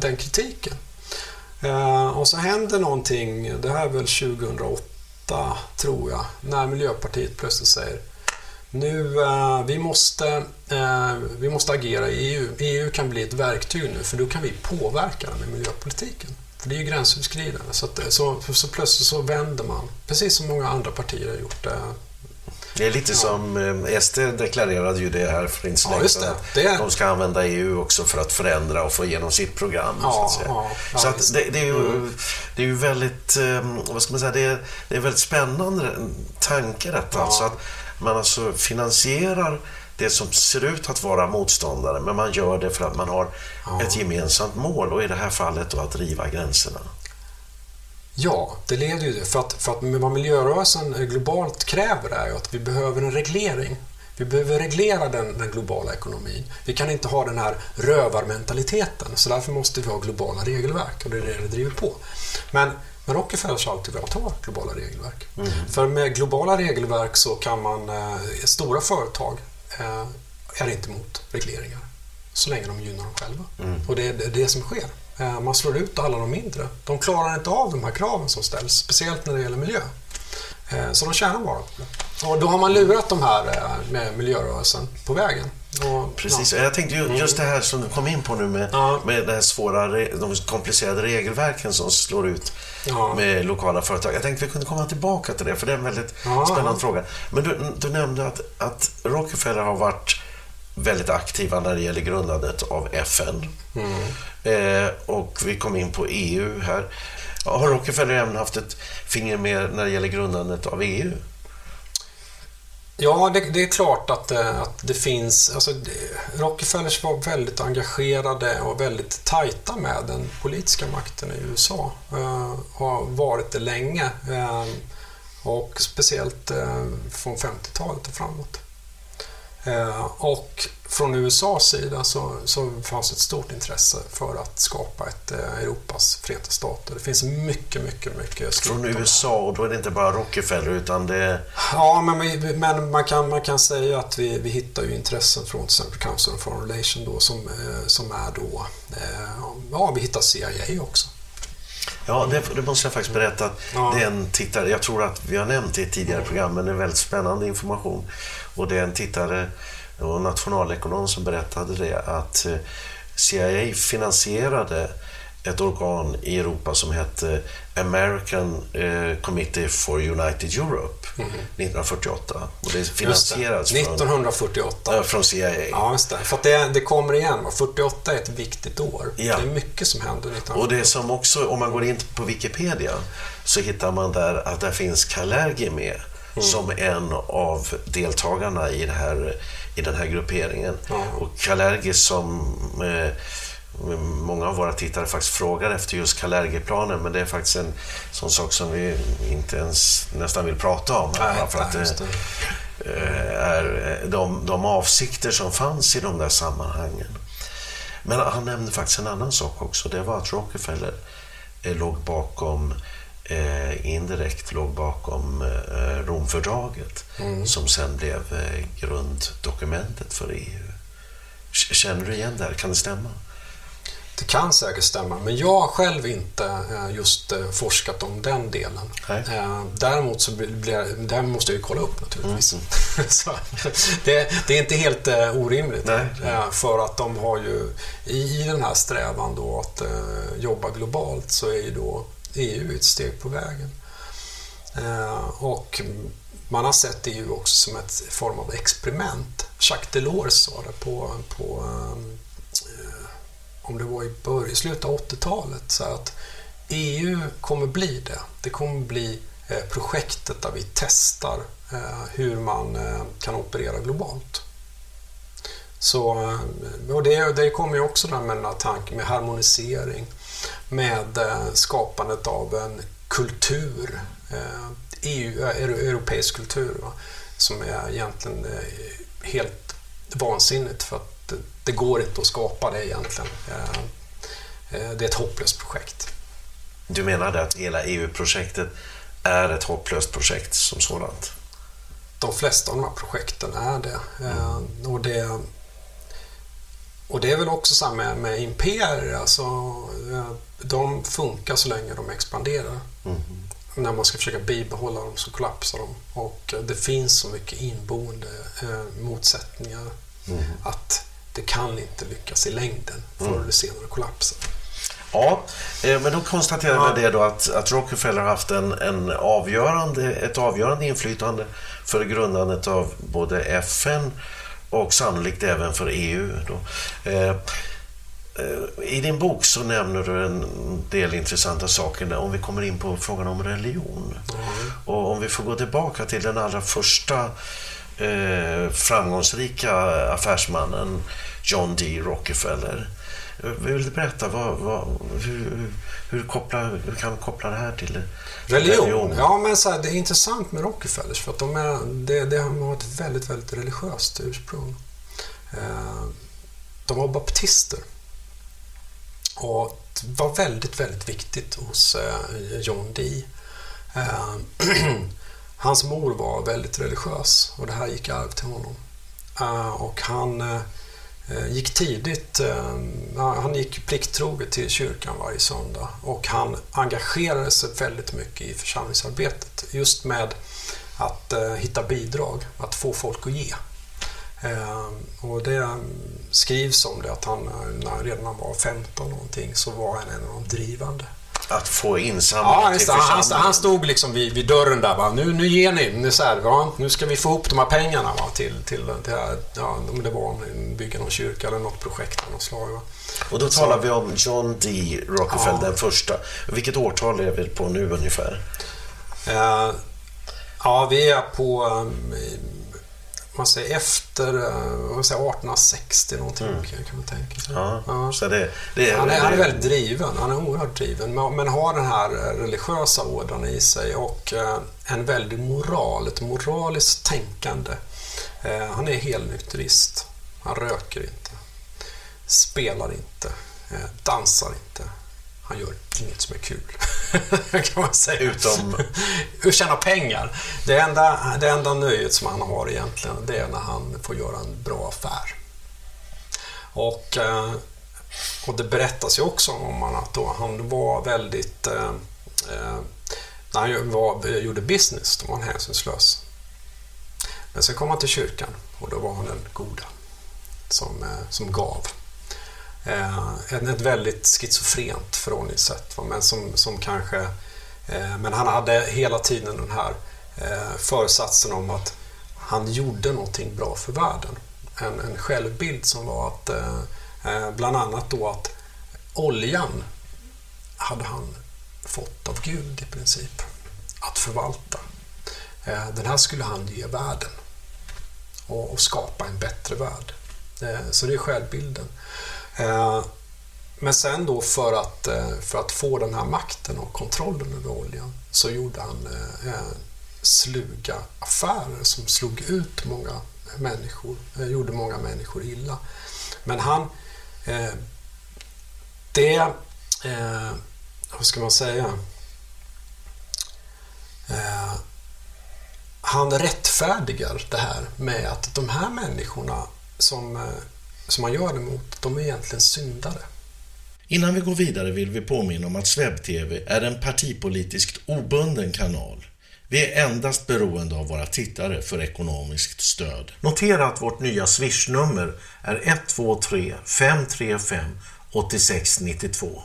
den kritiken. Eh, Och så händer någonting, det här är väl 2008 tror jag, när Miljöpartiet plötsligt säger nu, eh, vi, måste, eh, vi måste agera i EU. EU kan bli ett verktyg nu för då kan vi påverka den med miljöpolitiken. För det är ju gränsöverskridande. Så, att, eh, så, så plötsligt så vänder man, precis som många andra partier har gjort. Eh, det är lite som eh, SD deklarerade ju det här för inte så Ja, länge sedan, De ska använda EU också för att förändra och få igenom sitt program. Ja, så att säga. ja, ja, så att visst. det, det, är ju, Mm. det är ju väldigt, eh, vad ska man säga, det är, det är väldigt spännande tanke detta. Ja. Alltså att man alltså finansierar det som ser ut att vara motståndare, men man gör det för att man har ett gemensamt mål och i det här fallet då att riva gränserna. Ja, det leder ju det. För att, för att vad miljörörelsen globalt kräver är ju att vi behöver en reglering. Vi behöver reglera den, den globala ekonomin. Vi kan inte ha den här rövarmentaliteten. Så därför måste vi ha globala regelverk och det är det det driver på. Men, men Rockefeller har alltid velat ha globala regelverk. Mm. För med globala regelverk så kan man, eh, stora företag eh, är inte emot regleringar. Så länge de gynnar dem själva. Mm. Och det, är det som sker. Eh, man slår ut alla de mindre. De klarar inte av de här kraven som ställs, speciellt när det gäller miljö. Eh, så de tjänar bara på det. Och då har man lurat de här eh, med miljörörelsen på vägen. Och, Precis, ja. jag tänkte ju just det här som du kom in på nu med, Ja. med det här svåra, de komplicerade regelverken som slår ut Ja. med lokala företag. Jag tänkte vi kunde komma tillbaka till det, för det är en väldigt spännande fråga. Men du, du nämnde att, att Rockefeller har varit väldigt aktiva när det gäller grundandet av FN. Mm. Eh, och vi kom in på EU här. Har Rockefeller även haft ett finger med när det gäller grundandet av EU? Ja, det, det är klart att, eh, att det finns... Alltså, Rockefellers var väldigt engagerade och väldigt tajta med den politiska makten i USA. Eh, har varit det länge. Eh, och speciellt eh, från 50-talet och framåt. Eh, och från USAs sida så, så fanns ett stort intresse för att skapa ett eh, Europas förenta stater. Det finns mycket, mycket, mycket Från. USA och då är det inte bara Rockefeller utan det Ja, men, vi, men man, kan, man kan säga att vi, vi hittar ju intressen från till exempel Council on Foreign Relation då, som, eh, som är då... Ja, vi hittar CIA också. Ja, det, det måste jag faktiskt berätta. Att Det är en tittare, jag tror att vi har nämnt det i tidigare program, men det är väldigt spännande information. Och det är en tittare och nationalekonom som berättade det att eh, CIA finansierade ett organ i Europa som hette American eh, Committee for United Europe 1948. Och det finansierades det. från, 1948. Ja, från CIA. Ja, just det. För det, det kommer igen. va? 48 är ett viktigt år. Ja. Det är mycket som händer 1948. Och det som också, om man går in på Wikipedia så hittar man där att där finns Kalergi med Mm. som en av deltagarna i, här, i den här grupperingen. Och Kalergi som eh, många av våra tittare faktiskt frågar efter just Kalergi-planen men det är faktiskt en sån sak som vi inte ens nästan vill prata om. Nej, för att det eh, är de, de avsikter som fanns i de där sammanhangen. Men han nämnde faktiskt en annan sak också. Det var att Rockefeller eh, låg bakom eh, indirekt låg bakom eh, Romfördraget Mm. som sen blev eh, grunddokumentet för EU. Känner du igen det här? Kan det stämma? Det kan säkert stämma, men jag har själv inte just forskat om den delen. Eh, Däremot så blir här måste jag ju kolla upp naturligtvis. [laughs] så, det, det är inte helt orimligt. Eh, För att de har ju i, den här strävan då att jobba globalt så är ju då EU ett steg på vägen. Eh, Och man har sett EU också som ett form av experiment. Jacques Delors sa det på, på eh, om det var i början, slutet av 80-talet, så att EU kommer bli det. Det kommer bli eh, projektet där vi testar eh, hur man eh, kan operera globalt. Så, eh, och det, det kommer ju också där med den här tanken med harmonisering, med eh, skapandet av en kultur, eh, EU, eh, euro- europeisk kultur, va, som är egentligen helt vansinnigt för att det, går inte att skapa det egentligen. Det är ett hopplöst projekt. Du menade att hela EU-projektet är ett hopplöst projekt som sådant? De flesta av de här projekten är det. Eh, Och det, och det är väl också samma med, med imperier. Alltså, eh, de funkar så länge de expanderar. När man ska försöka bibehålla dem så kollapsar de. Och eh, det finns så mycket inboende eh, motsättningar att det kan inte lyckas i längden. Förr Mm. eller senare kollapsar. Ja, eh, men då konstaterar vi det då att, att Rockefeller har haft en, en avgörande, ett avgörande inflytande för grundandet av både FN och sannolikt även för EU. Eh, eh, I din bok så nämner du en del intressanta saker om vi kommer in på frågan om religion. Och om vi får gå tillbaka till den allra första eh, framgångsrika affärsmannen John D. Rockefeller. Vill du berätta vad, vad, hur, hur, kopplar, hur kan vi koppla det här till Religion. Ja, men så här, det är intressant med Rockefellers för att de, är, det, det har ett väldigt, väldigt religiöst ursprung. Eh, De var baptister. Och det var väldigt, väldigt viktigt hos eh, John Dee. Eh, [clears throat] Hans mor var väldigt religiös och det här gick i arv till honom. Och han Eh, gick tidigt, eh, han gick plikttroget till kyrkan varje söndag och han engagerade sig väldigt mycket i församlingsarbetet just med att eh, hitta bidrag, att få folk att ge. Och det skrivs om det att han redan när han var 15 någonting så var han en av de drivande. Att få insamlingar Ja, till just det. Han, han, han stod liksom vid, vid dörren där. Va? Nu, nu ger ni. Nu, så här, va? nu ska vi få ihop de här pengarna va? till, till det här. Ja, om det var bygga någon kyrka eller något projekt av något slag. Va? Och då Så- talar vi om John D. Rockefeller, Ja. den första. Vilket årtal är vi på nu ungefär? Eh, ja, vi är på um, man säger efter eh, vad säger, 1860 någonting kan, kan man tänka sig. Mm. Ja, så det, det är, han, är, han är väldigt driven, han är oerhört driven men, men har den här eh, religiösa ådran i sig och eh, en väldig moral, ett moraliskt tänkande. Eh, han är helnykterist, han röker inte, spelar inte, eh, dansar inte. Han gör inget som är kul. [laughs] kan man säga. Utom... [laughs] Att tjäna pengar. Det enda, det enda nöjet som han har egentligen, det är när han får göra en bra affär. Och, eh, och det berättas ju också om honom att då han var väldigt... eh, eh, När han var, gjorde business, då var han hänsynslös. Men sen kom han till kyrkan och då var han den goda som, eh, som gav. Eh, ett väldigt schizofrent förhållningssätt, men som, som kanske... Eh, men han hade hela tiden den här eh, föresatsen om att han gjorde någonting bra för världen. En, en självbild som var att eh, eh, bland annat då att oljan hade han fått av Gud i princip att förvalta. Eh, den här skulle han ge världen och, och skapa en bättre värld. Eh, så det är självbilden. Eh, men sen då för att, eh, för att få den här makten och kontrollen över oljan så gjorde han eh, sluga affärer som slog ut många människor, gjorde många människor illa. Men han, det, Hur vad ska man säga, han rättfärdigar det här med att de här människorna som, som man gör det mot, de är egentligen syndare. Innan vi går vidare vill vi påminna om att SvebTV är en partipolitiskt obunden kanal. Vi är endast beroende av våra tittare för ekonomiskt stöd. Notera att vårt nya swishnummer är 123 535 8692.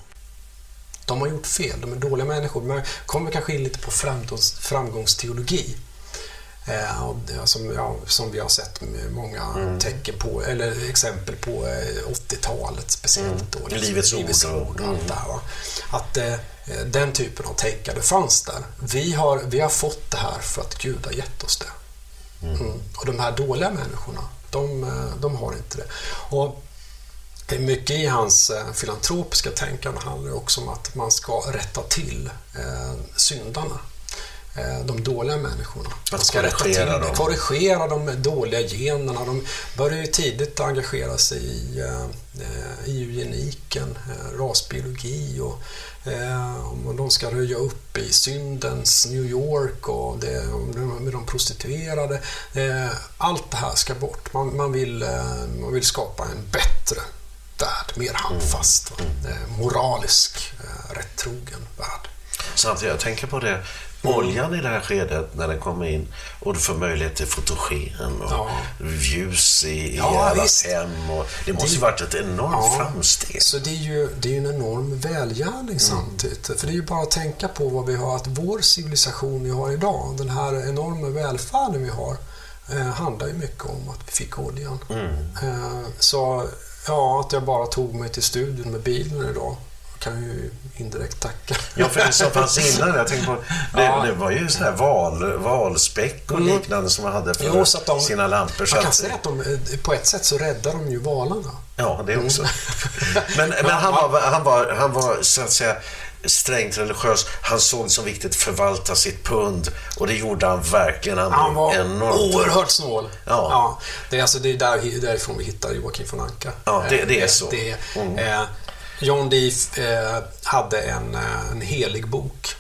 De har gjort fel, de är dåliga människor. Man kommer kanske in lite på framgångs, framgångsteologi. Eh, som, ja, som vi har sett många Mm. tecken på, eller exempel på eh, 80-talet speciellt. Då, liksom, Livets ord livets och- ord och allt det här. Att eh, den typen av tänkande fanns där. Vi har, vi har fått det här för att Gud har gett oss det. Mm. Och de här dåliga människorna, de, eh, de har inte det. Och det är mycket i hans eh, filantropiska tänkande handlar också om att man ska rätta till eh, syndarna. Eh, de dåliga människorna. Till korrigera dem. korrigera de dåliga generna. De börjar ju tidigt engagera sig i, eh, i eugeniken, eh, rasbiologi och om de ska röja upp i syndens New York och det, med de prostituerade. Allt det här ska bort. Man, man, vill, man vill skapa en bättre värld, mer handfast, va? Eh, moralisk, rättrogen värld. Samtidigt, jag tänker på det, oljan i det här skedet när den kommer in och du får möjlighet till fotogen och Ja. ljus i, i Ja, alla visst. hem. Och det måste ju varit ett enormt framsteg. Så det är ju det är en enorm välgärning samtidigt. För det är ju bara att tänka på vad vi har, att vår civilisation vi har idag, den här enorma välfärden vi har, eh, handlar ju mycket om att vi fick oljan. Mm. Eh, så ja, att jag bara tog mig till studion med bilen idag kan ju indirekt tacka. Ja, för det som fanns [laughs] innan, jag tänkte på, det, Ja. det var ju sådana här val, valspäck och Mm. liknande som man hade för Jo, de- sina lampor. så Man kan att- säga att de, eh, på ett sätt så räddar de ju valarna. Ja, det också. Mm. [laughs] Men, men han, var, han, var, han var så att säga strängt religiös. Han såg det som viktigt att förvalta sitt pund och det gjorde han verkligen. Han, Han var enormt. oerhört snål. Ja. det är, alltså, det är där, därifrån vi hittar Joakim von Anka. Ja, det- det är Eh, så. Det, Mm. eh, John Dee eh, hade en, eh, en helig bok.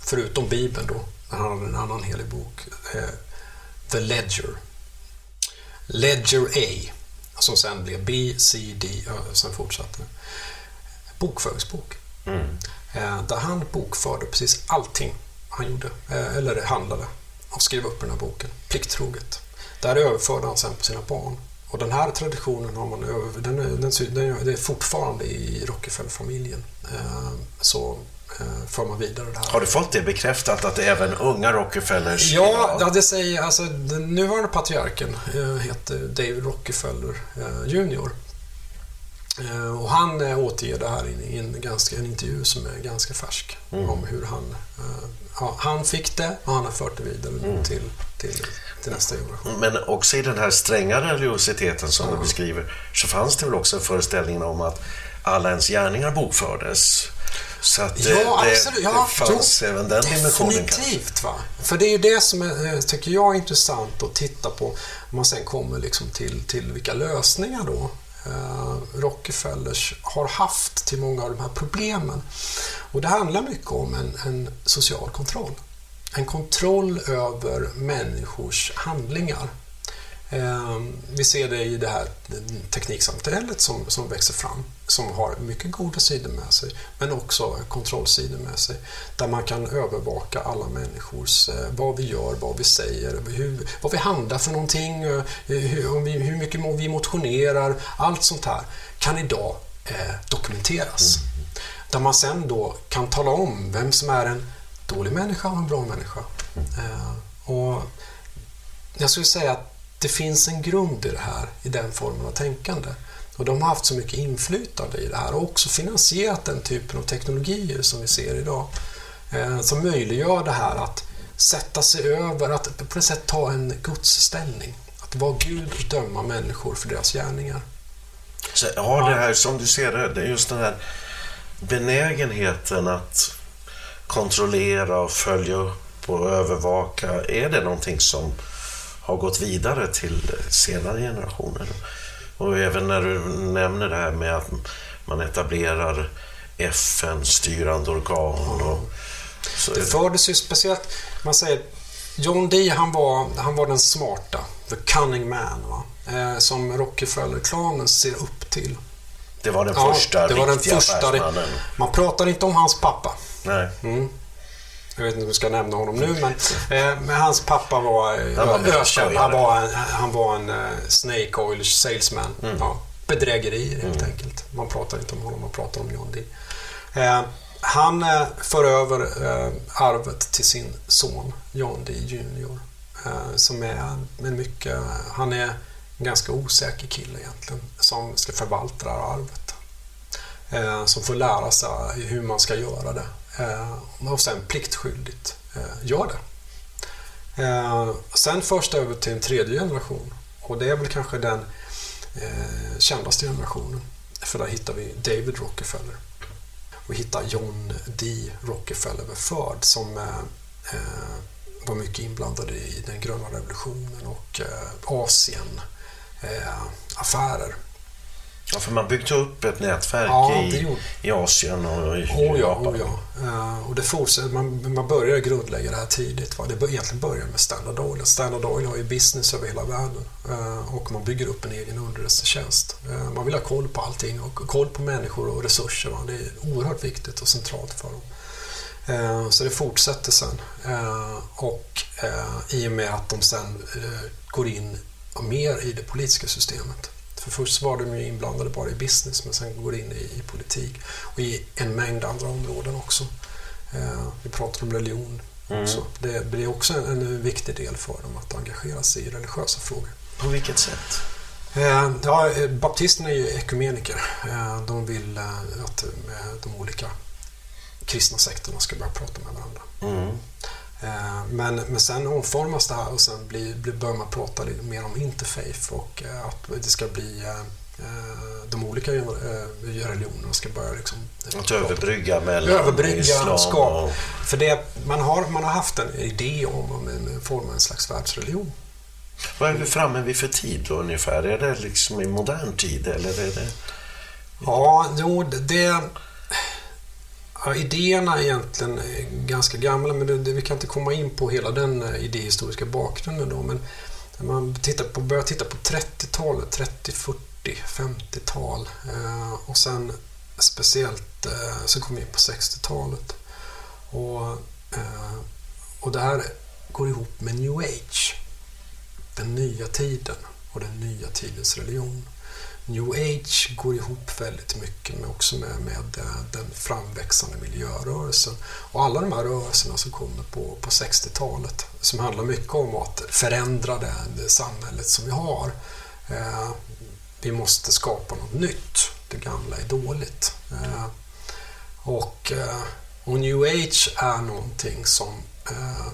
Förutom Bibeln då. Han hade en annan helig bok. Eh, The Ledger. Ledger A. Som sen blev B, C, D, Ö, sen fortsatte. Bokföringsbok. Mm. Eh, där han bokförde precis allting han gjorde, eh, eller handlade, och skrev upp den här boken, plikttroget. Där överförde han sen på sina barn. Och den här traditionen har man över, den är, den, sy- den är, fortfarande i Rockefeller-familjen. Eh, så eh, för man vidare det här. Har du fått det bekräftat att även unga Rockefellers Ja, ja, det säger alltså den nuvarande patriarken eh, heter David Rockefeller eh, Jr. Och han återger det här i en, ganska, en intervju som är ganska färsk Mm. om hur han, ja, han fick det och han har fört det vidare Mm. till, till, till nästa generation. Men också i den här stränga religiositeten som du beskriver så fanns det väl också föreställningen om att alla ens gärningar bokfördes. Så att det, Ja, det, absolut. Ja, det fanns jo, även den dimensionen. Definitivt. Va? För det är ju det som är, eh, tycker jag är intressant att titta på om man sen kommer liksom till, till vilka lösningar då eh, Rockefellers har haft till många av de här problemen. Och det handlar mycket om en, en social kontroll. En kontroll över människors handlingar. Eh, Vi ser det i det här tekniksamhället som, som växer fram, som har mycket goda sidor med sig, men också kontrollsidor med sig, där man kan övervaka alla människors, eh, vad vi gör, vad vi säger, hur, vad vi handlar för någonting, eh, hur, hur mycket vi motionerar, allt sånt här kan idag eh, dokumenteras. Där man sen då kan tala om vem som är en dålig människa och en bra människa. Eh, och jag skulle säga att det finns en grund i det här, i den formen av tänkande. Och de har haft så mycket inflytande i det här och också finansierat den typen av teknologier som vi ser idag. Eh, som möjliggör det här att sätta sig över, att på något sätt ta en gudsställning. Att vara Gud och döma människor för deras gärningar. Så, ja, det här som du ser det, det är just den här benägenheten att kontrollera och följa upp och övervaka. Är det någonting som har gått vidare till senare generationer? Och även när du nämner det här med att man etablerar FN-styrande organ. Och, så, Det fördes ju speciellt, man säger John Dee han var, han var den smarta, the cunning man, va? Eh, som Rockefeller-klanen ser upp till. det var den Ja, första det var den första, affärsmannen. Man pratar inte om hans pappa. Nej. Mm. Jag vet inte om vi ska nämna honom nu, men, eh, men hans pappa var, eh, Han var ökänd. Han var en, han var en eh, snake oil salesman. Mm. Ja, bedrägerier helt enkelt. Man pratar inte om honom, man pratar om John Dee. Eh, han eh, för över eh, arvet till sin son John Dee. Eh, som är en mycket, han är en ganska osäker kille egentligen som ska förvalta det här arvet. Som får lära sig hur man ska göra det Eh, och sen pliktskyldigt eh, gör det. Eh, sen förs det över till en tredje generation och det är väl kanske den eh, kändaste generationen. För där hittar vi David Rockefeller Vi hittar John D. Rockefeller Ford som eh, var mycket inblandad i den gröna revolutionen och eh, Asien eh, affärer. Ja, för man byggde upp ett nätverk Ja, i, i Asien och i Oh ja, Japan. oh ja. Eh, och det fortsätter, man, man börjar grundlägga det här tidigt. Va? Det bör, egentligen börjar med Standard Oil. Standard Oil har ju business över hela världen eh, och man bygger upp en egen underrättelsetjänst. Eh, man vill ha koll på allting och koll på människor och resurser. Va? Det är oerhört viktigt och centralt för dem. Så det fortsätter sen. Och i och med att de sen går in mer i det politiska systemet. För först var de ju inblandade bara i business men sen går det in i, i politik och i en mängd andra områden också. Eh, Vi pratar om religion Mm. också. Det blir också en, en viktig del för dem att engagera sig i religiösa frågor. På vilket sätt? Eh, ja, eh, baptisterna är ju ekumeniker. Eh, De vill eh, att eh, de olika kristna sekterna ska börja prata med varandra. Mm. Eh, Men, men sen omformas det här och sen blir, blir, börjar man prata lite mer om interfaith och eh, att det ska bli eh, de olika religionerna ska börja liksom Att överbrygga mellan överbrygga islam skap. och... För det, man, har, man har haft en idé om om en, en form av en slags världsreligion. Vad är vi framme vid för tid då ungefär? Är det liksom i modern tid eller är det... Ja, jo, det... Ja, idéerna är egentligen eh, ganska gamla, men det, det, vi kan inte komma in på hela den eh, idéhistoriska bakgrunden då. Men när man tittar på, börjar titta på 30-talet, 30, 40, 50-tal eh, och sen speciellt eh, så kommer vi in på 60-talet. Och, eh, och det här går ihop med new age. Den nya tiden och den nya tidens religion. New age går ihop väldigt mycket med, också med, med eh, den framväxande miljörörelsen. Och alla de här rörelserna som kommer på, på 60-talet som handlar mycket om att förändra det, det samhället som vi har. Eh, vi måste skapa något nytt. Det gamla är dåligt. Eh, och, eh, och new age är någonting som eh,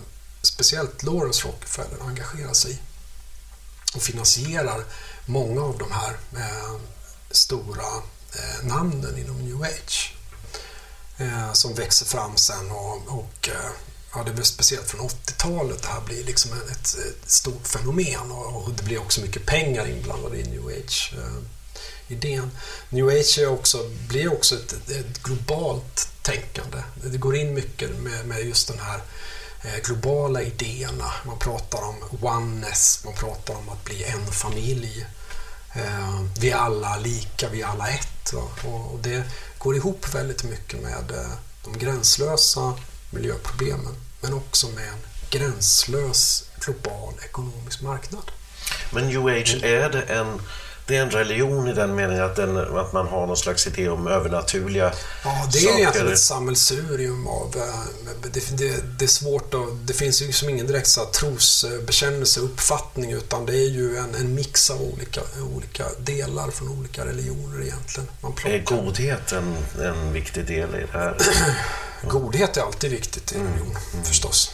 speciellt Lawrence Rockefeller engagerar sig i och finansierar många av de här eh, stora eh, namnen inom new age eh, som växer fram sen och, och eh, ja, det är speciellt från 80-talet det här blir liksom ett, ett stort fenomen och, och det blir också mycket pengar inblandade i new age eh, idén. New age är också, blir också ett, ett globalt tänkande. Det går in mycket med, med just den här eh, globala idéerna. Man pratar om oneness, man pratar om att bli en familj. Eh, vi är alla lika, vi är alla ett. Och, och det går ihop väldigt mycket med eh, de gränslösa miljöproblemen men också med en gränslös global ekonomisk marknad. Men new age, är det en, det är en religion i den meningen att, den, att man har någon slags idé om övernaturliga Ja, det är saker? egentligen ett sammelsurium av... eh, Det, det, det är svårt att... Det finns ju liksom ingen direkt så trosbekännelse, uppfattning, utan det är ju en, en mix av olika, olika delar från olika religioner egentligen. Man Är godhet en, en viktig del i det här? [clears throat] Godhet är alltid viktigt i en religion, förstås.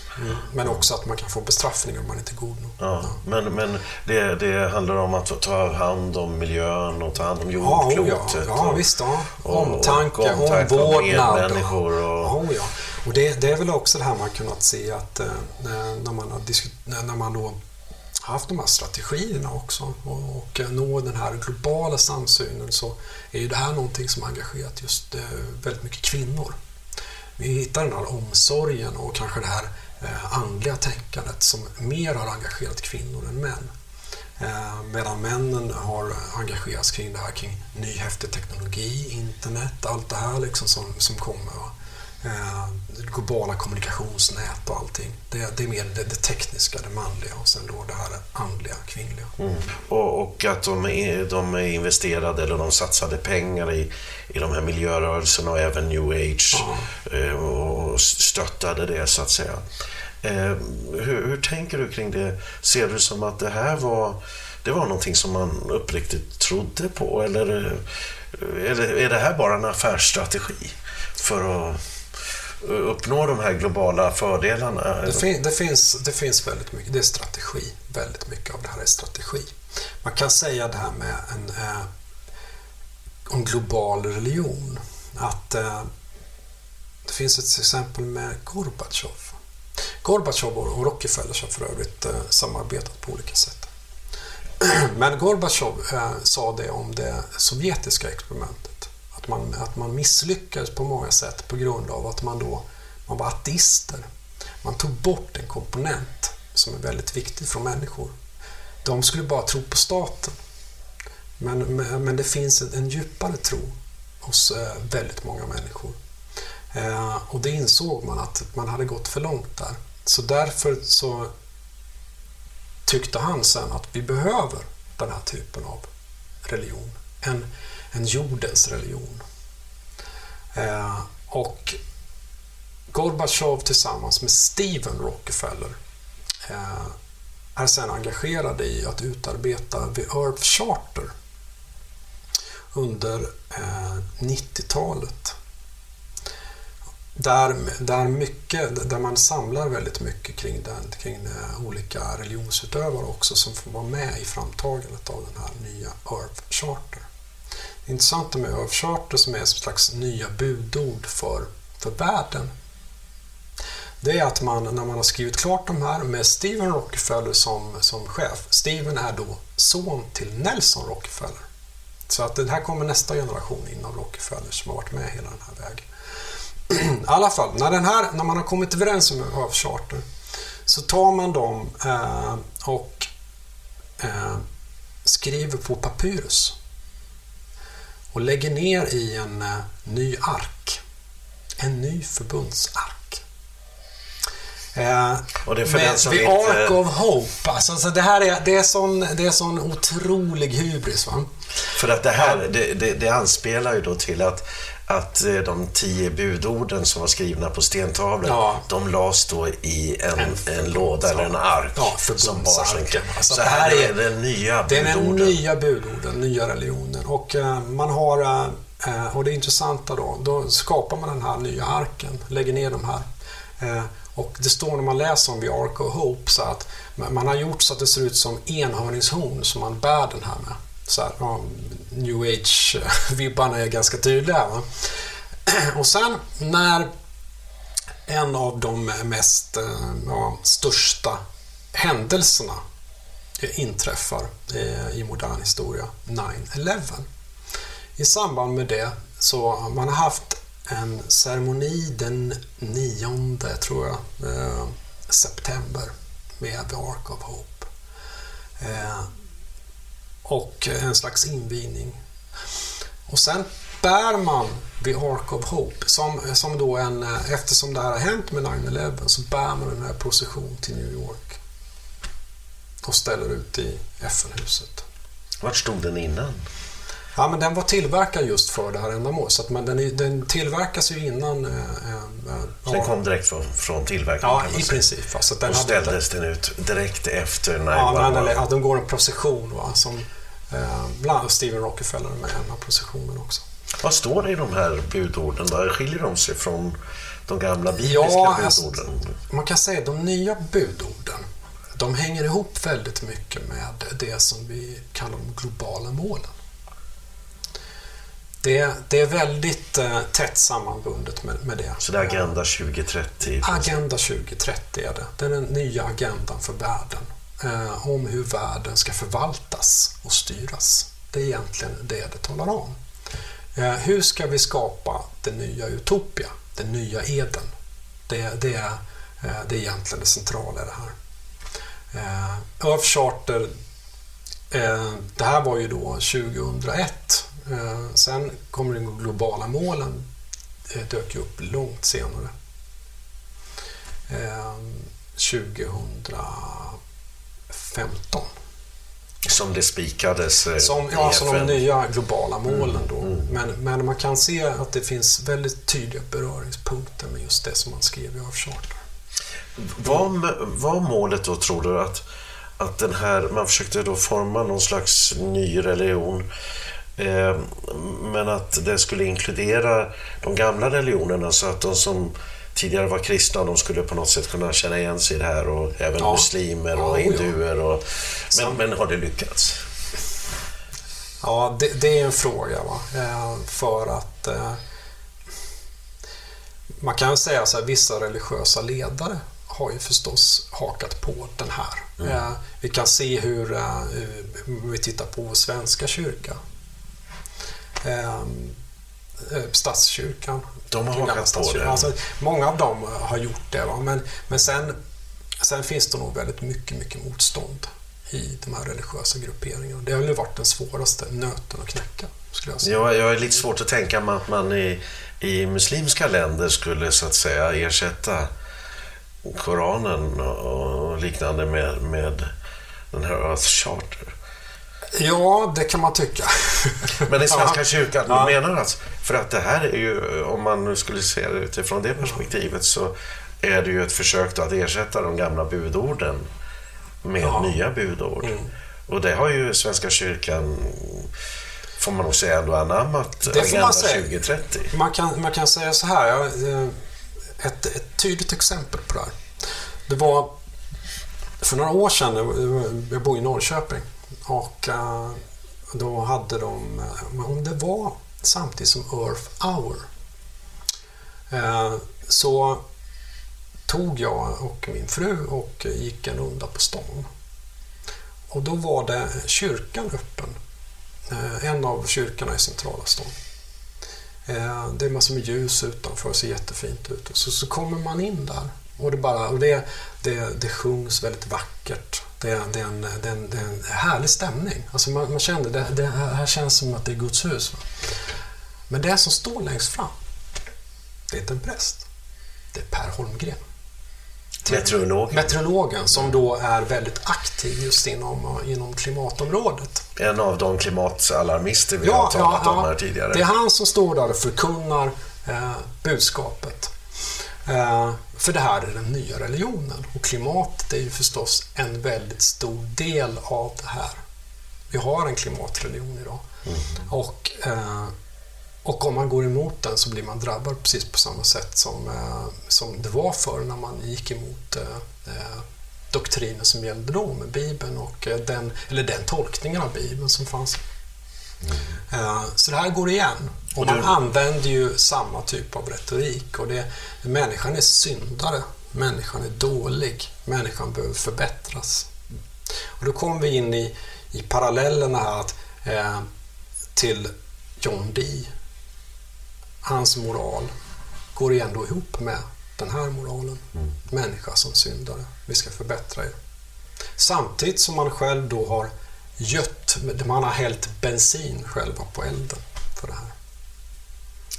Men också att man kan få bestraffning om man inte är god nog. Ja, men men det, det handlar om att ta hand om miljön och ta hand om Ja, oh ja, jordklotet. ja och- visst. Ja. och- Omtanke, och omtanke om omvårdnad. medmänniskor och- Ja, oh ja. och det, det är väl också det här man kunnat se att eh, när man har när man då haft de här strategierna också och, och nå den här globala samsynen så är ju det här någonting som engagerat just eh, väldigt mycket kvinnor. Vi hittar den här omsorgen och kanske det här eh, andliga tänkandet som mer har engagerat kvinnor än män. Eh, medan männen har engagerats kring det här kring ny häftig teknologi, internet, allt det här liksom som, som kommer. Eh, globala kommunikationsnät och allting. Det, det är mer det, det tekniska, det manliga och sen då det här andliga, kvinnliga. Mm. Och, och att de är, de är investerade eller de satsade pengar i, i de här miljörörelserna och även new age eh, och stöttade det så att säga. Eh, hur, hur tänker du kring det? Ser du som att det här var, det var någonting som man uppriktigt trodde på eller, eller är det här bara en affärsstrategi för att uppnå de här globala fördelarna? Det, fin, det, finns, det finns väldigt mycket, det är strategi. Väldigt mycket av det här är strategi. Man kan säga det här med en eh, global religion. Att eh, det finns ett exempel med Gorbatjov. Gorbatjov och Rockefeller har för övrigt eh, samarbetat på olika sätt. [clears throat] Men Gorbatjov eh, sa det om det sovjetiska experimentet. Att man, att man misslyckades på många sätt på grund av att man då man var ateister. Man tog bort en komponent som är väldigt viktig för människor. De skulle bara tro på staten. Men, men, men det finns en, djupare tro hos eh, väldigt många människor. Eh, och det insåg man att man hade gått för långt där. Så därför så tyckte han sen att vi behöver den här typen av religion. En, en jordens religion. Eh, och Gorbatjov tillsammans med Steven Rockefeller eh, är sedan engagerade i att utarbeta The Earth Charter under eh, 90-talet. Där, där, mycket, där man samlar väldigt mycket kring, den, kring den olika religionsutövare också som får vara med i framtagandet av den här nya Earth Charter. Intressanta med Earth Charter som är ett slags nya budord för, för världen det är att man när man har skrivit klart de här med Steven Rockefeller som, som chef. Steven är då son till Nelson Rockefeller. Så att det här kommer nästa generation in av Rockefeller som har varit med hela den här vägen. I alla fall, när, den här, när man har kommit överens om Earth Charter så tar man dem eh, och eh, skriver på papyrus och lägger ner i en eh, ny ark. En ny förbundsark. Eh, och det är för med den som The inte- Ark of Hope. Alltså, så det här är, det är, sån, det är sån otrolig hybris. Va? För att det här, det, det, det anspelar ju då till att, att eh, de tio budorden som var skrivna på stentavlor, Ja. de lades då i en, en, låda eller en ark. Ja, som bars en. Alltså, Så här är den nya Det är den budorden. nya budorden, nya religionen. Och eh, man har, eh, och det intressanta då, då skapar man den här nya arken, lägger ner de här. Och det står när man läser om The Ark of Hope så att man man har gjort så att det ser ut som enhörningshorn som man bär den här med. Så här, ja, New Age-vibbarna är ganska tydliga. Va? Och sen när en av de mest eh, ja, största händelserna inträffar eh, i modern historia, 9-11. I samband med det så man har haft en ceremoni den 9 tror jag, eh, september med The Ark of Hope. Eh, och en slags invigning. Och sen bär man The Ark of Hope som, som då en, eh, eftersom det här har hänt med 9-11 så bär man den här procession till New York och ställer ut i FN-huset. Vart stod den innan? Ja, men den var tillverkad just för det här ändamålet. Så att man, den, den tillverkas ju innan... Eh, eh, Så den ja, kom direkt från, från tillverkaren Ja, i säga. princip. va. Så den och hade- ställdes den ut direkt efter 9 Ja, men, att de går en procession. Va, som, eh, bland Steven Rockefeller med en av processionen också. Vad står det i de här budorden? Där skiljer de sig från de gamla bibliska Ja, alltså, budorden? man kan säga att de nya budorden de hänger ihop väldigt mycket med det som vi kallar de globala målen. Det, det är väldigt eh, tätt sammanbundet med, med det. Så det är Agenda 2030? Agenda 2030 är det. Det är den nya agendan för världen. Eh, om hur världen ska förvaltas och styras. Det är egentligen det det talar om. Eh, hur ska vi skapa det nya Utopia? Den nya Eden? Det, det, är, eh, det är egentligen det centrala i det här. Eh, Earth Charter, eh, det här var ju då 2001. Eh, sen kommer de globala målen eh, dök ju upp långt senare. Eh, 2015. Som det spikades eh, Som, ja, som de FN. nya globala målen då. Mm, Men, men man kan se att det finns väldigt tydliga beröringspunkter med just det som man skrev i Earth. Var, var målet då, tror du, att, att den här, man försökte då forma någon slags ny religion eh, men att det skulle inkludera de gamla religionerna så att de som tidigare var kristna, de skulle på något sätt kunna känna igen sig i det här och även Ja. muslimer och ja. hinduer. Och, men, men har det lyckats? Ja, det, det är en fråga. Va? Eh, för att eh, man kan säga så här, vissa religiösa ledare har ju förstås hakat på den här. Mm. Eh, vi kan se hur, eh, om vi tittar på Svenska kyrkan. Eh, eh, statskyrkan. De har hakat på det. Alltså, många av dem har gjort det. Va? Men, men sen, sen finns det nog väldigt mycket, mycket motstånd i de här religiösa grupperingarna. Det har ju varit den svåraste nöten att knäcka, skulle jag säga. Jag, jag är lite svårt att tänka mig att man i, i muslimska länder skulle så att säga ersätta Koranen och liknande med, med den här Earth Charter. Ja, det kan man tycka. [laughs] Men i Svenska kyrkan, Ja. du menar att för att det här är ju, om man nu skulle se det utifrån det perspektivet så är det ju ett försök att ersätta de gamla budorden med Ja. nya budord. Mm. Och det har ju Svenska kyrkan, får man nog säga, ändå anammat Det Agenda man säga. 2030. Man kan, man kan säga så här, eh, ett, ett tydligt exempel på det här. Det var för några år sedan, jag bor i Norrköping, och eh, då hade de, eh, om det var samtidigt som Earth Hour, eh, så tog jag och min fru och gick en runda på stan. Och då var det kyrkan öppen. En av kyrkorna i centrala stan. Det är massor med ljus utanför, ser jättefint ut. Och så, så kommer man in där och det, bara, och det, det, det sjungs väldigt vackert. Det, det, är en, det, är en, det är en härlig stämning. Alltså man, man kände det, det här känns som att det är Guds hus. Va? Men det som står längst fram, det är inte en präst. Det är Per Holmgren. Meteorologen. Meteorologen som då är väldigt aktiv just inom, inom klimatområdet. En av de klimatalarmister vi har talat om här tidigare. Det är han som står där och förkunnar eh, budskapet. Eh, för det här är den nya religionen och klimatet är ju förstås en väldigt stor del av det här. Vi har en klimatreligion idag. Och, eh, och om man går emot den så blir man drabbad precis på samma sätt som, eh, som det var förr när man gick emot doktrinen som gällde då med Bibeln och den, eller den tolkningen av Bibeln som fanns. Eh, Så det här går igen. Och man använder ju samma typ av retorik. Och det, människan är syndare. Människan är dålig. Människan behöver förbättras. Och då kommer vi in i, i parallellerna här att, eh, till John Dee. Hans moral går igen då ihop med den här moralen. Människa som syndare. Vi ska förbättra er. Samtidigt som man själv då har gött, man har hällt bensin själva på elden för det här.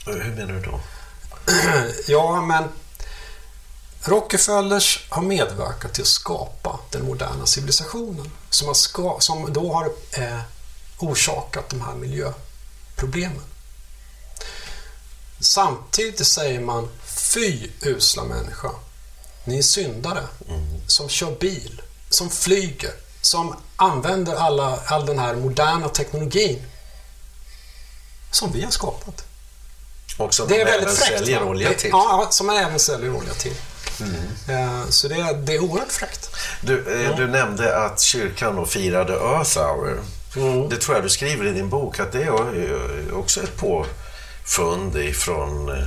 Hur menar du då? [clears throat] ja, men Rockefellers har medverkat till att skapa den moderna civilisationen som, ska, som då har eh, orsakat de här miljöproblemen. Samtidigt säger man fy usla människa. Ni är syndare som kör bil, som flyger, som använder alla, all den här moderna teknologin som vi har skapat. Och som Det är väldigt även fräckt. säljer va? olja till. Ja, som man även säljer olja till. Mm. Eh, Så det är, det är oerhört fräckt. Du, eh, du nämnde att kyrkan då firade Earth Hour. Mm. Det tror jag du skriver i din bok att det är också ett påfund ifrån, eh,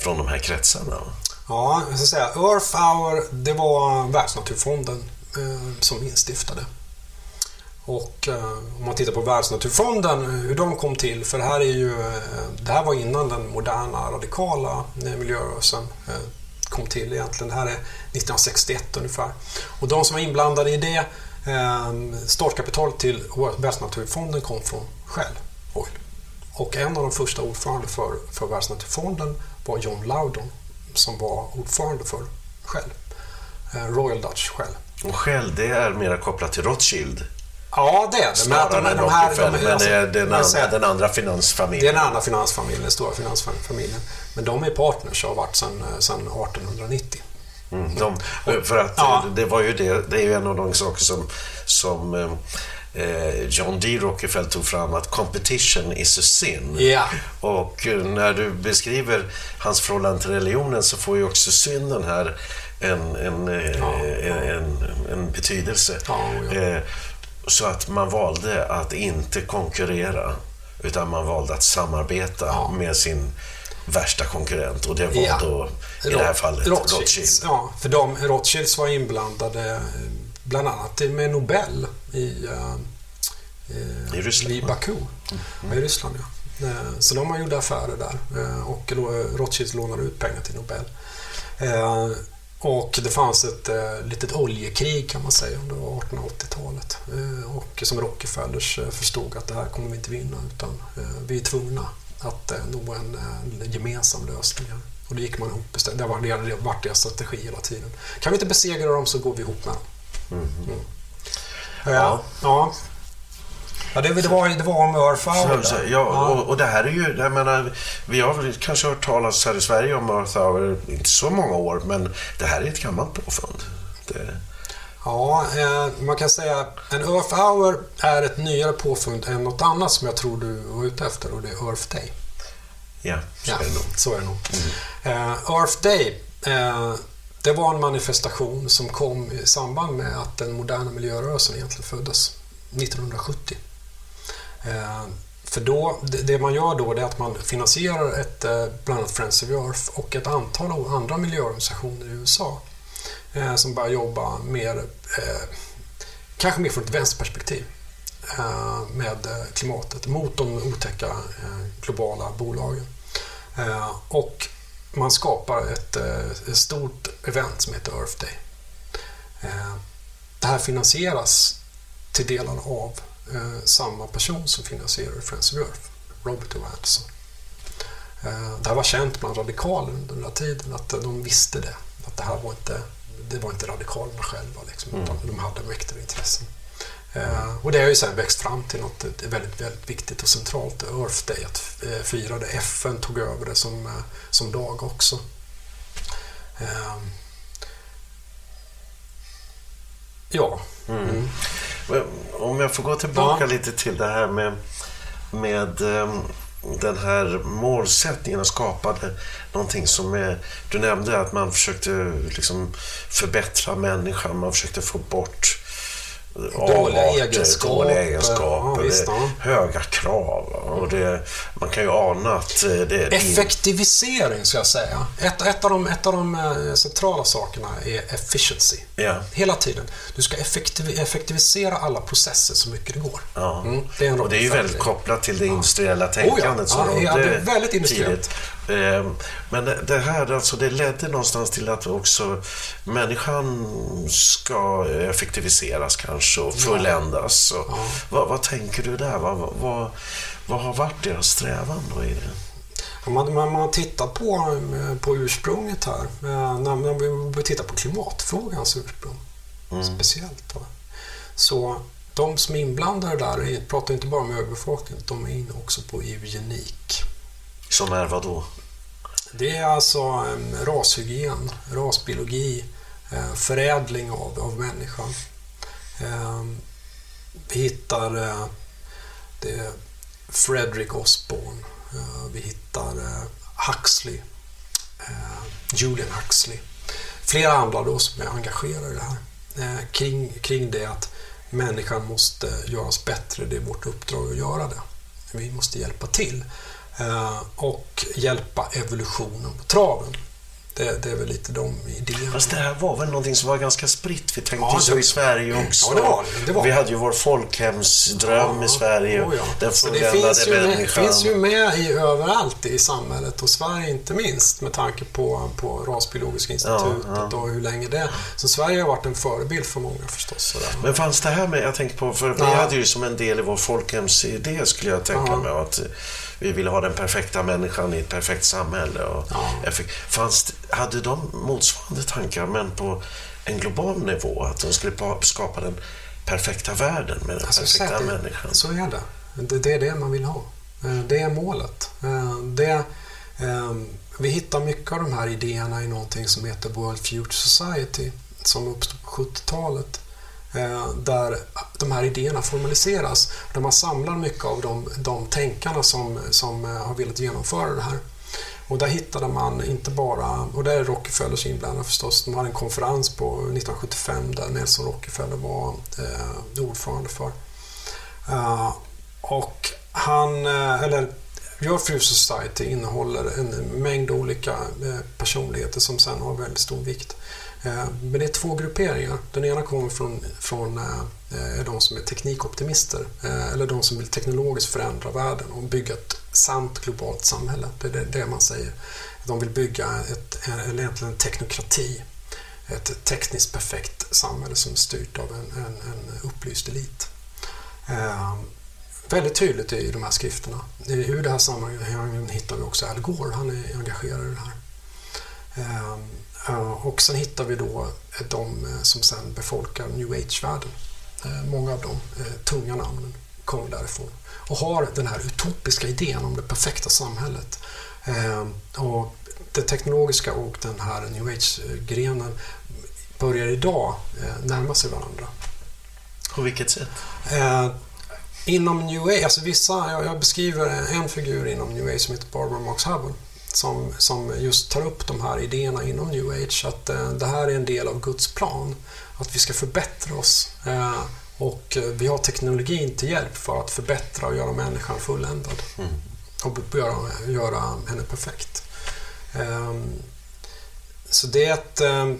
från de här kretsarna. Ja, jag ska säga Earth Hour, det var Världsnaturfonden som instiftade. Och eh, om man tittar på Världsnaturfonden, hur de kom till, för det här är ju, eh, det här var innan den moderna radikala eh, miljörörelsen eh, kom till egentligen. Det här är 1961 ungefär. Och de som var inblandade i det, eh, startkapitalet till Världsnaturfonden kom från Shell Oil. Och en av de första ordförande för, för Världsnaturfonden var John Loudon som var ordförande för Shell. Eh, Royal Dutch Shell. Och Shell, det är mera kopplat till Rothschild. Ja, det är det. Men de- de här- de- men alltså, är den, an, säger- den andra finansfamiljen. den andra finansfamiljen, den stora finansfamiljen. Men de är partners och har varit sedan, eh, sedan 1890. Mm, de, för att Ja. det var ju det, det är ju en av de saker som, som eh, John D. Rockefeller tog fram, att competition is a sin. Ja. Och eh, när du beskriver hans förhållande till religionen så får ju också synden här en, en, eh, en, en betydelse. Eh, Så att man valde att inte konkurrera utan man valde att samarbeta med sin värsta konkurrent och det var Ja. då i det här Rot- fallet Rothschilds. Rothschild. Ja, för de, Rothschilds var inblandade eh, bland annat med Nobel i, eh, eh, I Ryssland, i? Baku. Ja, I Ryssland, ja. Eh, Så de har gjort affärer där och Rothschilds lånade ut pengar till Nobel. Eh, Och det fanns ett eh, litet oljekrig kan man säga under 1880-talet. Eh, och som Rockefellers eh, förstod att det här kommer vi inte vinna utan eh, vi är tvungna att eh, nå en, en gemensam lösning. här. Och då gick man ihop istället. Det var det hade varit deras strategi hela tiden. Kan vi inte besegra dem så går vi ihop med dem. Mm. Ja. ja. Ja, det, det, var, det var om Earth Hour Så, så, ja, och, och det här är ju, jag menar, vi har kanske hört talas här i Sverige om Earth Hour, inte så många år, men det här är ett gammalt påfund. Det, Ja, eh, man kan säga en Earth Hour är ett nyare påfund än något annat som jag tror du var ute efter och det är Earth Day. Ja, så Ja, är det nog. så är det nog. Eh, Earth Day, eh, det var en manifestation som kom i samband med att den moderna miljörörelsen egentligen föddes 1970. Eh, för då, det, man gör då är att man finansierar ett, eh, bland annat Friends of the Earth och ett antal andra miljöorganisationer i USA eh, som börjar jobba mer, kanske mer från ett vänsterperspektiv med klimatet mot de otäcka globala bolagen. Och man skapar ett, ett stort event som heter Earth Day. Det här finansieras till delar av eh, samma person som finansierar Friends of Earth, Robert O. Anderson. Eh, Det här var känt bland radikaler under den här tiden, att eh, de visste det. Att det här var inte, det var inte radikalerna själva, liksom, Mm. utan de hade mäktiga intressen. Eh, Och det har ju sen växt fram till något väldigt, väldigt viktigt och centralt, Earth Day, att fira det. FN tog över det som, som dag också. Ja. Mm. Om jag får gå tillbaka lite till det här med, med ehm, den här målsättningen och skapade någonting som är... Du nämnde att man försökte liksom förbättra människan, man försökte få bort Dåliga egenskaper. dåliga egenskaper, Ja, visst, ja. höga krav. Och det, man kan ju ana att eh, det, Effektivisering, ska jag säga. Ett, ett, av de, ett av de eh, centrala sakerna är efficiency. Ja. Hela tiden. Du ska effektiv, effektivisera alla processer så mycket det går. Ja. Mm, det är en och det är ju väldigt kopplat till det industriella Oh ja. tänkandet som Ja, det är väldigt industriellt. Ehm, Men det- här alltså, det ledde någonstans till att också människan ska effektiviseras kanske och fulländas. Och vad, vad tänker du där? Vad, vad- vad, har varit deras strävan då i det? Om man, man, man tittar på, på ursprunget här, eh, när, vi tittar på klimatfrågans ursprung speciellt. Va? Så de som är inblandade där är- pratar inte bara om överbefolkning, de är inne också på eugenik. Som är vad då? Det är alltså rashygien, rasbiologi, eh, förädling av, av människan. Ehm, vi hittar eh, det Frederick Osborne. Eh, vi hittar Huxley, Julian Huxley. Flera andra då som är engagerade i det här. Kring, kring det att människan måste göras bättre, det är vårt uppdrag att göra det. Vi måste hjälpa till och hjälpa evolutionen på traven. Det, det är väl lite de idéerna. Fast det här var väl någonting som var ganska spritt. Vi tänkte Ja, ju så det- i Sverige också. Ja, det var det. Det var Vi det. hade ju vår folkhemsdröm i Sverige. Oh, ja. Den Så det fulländade finns ju, med, människan. finns ju med i, överallt i samhället och Sverige inte minst med tanke på, på Rasbiologiska institutet och hur länge det Så Sverige har varit en förebild för många förstås. Sådär. Men fanns det här med, jag tänkte på, för vi Ja. hade ju som en del i vår folkhemsidé skulle jag tänka Ja. mig att vi ville ha den perfekta människan i ett perfekt samhälle. Och effekt- fanns, hade de motsvarande tankar men på en global nivå? Att de skulle pa- skapa den perfekta världen med den Alltså, så perfekta det. människan? Så är det. det. Det är det man vill ha. Eh, Det är målet. Eh, Det, eh, vi hittar mycket av de här idéerna i någonting som heter World Future Society som uppstod på 70-talet. Eh, där de här idéerna formaliseras. Där man samlar mycket av de, de tänkarna som, som eh, har velat genomföra det här. Och där hittade man inte bara, och där är Rockefellers inblandad förstås, de hade en konferens på 1975 där Nelson Rockefeller var eh, ordförande för. Uh, och han, eh, eller Your Free Society innehåller en mängd olika eh, personligheter som sen har väldigt stor vikt. Eh, men det är två grupperingar. Den ena kommer från, från eh, de som är teknikoptimister eh, eller de som vill teknologiskt förändra världen och bygga ett sant globalt samhälle. Det är det, man säger. De vill bygga ett, eller egentligen en teknokrati. Ett tekniskt perfekt samhälle som är styrt av en, en, en upplyst elit. Eh, väldigt tydligt i de här skrifterna. I- Ur det här sammanhanget hittar vi också Al Gore, han är engagerad i det här. Eh, och sen hittar vi då de eh, som sen befolkar New Age-världen. Eh, många av de eh, tunga namnen kommer därifrån och har den här utopiska idén om det perfekta samhället. Eh, och det teknologiska och den här New Age-grenen börjar idag eh, närma sig varandra. På vilket sätt? Eh, inom New Age, alltså vissa, jag, jag beskriver en figur inom New Age som heter Barbara Marx Hubbard som, som just tar upp de här idéerna inom New Age, att eh, det här är en del av Guds plan, att vi ska förbättra oss. Eh, och eh, vi har teknologin till hjälp för att förbättra och göra människan fulländad. Mm. Och göra, göra henne perfekt. Ehm, så det är, ett, ehm,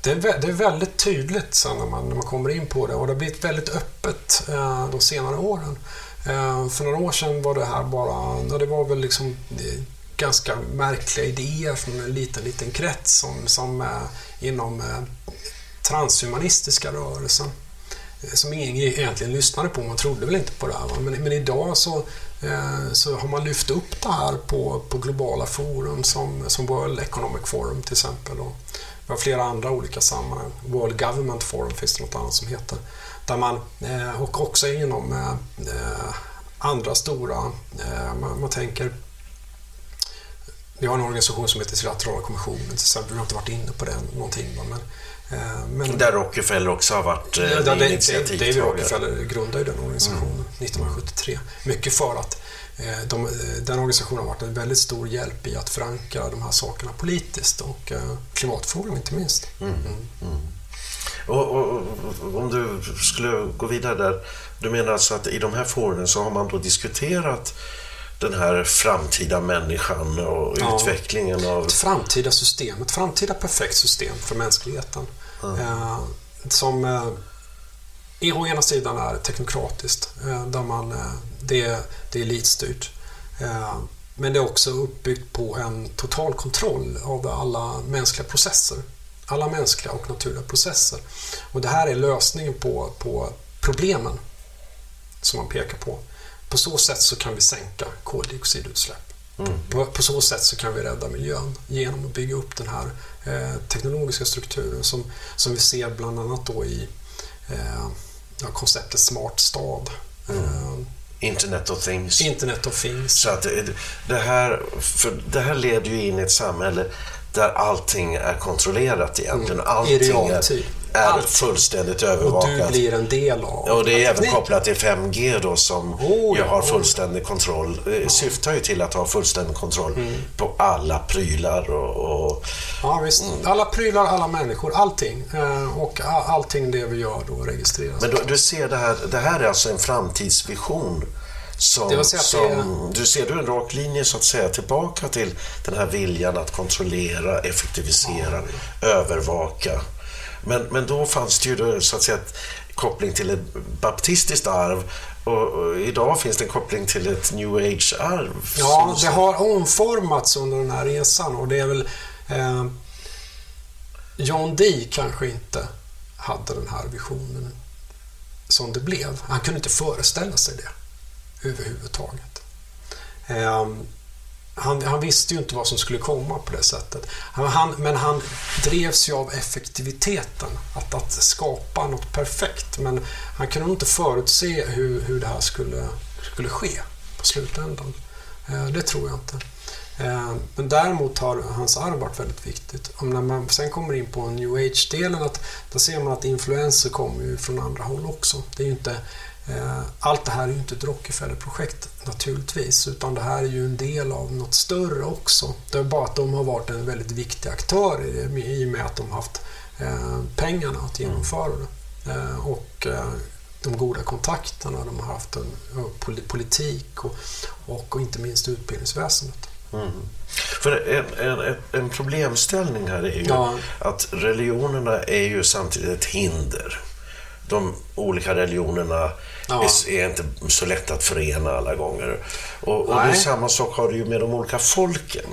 det, är, det är väldigt tydligt sen när man, när man kommer in på det och det har blivit väldigt öppet eh, de senare åren. Eh, För några år sedan var det här bara, det var väl liksom ganska märkliga idéer från en liten, liten krets som, som inom eh, transhumanistiska rörelsen eh, som ingen egentligen lyssnade på. Man trodde väl inte på det här. Men, men idag så, eh, så har man lyft upp det här på, på globala forum som, som World Economic Forum till exempel. Och vi har flera andra olika sammanhang. World Government Forum finns det något annat som heter. Där man, eh, och också inom eh, eh, andra stora, eh, man, man tänker vi har en organisation som heter Trilaterala kommissionen till exempel. Vi har inte varit inne på den någonting. Men, eh, men, Där Rockefeller också har varit eh, Ja, David, David initiativtagare. Rockefeller grundade ju den organisationen 1973. Mycket för att eh, de, den organisationen har varit en väldigt stor hjälp i att förankra de här sakerna politiskt och eh, klimatforum inte minst. Mm. Och, och, och om du skulle gå vidare där. Du menar alltså att i de här forumen så har man då diskuterat den här framtida människan och Ja. utvecklingen av... Ett framtida system, ett framtida perfekt system för mänskligheten. Eh, som eh, å ena sidan är teknokratiskt, eh, där man, eh, det, det är elitstyrt. Eh, men det är också uppbyggt på en total kontroll av alla mänskliga processer. Alla mänskliga och naturliga processer. Och det här är lösningen på, på problemen som man pekar på. På så sätt så kan vi sänka koldioxidutsläpp. På, på så sätt så kan vi rädda miljön genom att bygga upp den här eh, teknologiska strukturen som, som vi ser bland annat då i eh, ja, konceptet smart stad. Eh, Internet of things. Internet of things. Så att det, det, här, för det här leder ju in i ett samhälle där allting är kontrollerat egentligen. Mm. I Allting är, realtid. är Allt. fullständigt och övervakat. du blir en del av Och det är även kopplat till 5G då som Oh, ju ja, har oh, fullständig kontroll. Det syftar ju till att ha fullständig kontroll Mm. på alla prylar och... och Ja, visst. Alla prylar, alla människor, allting. Eh, och allting det vi gör då registreras. men du, du ser det här, det här är alltså en framtidsvision som, som du ser du en rak linje så att säga tillbaka till den här viljan att kontrollera, effektivisera, övervaka. Men, men då fanns det ju då, så att säga koppling till ett baptistiskt arv och, och idag finns det en koppling till ett new age-arv. Ja, det har omformats under den här resan och det är väl... Eh, John Dee kanske inte hade den här visionen som det blev. Han kunde inte föreställa sig det överhuvudtaget. Eh, han, han visste ju inte vad som skulle komma på det sättet. Han, han, men han drevs ju av effektiviteten, att, att skapa något perfekt. Men han kunde nog inte förutse hur, hur det här skulle, skulle ske på slutändan. Eh, Det tror jag inte. Eh, Men däremot har hans arv varit väldigt viktigt. Om när man sen kommer in på new age-delen, att ser man att influenser kommer ju från andra håll också. Det är ju inte, allt det här är ju inte ett Rockefeller-projekt naturligtvis, utan det här är ju en del av något större också. Det är bara att de har varit en väldigt viktig aktör i det, i och med att de har haft eh, pengarna att genomföra det. Eh, Och eh, de goda kontakterna de har haft, en, politik och, och, och inte minst utbildningsväsendet. Mm. För en, en, en problemställning här är ju Ja. att religionerna är ju samtidigt ett hinder. De olika religionerna Ja. är, inte så lätta att förena alla gånger. Och, och det är samma sak har du ju med de olika folken.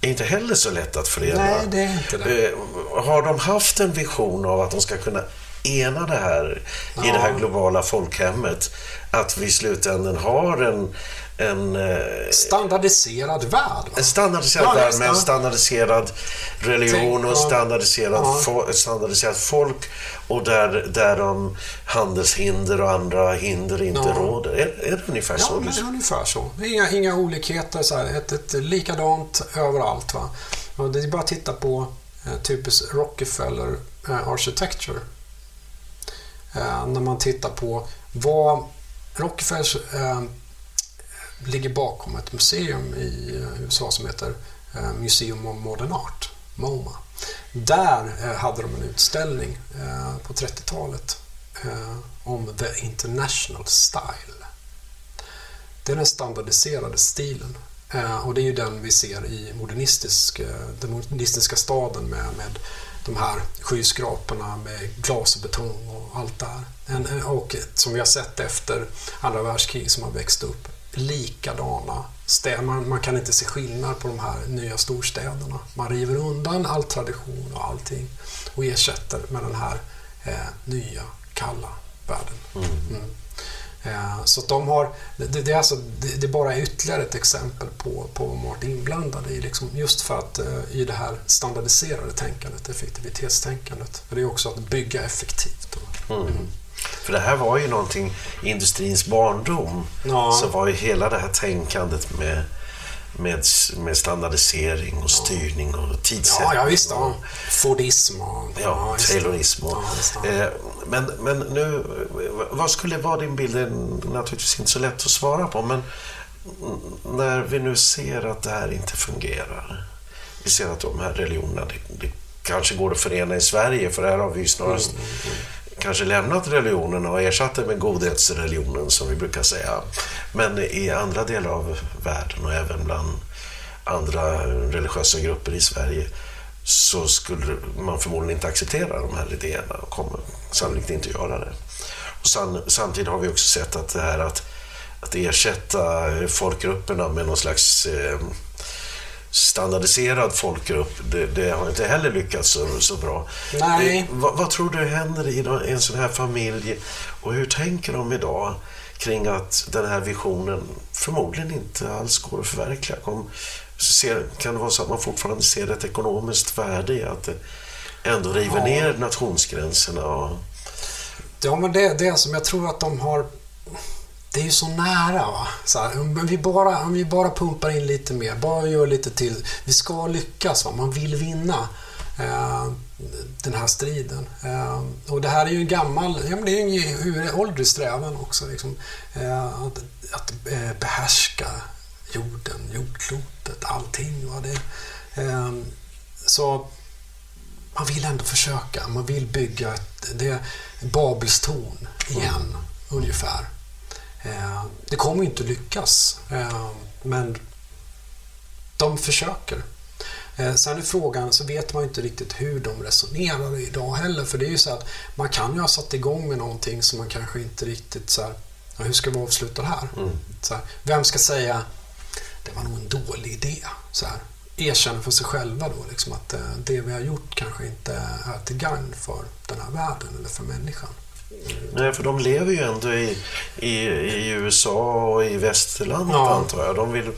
är inte heller så lätt att förena. Nej, det är inte det. Eh, Har de haft en vision av att de ska kunna ena det här i Ja. det här globala folkhemmet? Att vi i slutändan har en, en eh, Standardiserad värld. Va? en standardiserad Ja, värld med en standardiserad religion Tänk, och ja. standardiserad Ja. fo- standardiserat folk och där, där de handelshinder och andra hinder inte Ja. råder. Är, är det ungefär Ja, så? men det är ungefär så. Inga, inga olikheter, så här, ett, ett likadant överallt. Va? Och det är bara att titta på eh, typiskt Rockefeller eh, Architecture. Eh, när man tittar på vad Rockefeller eh, ligger bakom ett museum i eh, USA som heter eh, Museum of Modern Art, MoMA. Där eh, hade de en utställning eh, på 30-talet eh, om The International Style. Det är den standardiserade stilen. Eh, och det är ju den vi ser i modernistisk, eh, den modernistiska staden med, med de här skyskraporna med glas och betong och allt det här. Och som vi har sett efter andra världskrig som har växt upp, likadana städer. Man, man kan inte se skillnad på de här nya storstäderna. Man river undan all tradition och allting och ersätter med den här eh, nya, kalla världen. Mm. Eh, Så att de har, det, det, är alltså, det, det är bara ytterligare ett exempel på, på vad har varit inblandade i. Liksom, just för att eh, i det här standardiserade tänkandet, effektivitetstänkandet. För det är också att bygga effektivt. Mm. För det här var ju någonting, industrins barndom. Ja. Så var ju hela det här tänkandet med, med, med standardisering och styrning och tidsättning. Ja, ja visst. Ja. Fordism och... Ja. Taylorism. Och, eh, men, men nu, vad skulle vara din bild? Det är naturligtvis inte så lätt att svara på, men när vi nu ser att det här inte fungerar. Vi ser att de här religionerna, det, det kanske går att förena i Sverige, för här har vi ju snarast kanske lämnat religionen och ersatt det med godhetsreligionen, som vi brukar säga. Men i andra delar av världen och även bland andra religiösa grupper i Sverige så skulle man förmodligen inte acceptera de här idéerna och kommer sannolikt inte göra det. Och san, samtidigt har vi också sett att det här att, att ersätta folkgrupperna med någon slags eh, standardiserad folkgrupp, det, det har inte heller lyckats så, så bra. Nej. Eh, vad, vad tror du händer i en sån här familj och hur tänker de idag kring att den här visionen förmodligen inte alls går att förverkliga? Kom, ser, kan det vara så att man fortfarande ser ett ekonomiskt värde i att det ändå river Ja. ner nationsgränserna? Och, Ja, men det, det är som jag tror att de har... Det är ju så nära. Va? Så här, om, vi bara, om vi bara pumpar in lite mer, bara gör lite till. Vi ska lyckas. Va? Man vill vinna eh, den här striden. Eh, och det här är ju en gammal, ja, men det är ju en uråldrig strävan också. Liksom, eh, att att eh, behärska jorden, jordklotet, allting. Va? Det, eh, så man vill ändå försöka. Man vill bygga ett, det, Babels torn igen, ungefär. Eh, det kommer ju inte lyckas, eh, men de försöker. Eh, sen är frågan, så vet man ju inte riktigt hur de resonerar idag heller. För det är ju så att man kan ju ha satt igång med någonting som man kanske inte riktigt så här, hur ska vi avsluta det här? Så här? Vem ska säga, det var nog en dålig idé. Så här. Erkänna för sig själva då liksom att det vi har gjort kanske inte är till gagn för den här världen eller för människan. Nej, för de lever ju ändå i, i, i USA och i västerlandet Ja. antar jag. De vill,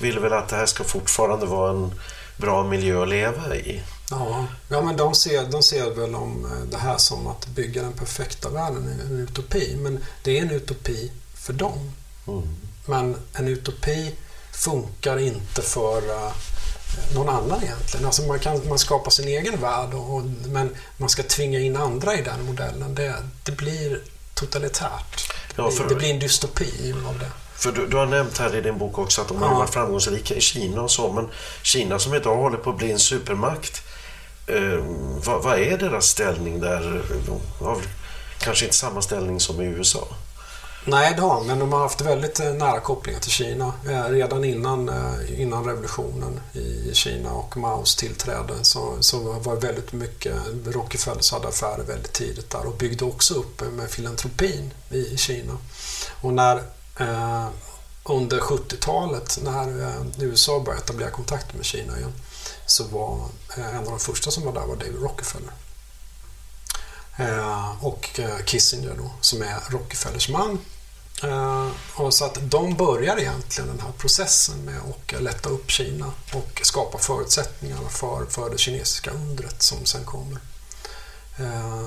vill väl att det här ska fortfarande vara en bra miljö att leva i. Ja, ja men de ser, de ser väl om eh, det här som att bygga den perfekta världen, en utopi. Men det är en utopi för dem. Men en utopi funkar inte för eh, någon annan egentligen. Alltså man kan man skapar sin egen värld, och, och, men man ska tvinga in andra i den modellen. Det, det blir totalitärt. Ja, det, för- det blir en dystopi av det. För du, du har nämnt här i din bok också att de har Ja. varit framgångsrika i Kina och så, men Kina som idag håller på att bli en supermakt, eh, vad, vad är deras ställning där? De har kanske inte samma ställning som i USA? Nej, det har de, men de har haft väldigt eh, nära kopplingar till Kina. Eh, redan innan, eh, innan revolutionen i Kina och Maos tillträde så, så var det väldigt mycket, Rockefellers hade affärer väldigt tidigt där och byggde också upp med filantropin i Kina. Och när eh, under 70-talet när eh, USA började etablera kontakter med Kina igen så var eh, en av de första som var där var David Rockefeller. Eh, och eh, Kissinger då, som är Rockefellers man. Eh, och så att de börjar egentligen den här processen med att lätta upp Kina och skapa förutsättningarna för, för det kinesiska undret som sen kommer.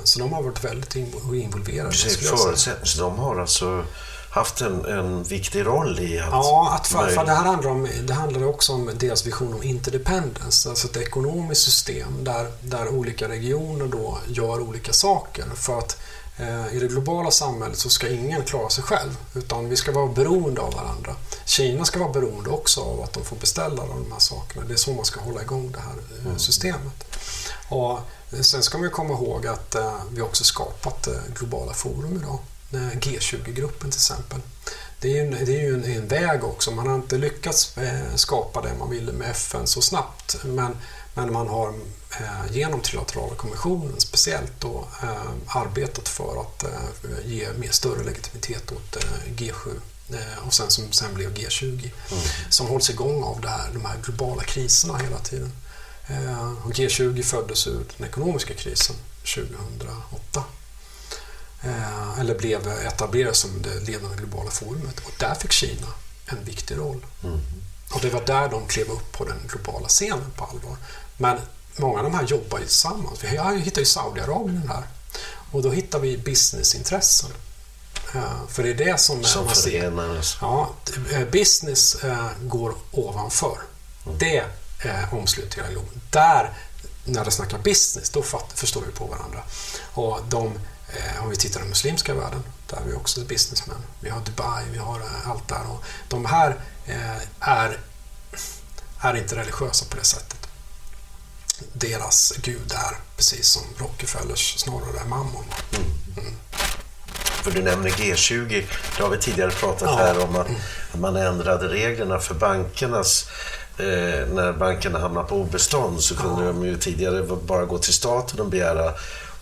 Så de har varit väldigt invo- involverade. Säga. förutsättningar, så de har alltså haft en, en viktig roll i att... Ja, att för, för det här handlar, om, det handlar också om deras vision om interdependence, alltså ett ekonomiskt system där, där olika regioner då gör olika saker. För att eh, i det globala samhället så ska ingen klara sig själv, utan vi ska vara beroende av varandra. Kina ska vara beroende också av att de får beställa de här sakerna. Det är så man ska hålla igång det här eh, systemet. Och sen ska man komma ihåg att eh, vi också skapat eh, globala forum idag. Eh, G20-gruppen till exempel. Det är ju, en, det är ju en, en väg också. Man har inte lyckats eh, skapa det man ville med FN så snabbt. Men, men man har eh, genom trilaterala kommissionen speciellt då, arbetat för att ge mer större legitimitet åt eh, G7 eh, och sen som sen blev G20 som hålls igång av det här, de här globala kriserna hela tiden. Och G20 föddes ur den ekonomiska krisen 2008. Eh, eller blev etablerad som det ledande globala forumet. Och där fick Kina en viktig roll. Och det var där de klev upp på den globala scenen på allvar. Men många av de här jobbar ju tillsammans. Vi hittar ju Saudiarabien här. Och då hittar vi businessintressen. Eh, För det är det som, Som förenar oss. Ja, eh, business går ovanför. Det är omslutningen av globen. Där, när det snackar business, då förstår vi på varandra. Och de, om vi tittar i den muslimska världen, där har vi också businessmän. Vi har Dubai, vi har eh, allt där. Och de här eh, är, är inte religiösa på det sättet. Deras gud är, precis som Rockefellers, snarare mammon. För du nämner G20, det har vi tidigare pratat Ja. här om att att man ändrade reglerna för bankernas Eh, när bankerna hamnade på obestånd så kunde de ju tidigare bara gå till staten och begära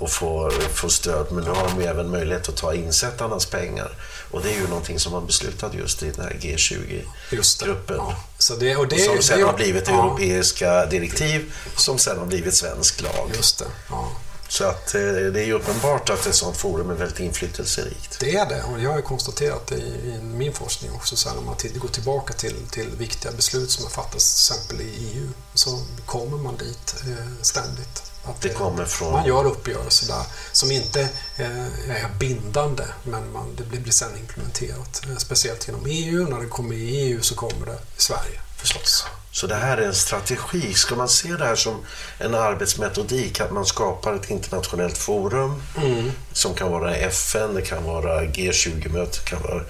och få, få stöd. Men nu har de även möjlighet att ta insättarnas pengar. Och det är ju någonting som man beslutade just i den här G20-gruppen. Så det, och det, som sen det- har blivit ja. europeiska direktiv som sen har blivit svensk lag. Just det, ja. Så att eh, det är ju uppenbart att ett sådant forum är väldigt inflytelserikt. Det är det och jag har konstaterat det i, min forskning också. Så här, när man går tillbaka till, till viktiga beslut som har fattats till exempel i EU så kommer man dit eh, ständigt. Att Det kommer från- Man gör uppgörelser där som inte eh, är bindande men man, det blir, sen implementerat. Speciellt genom EU. När det kommer i EU så kommer det i Sverige förstås. Så det här är en strategi. Ska man se det här som en arbetsmetodik? Att man skapar ett internationellt forum Mm. som kan vara FN, det kan vara G20-möte, det kan vara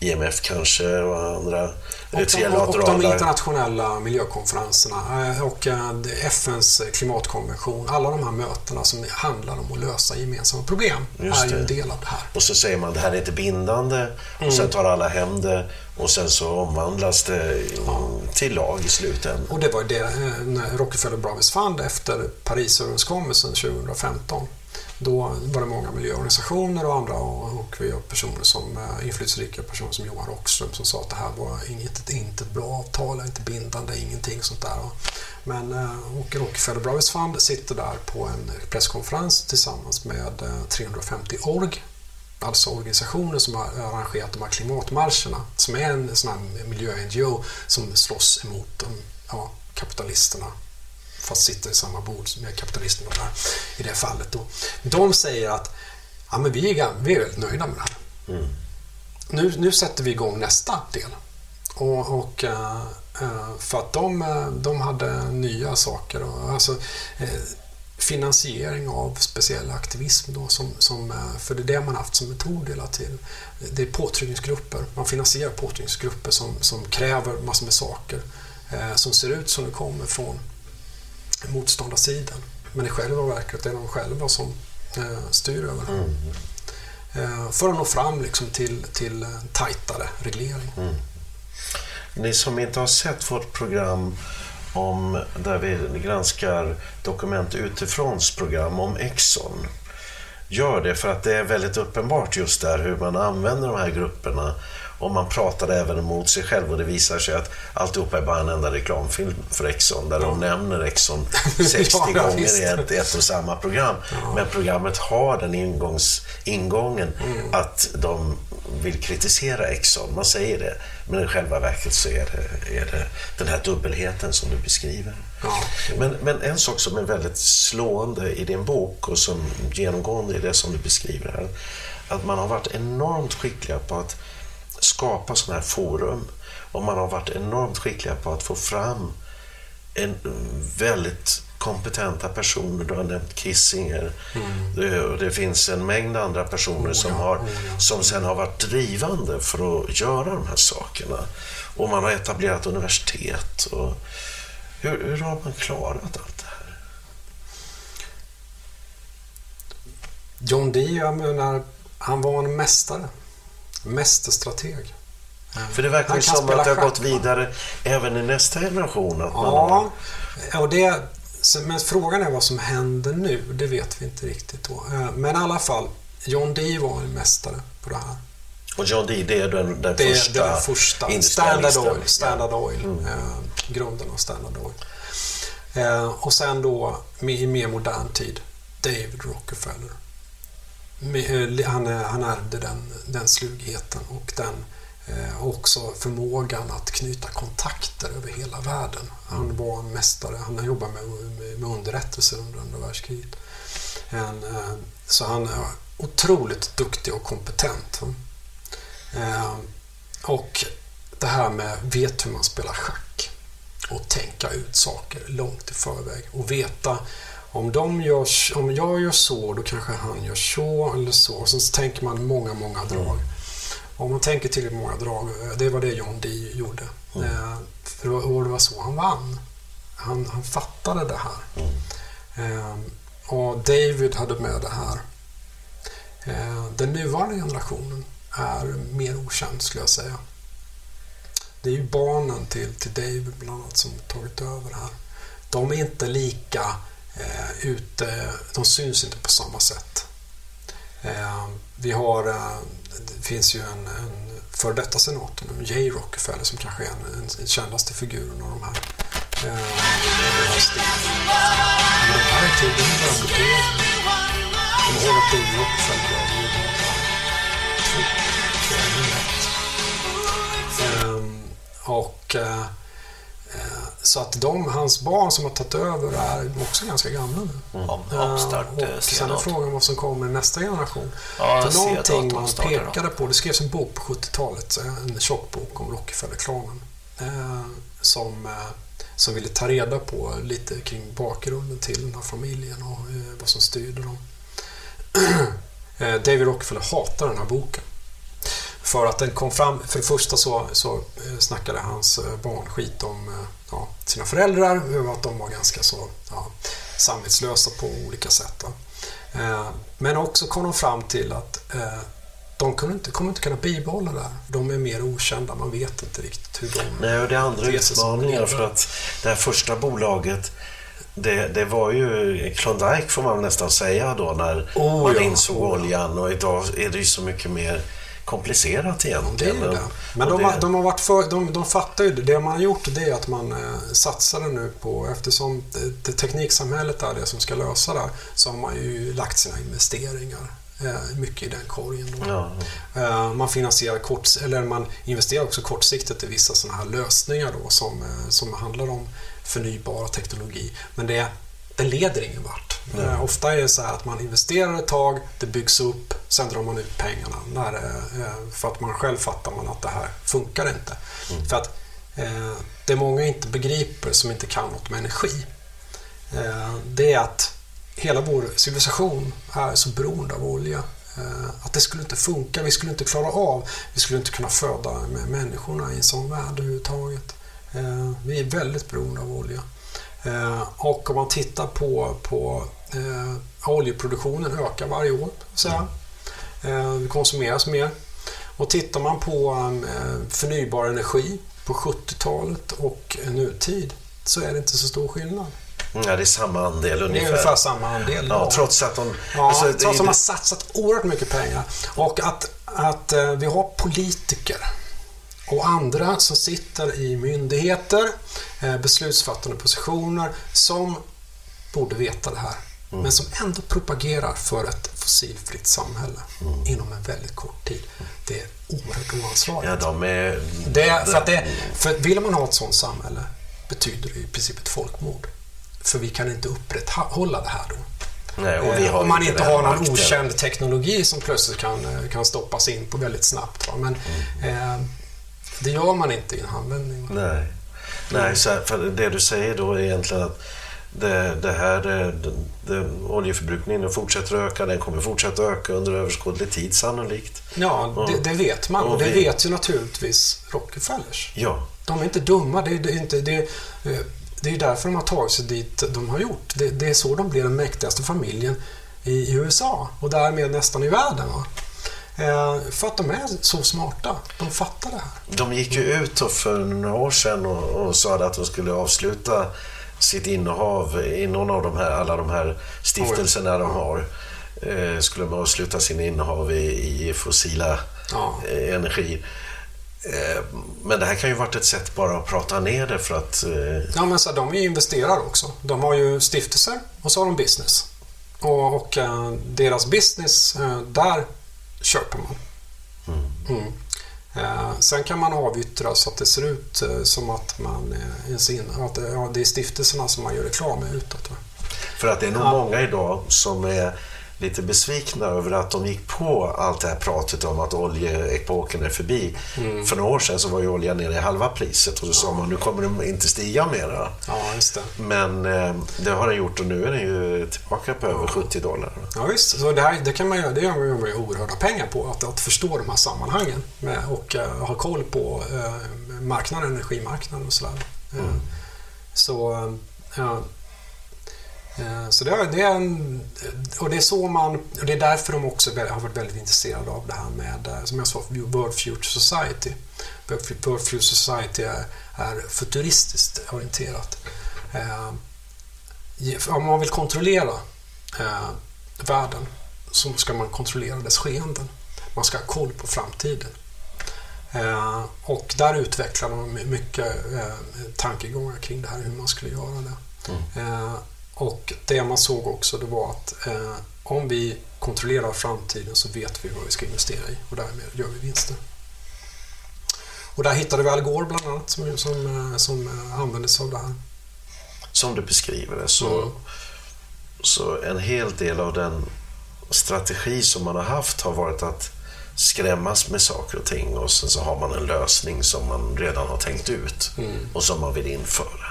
IMF kanske och andra Och de, och de internationella miljökonferenserna eh, och eh, FNs klimatkonvention. Alla de här mötena som handlar om att lösa gemensamma problem Just är ju en del av det här. Och så säger man det här är inte bindande och Mm. sen tar alla hem det och sen så omvandlas det till lag i slutändan. Och det var ju det eh, när Rockefeller Brothers Fund efter Parisöverenskommelsen 2015. Då var det många miljöorganisationer och andra och, vi har personer som eh, inflytelserika personer som Johan Rockström som sa att det här var inget, inte ett bra avtal, inte bindande, ingenting sånt där. Men eh, och Rockefeller Brothers Fund sitter där på en presskonferens tillsammans med 350 org alltså organisationer som har arrangerat de här klimatmarscherna, som är en sån här miljö-NGO som slåss emot de, ja, kapitalisterna, fast sitter i samma bord med kapitalisterna där, i det fallet. Då. De säger att ja, men vi, är, vi är väldigt nöjda med det här. Nu, nu sätter vi igång nästa del. Och, och, eh, eh, för att de, eh, de hade nya saker. Och, alltså, finansiering av speciell aktivism då, som, som, eh, för det är det man haft som metod hela tiden. Det är påtryckningsgrupper. Man finansierar påtryckningsgrupper som, som kräver massor med saker eh, som ser ut som det kommer från motståndarsidan. Men i själva verket är de själva som eh, styr över det. Eh, för att nå fram liksom till, till en tajtare reglering. Ni som inte har sett vårt program om, där vi granskar dokument utifråns program om Exxon. Gör det för att det är väldigt uppenbart just där hur man använder de här grupperna och man pratar även emot sig själv och det visar sig att alltihopa är bara en enda reklamfilm för Exxon där de nämner Exxon 60 [laughs] Ja, ja, gånger i ett, ett och samma program. Men programmet har den ingångs, ingången Mm. att de vill kritisera Exxon. Man säger det, men i själva verket så är det, är det den här dubbelheten som du beskriver. Men, men en sak som är väldigt slående i din bok och som genomgående i det som du beskriver här, att man har varit enormt skickliga på att skapa sådana här forum. Och man har varit enormt skickliga på att få fram en väldigt kompetenta personer. Du har nämnt Kissinger. Mm. Det, och det finns en mängd andra personer som, har, som sen har varit drivande för att göra de här sakerna. Och man har etablerat universitet. Och hur, hur har man klarat allt det här? John Dee, jag menar, han var en mästare. Mästerstrateg. För det verkar som att det har gått vidare även i nästa generation. Att man Ja, har, och det, men frågan är vad som händer nu. Det vet vi inte riktigt då. Eh, Men i alla fall, John Dee var en mästare på det här. och John Dee, det är den, den Det är första, den första. Standard. Oil. Standard Oil. Eh, grunden av Standard Oil. Eh, och sen då i mer modern tid, David Rockefeller. Eh, han, han ärvde den, den slugheten och den också förmågan att knyta kontakter över hela världen. Han var en mästare. Han har jobbat med, med, med underrättelser under andra världskriget. En, eh, så han är otroligt duktig och kompetent. Eh, och det här med vet hur man spelar schack och tänka ut saker långt i förväg och veta om, de gör, om jag gör så, då kanske han gör så eller så. Och sen så tänker man många, många drag. Om man tänker tillräckligt många drag, eh, det var det John Dee gjorde. Eh, för det var, det var så han vann. Han, han fattade det här. Eh, och David hade med det här. Eh, den nuvarande generationen är mer okänd skulle jag säga. Det är ju barnen till, till David bland annat som tagit över här. De är inte lika eh, ute, de syns inte på samma sätt. Eh, vi har, eh, det finns ju en, en före detta senator, Jay Rockefeller, som kanske är en, en, den kändaste figuren av de här. Eh. Men här tiden ihåg att Rockefeller var två, ett. Ehm, och eh, så att de, hans barn som har tagit över är också ganska gamla nu. Ja, Eh, uppstart, eh, och sen är frågan vad som kommer i nästa generation. Ja, För någonting man pekade på, det skrevs en bok på 70-talet, eh, en tjock bok om Rockefeller-klanen. Eh, som, eh, som ville ta reda på lite kring bakgrunden till den här familjen och eh, vad som styrde dem. [clears throat] David Rockefeller hatar den här boken. För att den kom fram, för det första så, så eh, snackade hans eh, barn skit om eh, ja, sina föräldrar, att de var ganska så ja, samvetslösa på olika sätt. Eh, Men också kom de fram till att eh, de kommer inte, kommer inte kunna bibehålla det här. De är mer okända, man vet inte riktigt hur de... Nej, och det är andra utmaningar för att det här första bolaget det, det var ju Klondike får man nästan säga då när Oh, man ja, insåg ja. oljan och idag är det ju så mycket mer komplicerat Det är egentligen. det. Men de, det- har, de har varit för, de, de fattar ju det. Det man har gjort det är att man eh, satsade nu på, eftersom det, tekniksamhället är det som ska lösa det här, så har man ju lagt sina investeringar eh, mycket i den korgen. Ja. Eh, man finansierar kort, eller man investerar också kortsiktigt i vissa sådana här lösningar då som, eh, som handlar om förnybara teknologi. Men det, det leder ingen vart. Eh, ofta är det så här att man investerar ett tag, det byggs upp, sen drar man ut pengarna. När, det, eh, för att man själv fattar man att det här funkar inte. För att eh, det många inte begriper som inte kan något med energi, eh, det är att hela vår civilisation är så beroende av olja. Eh, att det skulle inte funka, vi skulle inte klara av, vi skulle inte kunna föda med människorna i en sån värld överhuvudtaget. Eh, vi är väldigt beroende av olja. Eh, och om man tittar på, på eh, oljeproduktionen ökar varje år. Så här. Eh, det konsumeras mer. Och tittar man på förnybar energi på 70-talet och nutid så är det inte så stor skillnad. Ja, det är samma andel Det ungefär. är ungefär samma andel. Ja, trots att de... Ja, alltså, det- trots att det- de har satsat oerhört mycket pengar. Och att, att vi har politiker och andra som sitter i myndigheter, beslutsfattande positioner, som borde veta det här. Mm. Men som ändå propagerar för ett fossilfritt samhälle Mm. inom en väldigt kort tid. Det är oerhört oansvarigt. Ja, de är... Det, för, att det, för vill man ha ett sådant samhälle betyder det i princip ett folkmord. För vi kan inte upprätthålla det här då. Nej, och vi Eh, Om man inte har någon okänd teknologi som plötsligt kan, eh, kan stoppas in på väldigt snabbt. Va? Men eh, det gör man inte i en handvändning. Nej, Nej så här, för det du säger då är egentligen att det, det här, det, det, oljeförbrukningen den fortsätter att öka, den kommer fortsätta öka under överskådlig tid sannolikt. Ja, det, det vet man. Och det vi- vet ju naturligtvis Rockefellers. Ja, De är inte dumma. Det är, inte, det, eh, det är därför de har tagit sig dit de har gjort. Det, det är så de blir den mäktigaste familjen i, i USA och därmed nästan i världen. Va? Eh, för att de är så smarta. De fattar det här. de gick ju ut för några år sedan och, och sa att de skulle avsluta sitt innehav i någon av de här, alla de här stiftelserna de har. Eh, skulle de avsluta sin innehav i, i fossila Ja. eh, energi. Eh, men det här kan ju varit ett sätt bara att prata ner det för att eh, Ja, men så de är ju investerare också. De har ju stiftelser och så har de business. Och, och deras business, där köper man. Mm. Eh, sen kan man avyttra så att det ser ut eh, som att man eh, ens in, att det, ja, det är stiftelserna som man gör reklam med utåt. va. För att det är nog många idag som är lite besvikna över att de gick på allt det här pratet om att oljeepoken är förbi. Mm. För några år sedan så var ju oljan nere i halva priset och så sa man nu kommer den inte stiga mera. Ja, just det. Men eh, det har den gjort och nu är den ju tillbaka på över 70 dollar. Ja, visst. Så det, här, det, kan man göra, det gör man ju oerhörda pengar på. Att, att förstå de här sammanhangen med, och eh, ha koll på eh, marknaden, energimarknaden och sådär. Eh, Så, eh, ja. Eh, så det, är- en, och det är så man, och det är därför de också har varit väldigt intresserade av det här med, eh, som jag sa, World Future Society. World Future Society är, är futuristiskt orienterat. Eh, om man vill kontrollera världen så ska man kontrollera dess skeenden. Man ska ha koll på framtiden. Och där utvecklar de my- mycket tankegångar kring det här, hur man skulle göra det. Eh, och det man såg också det var att eh, om vi kontrollerar framtiden så vet vi vad vi ska investera i och därmed gör vi vinster. Och där hittade vi Al Gore bland annat som, som, eh, som eh, använde sig av det här. Som du beskriver det så, Mm. så en hel del av den strategi som man har haft har varit att skrämmas med saker och ting och sen så har man en lösning som man redan har tänkt ut Mm. och som man vill införa.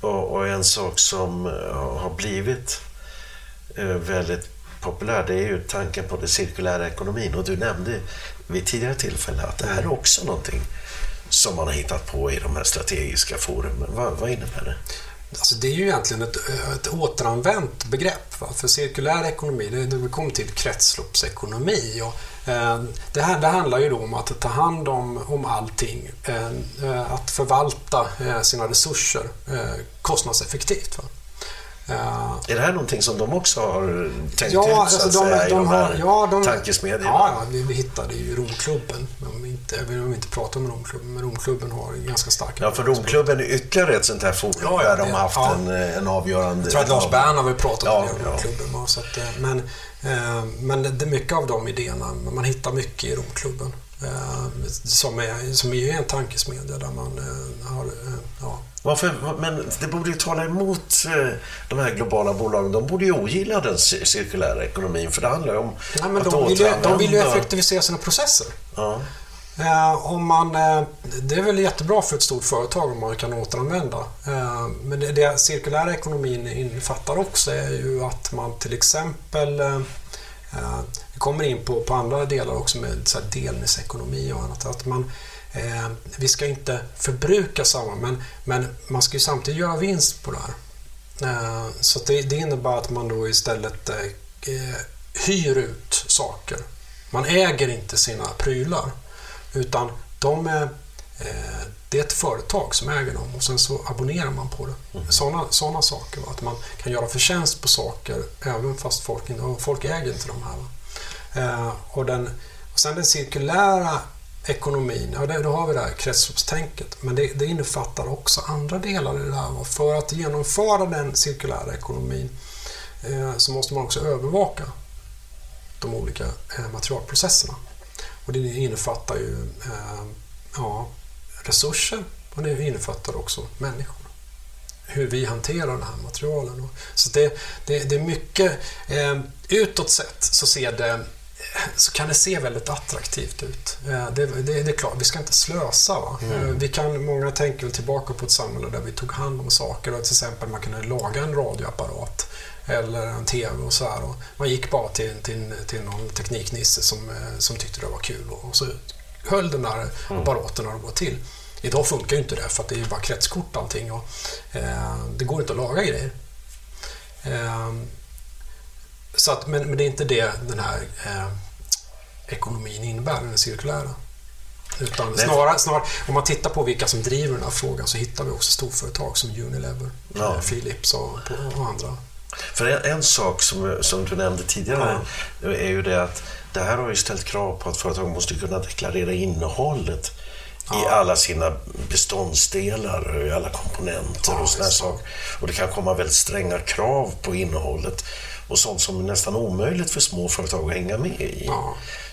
Och, och en sak som eh, har blivit eh, väldigt populär det är ju tanken på den cirkulära ekonomin och du nämnde vid tidigare tillfälle att det här är också någonting som man har hittat på i de här strategiska forumen. Vad, vad innebär det? Alltså det är ju egentligen ett, ett återanvänt begrepp. Va? För cirkulär ekonomi, det, det kommer till kretsloppsekonomi. Och, eh, det, här, det handlar ju då om att ta hand om, om allting. Eh, eh att förvalta eh, sina resurser eh, kostnadseffektivt. Va? Eh, Är det här någonting som de också har tänkt ja, ut så alltså att de, säga, de de har, ja, de, tankesmedjorna? Ja, ja vi, hittade ju Romklubben. Inte, vi vill inte prata om Romklubben, men Romklubben har ganska starka... Ja, för Romklubben är ytterligare ett sånt här forum Ja, ja, där de har haft ja. en, eh, en avgörande... Jag tror att Lars Bern har väl pratat Ja, om det ja. Romklubben. va, Så att, eh, men, eh, men det mycket av de idéerna, man hittar mycket i Romklubben. Eh, som, är, som är ju en tankesmedja där man eh, har... Eh, ja. Varför, men det borde ju tala emot de här globala bolagen. De borde ju ogilla den cir- cirkulära ekonomin för det handlar ju om Nej, men att de, vill ju, de vill ju effektivisera sina processer. Ja. Om man, det är väl jättebra för ett stort företag om man kan återanvända. Men det, cirkulära ekonomin innefattar också är ju att man till exempel Eh, vi kommer in på, på andra delar också med så här delningsekonomi och annat. Att man, eh, vi ska inte förbruka samma, men, men man ska ju samtidigt göra vinst på det här. Eh, så att det, det innebär att man då istället eh, eh hyr ut saker. Man äger inte sina prylar. Utan de är, eh, det är ett företag som äger dem och sen så abonnerar man på det. Sådana såna saker. Va? Att man kan göra förtjänst på saker även fast folk, inte, folk äger inte de här. Eh, och, den, och sen den cirkulära ekonomin, ja, det, då har vi det här kretsloppstänket. Men det, det innefattar också andra delar i det här. Va? För att genomföra den cirkulära ekonomin eh, så måste man också övervaka de olika eh, materialprocesserna. Och det innefattar ju eh, ja, resurser och det innefattar också människor. hur vi hanterar de här materialen. Så det, det, det är mycket... Eh, utåt sett så ser det så kan det se väldigt attraktivt ut. Eh, Det, det, det är klart, vi ska inte slösa. Mm. Eh, Vi kan, många tänker väl tillbaka på ett samhälle där vi tog hand om saker. Och till exempel man kunde laga en radioapparat eller en TV och så här. Och man gick bara till, till, till någon tekniknisse som, eh, som tyckte det var kul och så höll den där apparaten några år till. Idag funkar ju inte det för att det är ju bara kretskort allting och eh, det går inte att laga grejer. Eh, så att, men, men det är inte det den här eh, ekonomin innebär, den cirkulära. Utan snarare, snarare, om man tittar på vilka som driver den här frågan så hittar vi också storföretag som Unilever, Ja. eh, Philips och, och andra. För en, en sak som, som du nämnde tidigare är ju det att det här har ju ställt krav på att företag måste kunna deklarera innehållet i alla sina beståndsdelar, och i alla komponenter och sådana saker. Och det kan komma väldigt stränga krav på innehållet och sånt som är nästan omöjligt för små företag att hänga med i.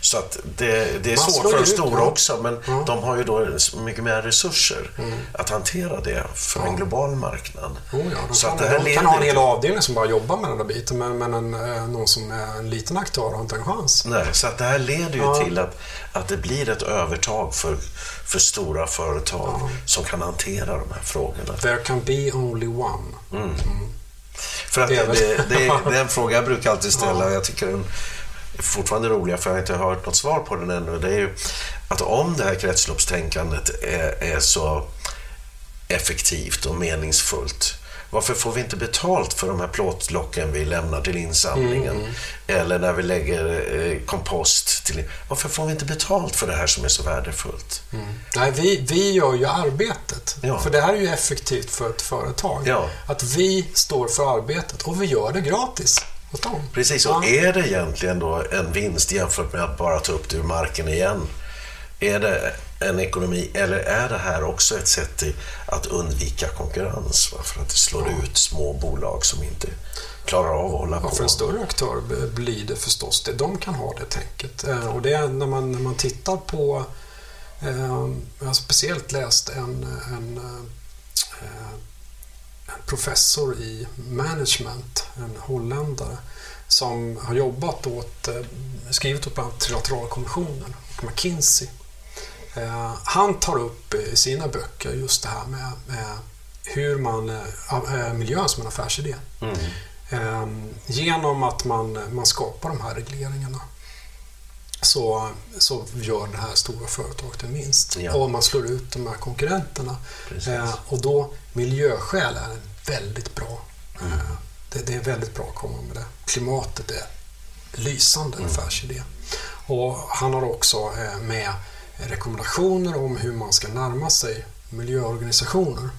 Så att det, det är Man svårt för de ut, stora ja. också, men de har ju då mycket mer resurser att hantera det för en global marknad. Oh ja, de Så kan, att det här de leder kan ha en hel avdelning som bara jobbar med den där biten men, men en, eh, någon som är en liten aktör har inte en chans. Nej, så att det här leder ju Ja. till att, att det blir ett övertag för, för stora företag som kan hantera de här frågorna. There can be only one. Mm. För att Det det, är det, [laughs] det, är en fråga jag brukar alltid ställa. Och jag tycker den är fortfarande rolig för jag har inte hört något svar på den ännu. Det är ju att om det här kretsloppstänkandet är, är så effektivt och meningsfullt varför får vi inte betalt för de här plåtlocken vi lämnar till insamlingen? Mm. Eller när vi lägger eh, kompost till... Varför får vi inte betalt för det här som är så värdefullt? Mm. Nej, vi, vi gör ju arbetet. Ja. För det här är ju effektivt för ett företag. Ja. Att vi står för arbetet och vi gör det gratis. Precis, och är det egentligen då en vinst jämfört med att bara ta upp det ur marken igen? Är det en ekonomi eller är det här också ett sätt att undvika konkurrens? Va? För att det slår ut små bolag som inte klarar av att hålla Ja, på. för en större aktör blir det förstås det. De kan ha det tänket. Eh, Och det är när man, när man tittar på... Eh, jag har speciellt läst en, en, eh, en professor i management, en holländare, som har jobbat åt, skrivit åt bland annat Trilateralkommissionen och McKinsey. Eh, Han tar upp i sina böcker just det här med, med hur man, eh, miljön som en affärsidé. Mm. Ehm, genom att man, man skapar de här regleringarna så, så gör det här stora företaget en vinst. Ja. Och man slår ut de här konkurrenterna. Precis. Eh, och då, miljöskäl är väldigt bra. Mm. Eh, det, det är väldigt bra att komma med det. Klimatet är lysande Mm. affärsidé. Och han har också eh, med rekommendationer om hur man ska närma sig miljöorganisationer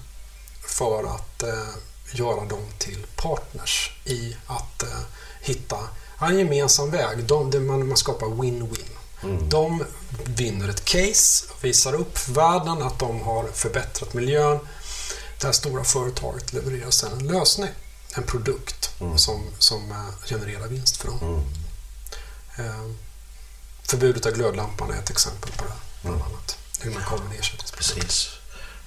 för att eh, göra dem till partners i att eh, hitta en gemensam väg. De, man, man skapar win-win. Mm. De vinner ett case, visar upp för världen att de har förbättrat miljön. Det här stora företaget levererar sedan en lösning, en produkt som, som eh, genererar vinst för dem. Eh, Förbudet av glödlampan är ett exempel på det, bland annat. Hur man kommer en ersättningsprodukt. Precis.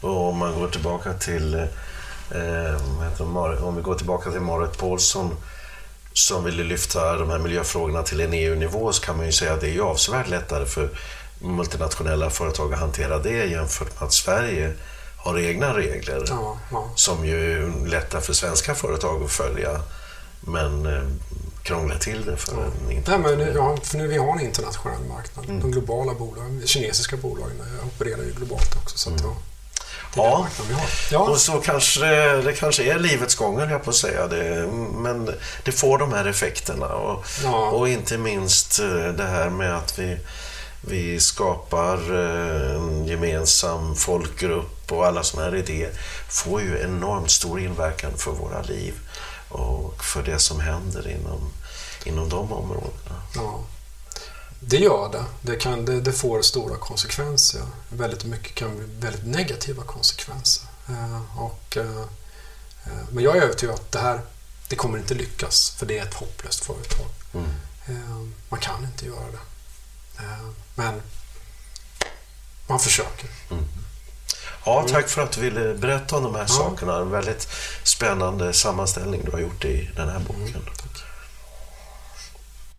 Och om man går tillbaka till eh, om vi går tillbaka till Marit Paulsson som ville lyfta de här miljöfrågorna till en EU-nivå så kan man ju säga att det är ju avsevärt lättare för multinationella företag att hantera det jämfört med att Sverige har egna regler Ja, ja. som ju är lätta för svenska företag att följa men krånglar till det för en Nej, internationell men, ja, för nu vi har en internationell marknad. Mm. De globala bolagen, de kinesiska bolagen eh, opererar ju globalt också. Så att, ja, det är den Ja, marknaden vi har. Ja. och så kanske det, kanske är livets gång, jag på att säga. Det, men det får de här effekterna. Och, Ja. och inte minst eh, det här med att vi, vi skapar eh, en gemensam folkgrupp och alla sådana här idéer får ju enormt stor inverkan för våra liv och för det som händer inom, inom de områdena. Ja. Det gör det. Det, kan, det. det får stora konsekvenser. Väldigt mycket kan bli väldigt negativa konsekvenser. Eh, och, eh, eh, men jag är övertygad att det här det kommer inte lyckas för det är ett hopplöst företag. Mm. Eh, man kan inte göra det. Men man försöker. Ja, tack för att du ville berätta om de här sakerna. En väldigt spännande sammanställning du har gjort i den här boken.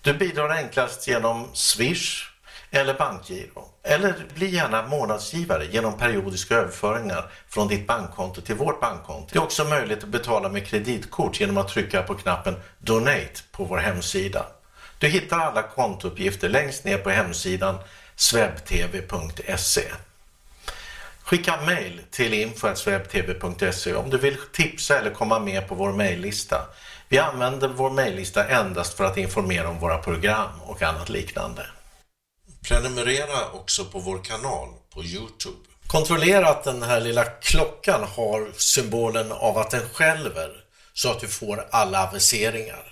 Du bidrar enklast genom Swish eller bankgiro. Eller bli gärna månadsgivare genom periodiska överföringar från ditt bankkonto till vårt bankkonto. Det är också möjligt att betala med kreditkort genom att trycka på knappen Donate på vår hemsida. Du hittar alla kontouppgifter längst ner på hemsidan swebtv.se. Skicka mejl till info.swebtv.se om du vill tipsa eller komma med på vår mejllista. Vi använder vår mejllista endast för att informera om våra program och annat liknande. Prenumerera också på vår kanal på Youtube. Kontrollera att den här lilla klockan har symbolen av att den skälver så att du får alla aviseringar.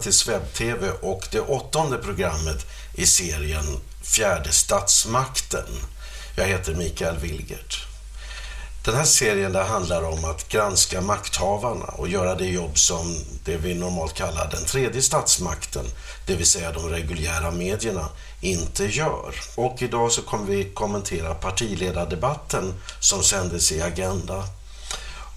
Till Sveb-TV och det åttonde programmet i serien Fjärde statsmakten. Jag heter Mikael Wilgert. Den här serien där handlar om att granska makthavarna och göra det jobb som det vi normalt kallar den tredje statsmakten, det vill säga de reguljära medierna, inte gör. Och idag så kommer vi kommentera partiledardebatten som sändes i Agenda.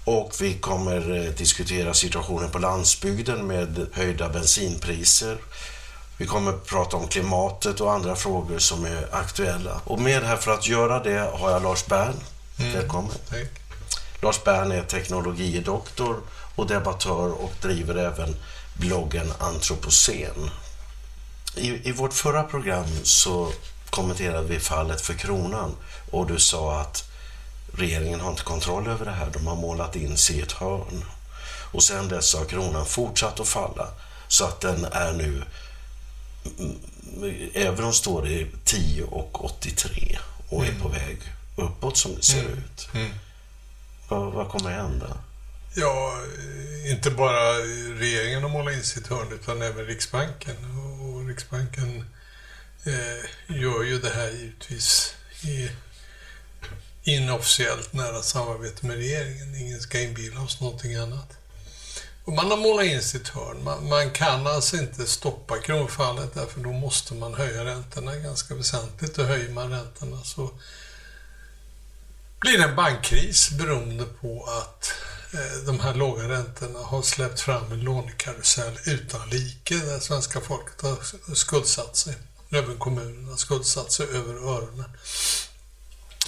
Och vi kommer eh, diskutera situationen på landsbygden med höjda bensinpriser. Vi kommer prata om klimatet och andra frågor som är aktuella. Och med här för att göra det har jag Lars Bern. Mm. Välkommen. Tack. Lars Bern är teknologidoktor och debattör och driver även bloggen Antropocen. I, I vårt förra program så kommenterade vi fallet för kronan och du sa att regeringen har inte kontroll över det här. De har målat in sig i ett hörn. Och sen dess har kronan fortsatt att falla så att den är nu mm, Euron står i 10 och 83 och är Mm. på väg uppåt som det ser Mm. ut. Mm. Vad, vad kommer hända? Ja, inte bara regeringen har målat in sitt hörn utan även Riksbanken. Och Riksbanken eh, gör ju det här givetvis i inofficiellt nära samarbete med regeringen. Ingen ska inbilla oss någonting annat. Och man har målat in sitt hörn. Man, man kan alltså inte stoppa kronfallet därför då måste man höja räntorna ganska väsentligt. Och höjer man räntorna så blir det en bankkris beroende på att eh, de här låga räntorna har släppt fram en lånekarusell utan like där svenska folket har skuldsatt sig. Även kommunerna har skuldsatt sig över öronen.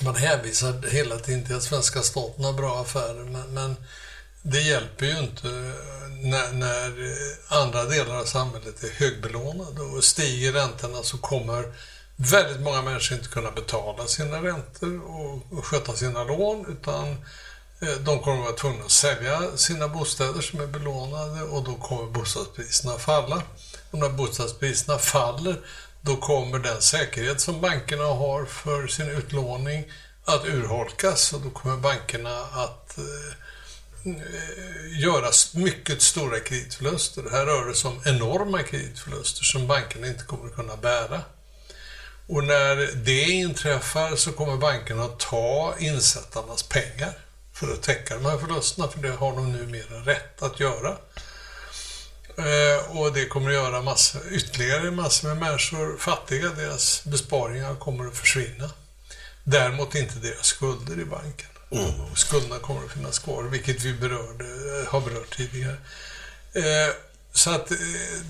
Man hänvisar hela tiden till att svenska staten har bra affärer men, men det hjälper ju inte när, när andra delar av samhället är högbelånade och stiger räntorna så kommer väldigt många människor inte kunna betala sina räntor och sköta sina lån utan eh, de kommer vara tvungna att sälja sina bostäder som är belånade och då kommer bostadspriserna falla. Och när bostadspriserna faller då kommer den säkerhet som bankerna har för sin utlåning att urholkas och då kommer bankerna att eh, göra mycket stora kreditförluster. Här rör det sig om enorma kreditförluster som bankerna inte kommer att kunna bära. Och när det inträffar så kommer bankerna att ta insättarnas pengar för att täcka de här förlusterna, för det har de numera rätt att göra. Eh, och det kommer att göra massa, ytterligare massor med människor fattiga. Deras besparingar kommer att försvinna. Däremot inte deras skulder i banken. Och skulderna kommer att finnas kvar, vilket vi berörde, har berört tidigare. Eh, så att eh,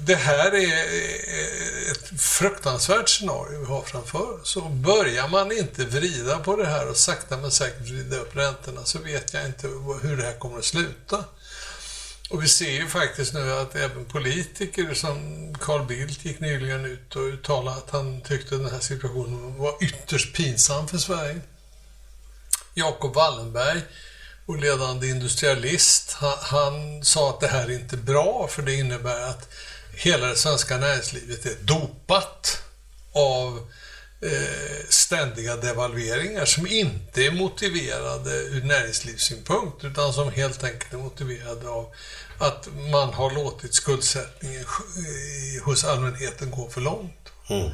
det här är eh, ett fruktansvärt scenario vi har framför. Och börjar man inte vrida på det här och sakta men säkert vrida upp räntorna så vet jag inte hur det här kommer att sluta. Och vi ser ju faktiskt nu att även politiker som Carl Bildt gick nyligen ut och uttalade att han tyckte den här situationen var ytterst pinsam för Sverige. Jakob Wallenberg, och ledande industrialist, han, han sa att det här är inte bra för det innebär att hela det svenska näringslivet är dopat av eh, ständiga devalveringar som inte är motiverade ur näringslivssynpunkt utan som helt enkelt är motiverade av att man har låtit skuldsättningen eh, hos allmänheten gå för långt. Mm.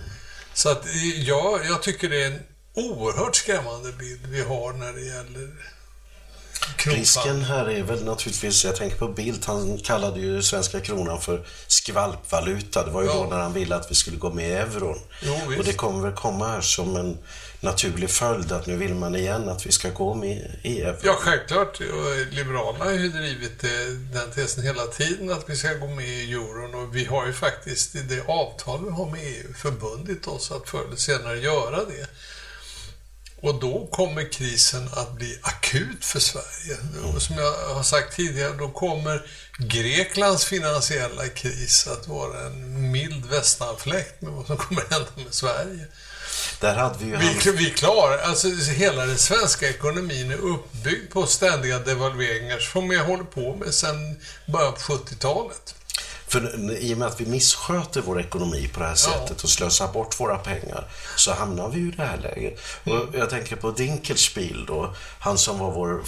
Så att eh, ja, jag tycker det är en oerhört skrämmande bild vi har när det gäller kronfall. Risken här är väl naturligtvis, jag tänker på Bildt, han kallade ju svenska kronan för skvalpvaluta. Det var ju Ja. då när han ville att vi skulle gå med i euron. Jo, och det kommer väl komma här som en naturlig följd att nu vill man igen att vi ska gå med i euron. Ja, självklart. Liberalerna har ju drivit eh, den tesen hela tiden att vi ska gå med i euron och vi har ju faktiskt i det avtal vi har med EU förbundit oss att förr eller senare göra det. Och då kommer krisen att bli akut för Sverige. Och som jag har sagt tidigare, då kommer Greklands finansiella kris att vara en mild västanfläkt med vad som kommer hända med Sverige. Där hade vi ju Vi, vi klarar, alltså hela den svenska ekonomin är uppbyggd på ständiga devalveringar som jag håller på med sedan början på 70-talet. För i och med att vi missköter vår ekonomi på det här sättet och slösar bort våra pengar så hamnar vi ju i det här läget. Mm. Och jag tänker på Dinkelspiel då, han som var vår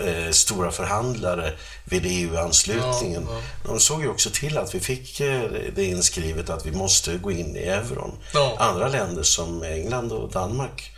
eh, stora förhandlare vid EU-anslutningen. Ja, De såg ju också till att vi fick eh, det inskrivet att vi måste gå in i euron. Ja. Andra länder som England och Danmark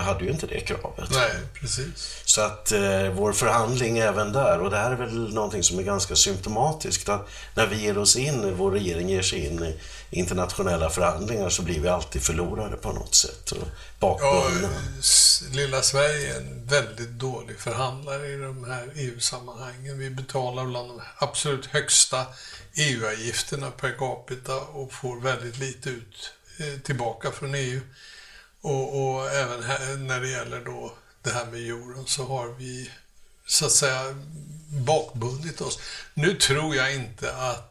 hade ju inte det kravet. Nej, precis. Så att eh, vår förhandling även där, och det här är väl någonting som är ganska symptomatiskt, att när vi ger oss in, vår regering ger sig in i internationella förhandlingar så blir vi alltid förlorare på något sätt Ja, bakbundna. s- lilla Sverige är en väldigt dålig förhandlare i de här EU-sammanhangen. Vi betalar bland de absolut högsta EU-avgifterna per capita och får väldigt lite ut eh, tillbaka från EU. Och, och även här, när det gäller då det här med euron så har vi så att säga bakbundit oss. Nu tror jag inte att